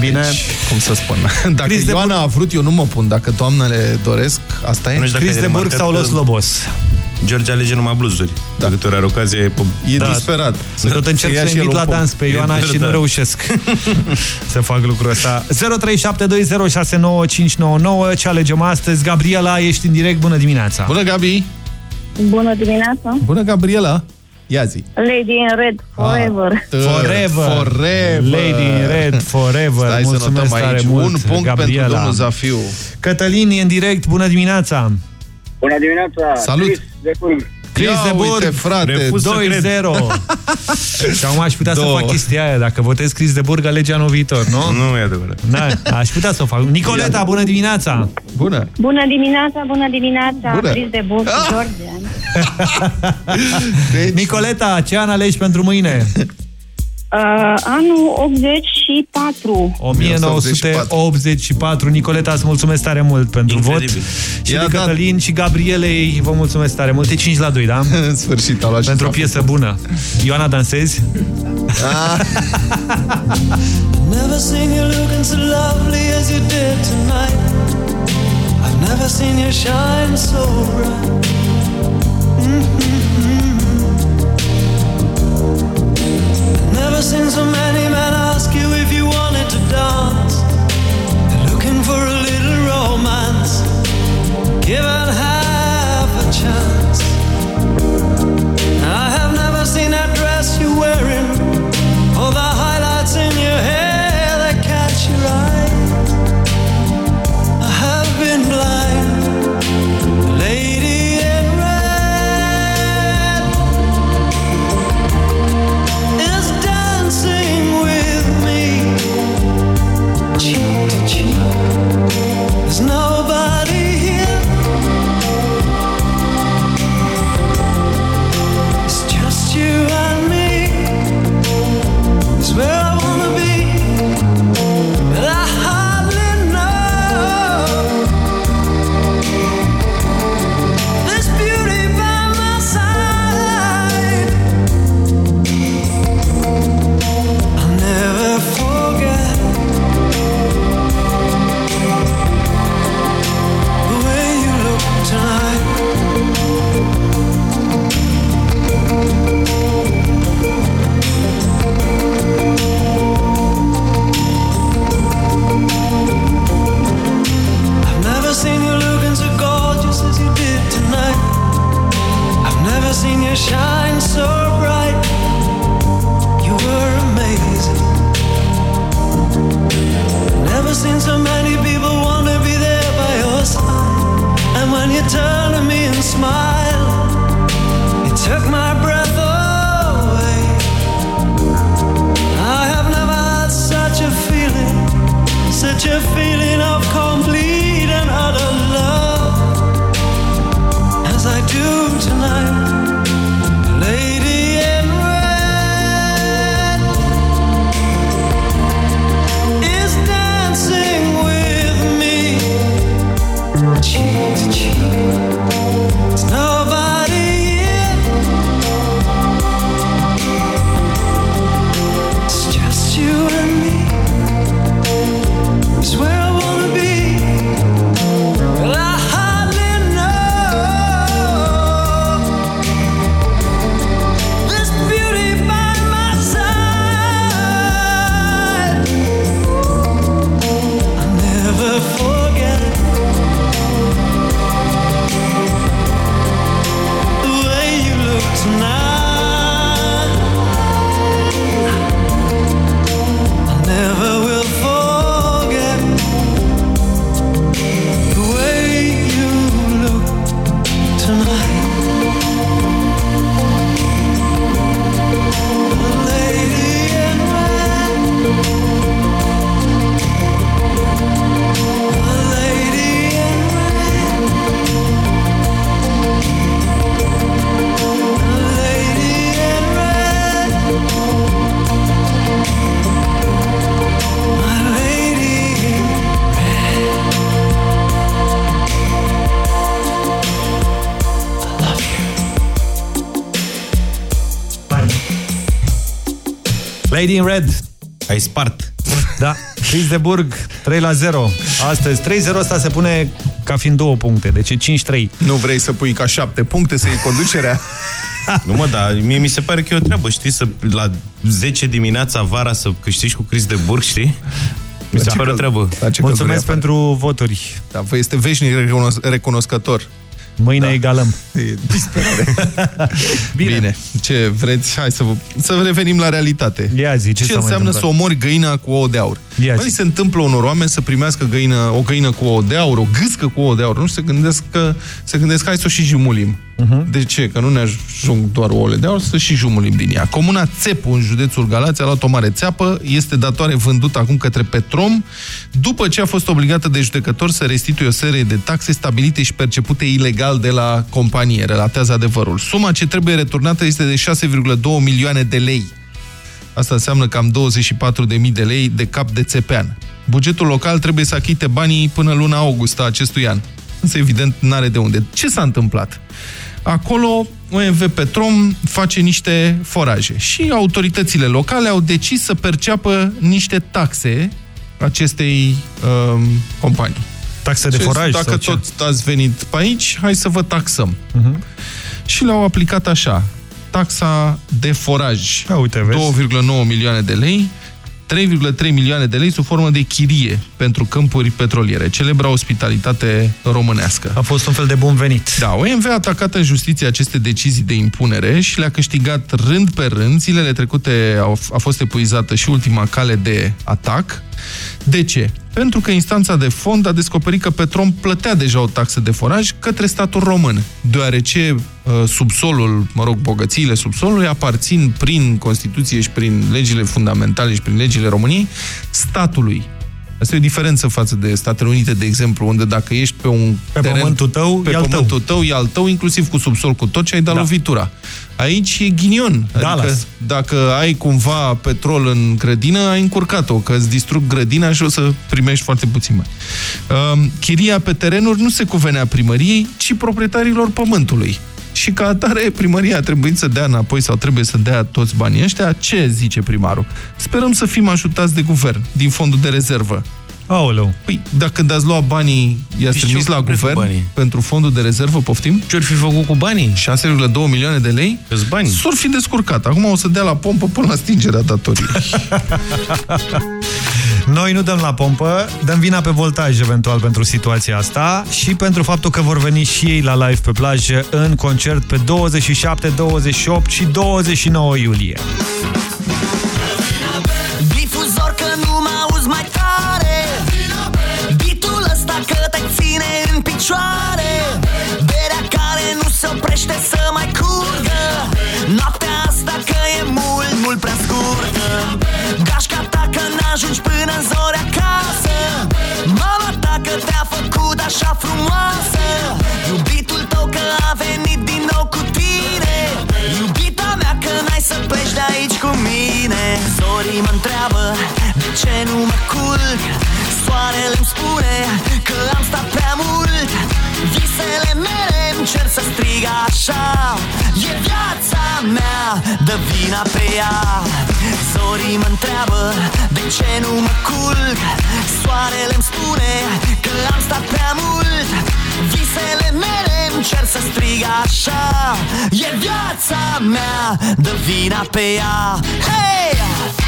Bine. Deci, cum să spun? Dacă Chris de Ioana a vrut, eu nu mă pun. Dacă doamnele doresc, asta e. Nu știu dacă Chris ai de Burg remarcat sau că Los Lobos? George alege numai bluzuri. Da. De câte ori are ocazie, e pe... E Da. disperat. Să tot încerc ia să și el invit un la punct. dans pe E Ioana și nu verdad. reușesc să fac lucrul ăsta. 0372069599 Ce alegem astăzi? Gabriela, ești în direct. Bună dimineața! Bună, Gabi! Bună dimineața! Bună, Gabriela! Ia zi! Lady in Red, forever! Forever. Forever! Lady in Red, forever! Stai să Mulțumesc notăm tare aici. mult, Un punct Gabriela. pentru domnul Zafiu. Cătălin e în direct. Bună dimineața! Bună dimineața! Salut! Chris de Burg. Chris Ia de Burg, uite, frate, 2-0. și acum aș putea Două. să fac chestia aia. Dacă votez Chris de Burg, alege anul viitor, nu? Nu e adevărat. Da, aș putea să o fac. Nicoleta, bună dimineața! Bună! Bună dimineața, bună dimineața! Bună. Chris de Burg, Ah! George. Deci, Nicoleta, ce an alegi pentru mâine? Uh, anul 84. 1984. Nicoleta, îți mulțumesc tare mult pentru Incredibil. vot. Și Ia lui dat. Cătălin și Gabrielei vă mulțumesc tare mult. E 5 la 2, da? În sfârșit, a luat și pentru o Zafiu. piesă bună. Ioana, dansezi? Never seen you looking so lovely as you did tonight. I've never seen you shine so bright. Mm-hmm. Never seen so many men ask you if you wanted to dance. They're looking for a little romance. Given half Lady in Red. Ai spart. Da. Chris de Burg, 3 la 0. Astăzi 3-0 asta se pune ca fiind două puncte, deci e 5-3. Nu vrei să pui ca șapte puncte să iei conducerea? Nu mă, dar mie mi se pare că e o treabă, știi, să la 10 dimineața vara să câștigi cu Chris de Burg, știi? Mi se pare o treabă. Mulțumesc pentru voturi. Da, vă este veșnic recunos recunoscător. Mâine da. egalăm. E disperare. Bine. Bine. Ce vreți? Hai să, vă, să revenim la realitate. Ia zi, ce, ce s-a mai înseamnă să întâmplat? omori găina cu ouă de aur? Ia Băi, zi. se întâmplă unor oameni să primească găină, o găină cu ouă de aur, o gâscă cu ouă de aur. Nu se gândesc că se gândesc hai să o și jumulim. Mhm. De ce? Că nu ne ajung doar ouăle de aur, să și jumulim din ea. Comuna Țepu, în județul Galați, a luat o mare țeapă, este datoare vândută acum către Petrom, după ce a fost obligată de judecător să restituie o serie de taxe stabilite și percepute ilegal de la companie, relatează adevărul. Suma ce trebuie returnată este de 6,2 milioane de lei. Asta înseamnă cam 24.000 de lei de cap de țepean. Bugetul local trebuie să achite banii până luna august a acestui an. Însă, evident, n-are de unde. Ce s-a întâmplat? Acolo, OMV Petrom face niște foraje și autoritățile locale au decis să perceapă niște taxe acestei um, companii. Taxe de Ce- foraj Dacă sau ce? tot ați venit pe aici, hai să vă taxăm. Mhm. Și le-au aplicat așa. Taxa de foraj. A, uite, vezi? 2,9 milioane de lei, 3,3 milioane de lei sub formă de chirie pentru câmpuri petroliere. Celebra ospitalitate românească. A fost un fel de bun venit. Da, OMV a atacat în justiție aceste decizii de impunere și le-a câștigat rând pe rând. Zilele trecute au, a fost epuizată și ultima cale de atac. De ce? Pentru că instanța de fond a descoperit că Petrom plătea deja o taxă de foraj către statul român, deoarece uh, subsolul, mă rog, bogățiile subsolului aparțin prin Constituție și prin legile fundamentale și prin legile României statului. Asta e o diferență față de Statele Unite, de exemplu, unde dacă ești pe un Pe teren, pământul tău, pe e al tău. pământul tău, e al tău, inclusiv cu subsol, cu tot ce ai dat da. lovitura. Aici e ghinion. Dallas. Adică dacă ai cumva petrol în grădină, ai încurcat-o, că îți distrug grădina și o să primești foarte puțin mai. Um, chiria pe terenuri nu se cuvenea primăriei, ci proprietarilor pământului. Și ca atare, primăria a trebuit să dea înapoi sau trebuie să dea toți banii ăștia. Ce zice primarul? Sperăm să fim ajutați de guvern, din fondul de rezervă. Aoleu. Păi, dacă dați lua banii, i-ați Și trimis ce-au la făcut cu guvern banii? pentru fondul de rezervă, poftim? Ce-or fi făcut cu banii? 6,2 milioane de lei? Câți bani? S-or fi descurcat. Acum o să dea la pompă până la stingerea datoriei. Noi nu dăm la pompă, dăm vina pe voltaj eventual pentru situația asta și pentru faptul că vor veni și ei la live pe plajă în concert pe 27, 28 și 29 iulie. Difuzor că nu mă auzi mai tare. Bitul ăsta că te ține în picioare. Berea care nu se oprește să mai curgă. Noaptea asta că e mult, mult prea scurtă Gașca ajungi până în zori acasă. Mama ta că te-a făcut așa frumoasă Iubitul tău că a venit din nou cu tine. Iubita mea că n-ai să pleci de aici cu mine. Zorii mă întreabă de ce nu mă culc? Soarele îmi spune că am stat prea mult. Visele mele îmi cer să strig așa. E viața mea, dă vina pe ea. Zorii mă întreabă de ce nu mă culc? Soarele îmi spune că am stat prea mult. Visele mele îmi cer să strig așa. E viața mea, dă vina pe ea. Hei!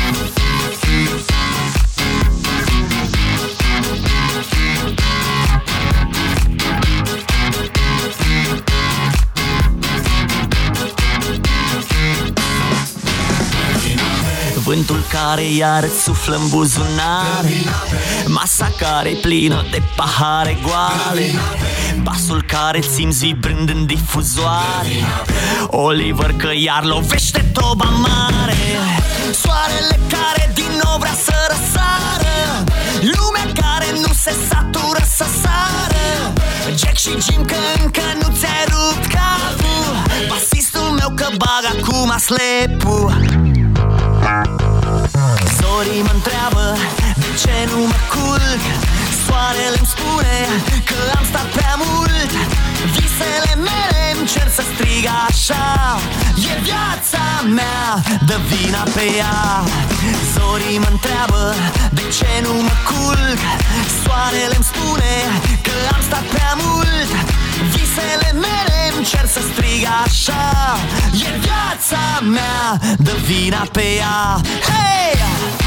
Vântul care iar îți suflă în buzunare. Masa care e plină de pahare goale. Basul care simți vibrând în difuzoare. Oliver că iar lovește toba mare. Soarele care din nou vrea să răsară. Lumea care nu se satură să sară. Jack și Jim că încă nu ți-ai rupt capul. Basistul meu că bag acum slepul Zorii mă întreabă de ce nu mă culc? Soarele îmi spune că am stat prea mult. Visele mele îmi cer să strig așa. E viața mea, dă vina pe ea. Zorii mă întreabă de ce nu mă culc? Soarele îmi spune că am stat prea mult. Visele mele îmi cer să strig așa. E viața mea, dă vina pe ea. Hei!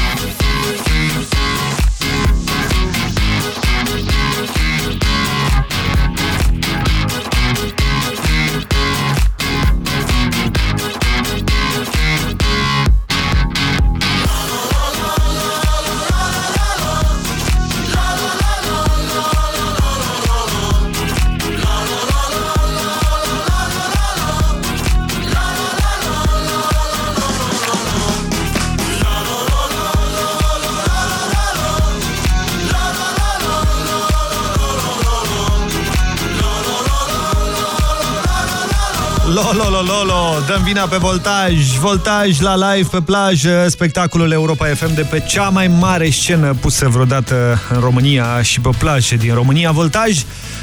Lolo, lolo, lolo, dăm vina pe voltaj. Voltaj la live pe plajă. Spectacolul Europa FM de pe cea mai mare scenă pusă vreodată în România și pe plajă din România. Voltaj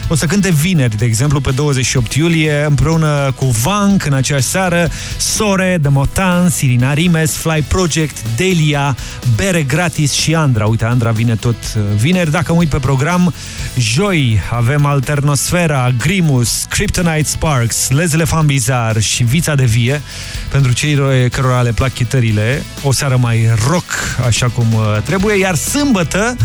o să cânte vineri, de exemplu, pe 28 iulie, împreună cu Vank în aceeași seară, Sore, The Motan, Sirina Rimes, Fly Project, Delia, Bere Gratis și Andra. Uite, Andra vine tot uh, vineri. Dacă mă uit pe program, joi avem Alternosfera, Grimus, Kryptonite Sparks, Les Elefant Bizar și Vița de Vie, pentru cei cărora le plac chitările. O seară mai rock, așa cum uh, trebuie. Iar sâmbătă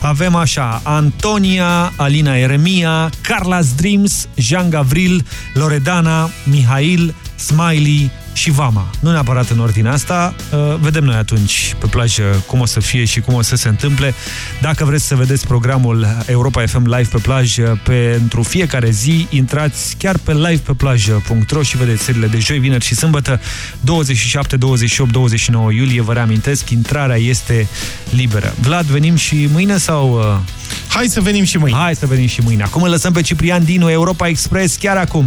avem așa, Antonia, Alina Eremia, Carla's Dreams, Jean Gavril, Loredana, Mihail, Smiley și Vama. Nu neapărat în ordinea asta, uh, vedem noi atunci pe plajă cum o să fie și cum o să se întâmple. Dacă vreți să vedeți programul Europa FM Live pe plajă pentru fiecare zi, intrați chiar pe livepeplajă.ro și vedeți serile de joi, vineri și sâmbătă, 27, 28, 29 iulie. Vă reamintesc, intrarea este liberă. Vlad, venim și mâine sau... uh, Hai să venim și mâine. Hai să venim și mâine. Acum îl lăsăm pe Ciprian Dinu, Europa Express, chiar acum.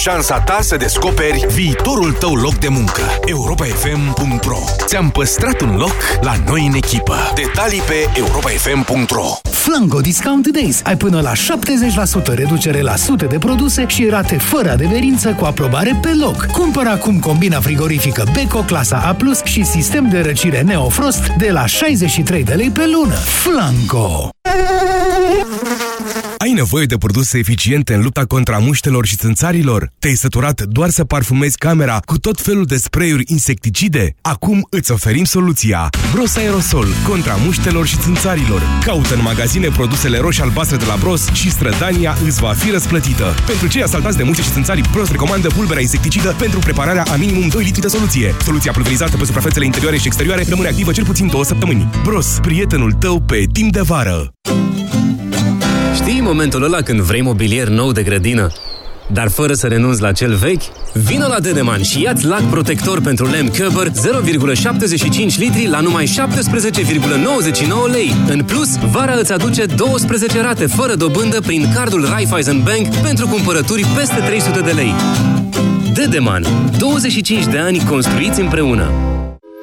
șansa ta să descoperi viitorul tău loc de muncă. europafm.ro Ți-am păstrat un loc la noi în echipă. Detalii pe europafm.ro Flanco Discount Days. Ai până la 70% reducere la sute de produse și rate fără adeverință cu aprobare pe loc. Cumpără acum combina frigorifică Beko clasa A+, și sistem de răcire Neofrost de la 63 de lei pe lună. Flanco! Ai nevoie de produse eficiente în lupta contra muștelor și țânțarilor? Te-ai săturat doar să parfumezi camera cu tot felul de spray-uri insecticide? Acum îți oferim soluția. Bros Aerosol contra muștelor și țânțarilor. Caută în magazine produsele roșii-albastre de la Bros și strădania îți va fi răsplătită. Pentru cei asaltați de muște și țânțarii, Bros recomandă pulberea insecticidă pentru prepararea a minimum 2 litri de soluție. Soluția pulverizată pe suprafețele interioare și exterioare rămâne activă cel puțin 2 săptămâni. Bros, prietenul tău pe timp de vară. Știi momentul ăla când vrei mobilier nou de grădină, dar fără să renunți la cel vechi? Vino la Dedeman și ia-ți lac protector pentru lemn Cover 0,75 litri la numai 17,99 lei. În plus, vara îți aduce 12 rate fără dobândă prin cardul Raiffeisen Bank pentru cumpărături peste 300 de lei. Dedeman. 25 de ani construiți împreună.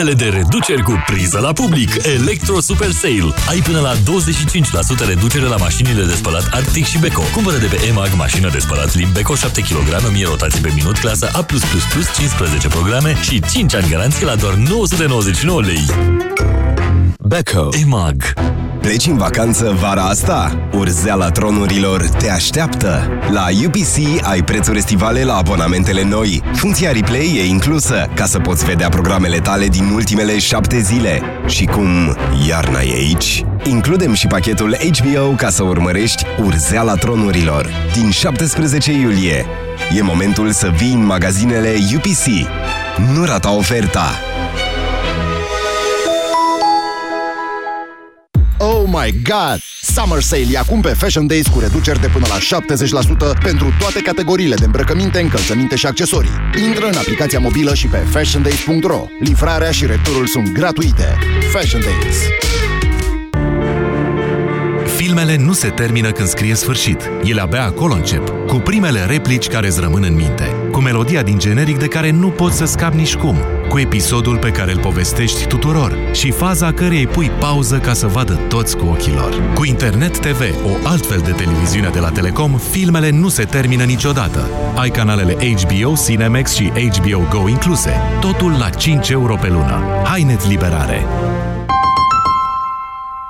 zilele de reduceri cu priză la public. Electro Super Sale. Ai până la 25% reducere la mașinile de spălat Arctic și Beko. Cumpără de pe EMAG mașină de spălat Lim Beko 7 kg, 1000 rotații pe minut, clasă A+++, 15 programe și 5 ani garanție la doar 999 lei. Beko. EMAG. Pleci în vacanță vara asta? Urzeala tronurilor te așteaptă! La UPC ai prețuri estivale la abonamentele noi. Funcția replay e inclusă, ca să poți vedea programele tale din ultimele șapte zile. Și cum iarna e aici, includem și pachetul HBO ca să urmărești Urzeala tronurilor. Din 17 iulie. E momentul să vii în magazinele UPC. Nu rata oferta! Oh my god! Summer Sale e acum pe Fashion Days cu reduceri de până la 70% pentru toate categoriile de îmbrăcăminte, încălțăminte și accesorii. Intră în aplicația mobilă și pe fashiondays.ro. Livrarea și returul sunt gratuite. Fashion Days. Filmele nu se termină când scrie sfârșit. Ele abia acolo încep, cu primele replici care îți rămân în minte, cu melodia din generic de care nu poți să scapi nici cum, cu episodul pe care îl povestești tuturor și faza cărei pui pauză ca să vadă toți cu ochii lor. Cu Internet TV, o altfel de televiziune de la Telecom, filmele nu se termină niciodată. Ai canalele HBO, Cinemax și HBO Go incluse. Totul la 5 euro pe lună. Hainet liberare!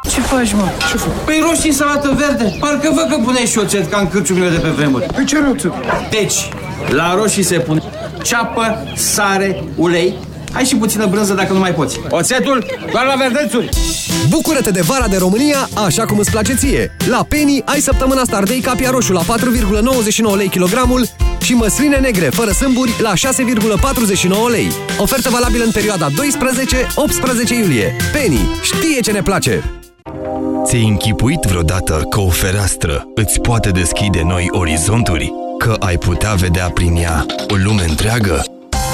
Ce faci, mă? Ce fac? Păi roșii în salată verde. Parcă văd că puneai și oțet ca în cârciumile de pe vremuri. Păi ce roțet? Deci, la roșii se pune ceapă, sare, ulei, Hai și puțină brânză dacă nu mai poți. Oțetul doar la verdețuri. Bucură-te de vara de România așa cum îți place ție. La Penny ai săptămâna asta ardei capia roșu la 4,99 lei kilogramul și măsline negre fără sâmburi la 6,49 lei. Ofertă valabilă în perioada 12-18 iulie. Penny știe ce ne place! Ți-ai închipuit vreodată că o fereastră îți poate deschide noi orizonturi? Că ai putea vedea prin ea o lume întreagă?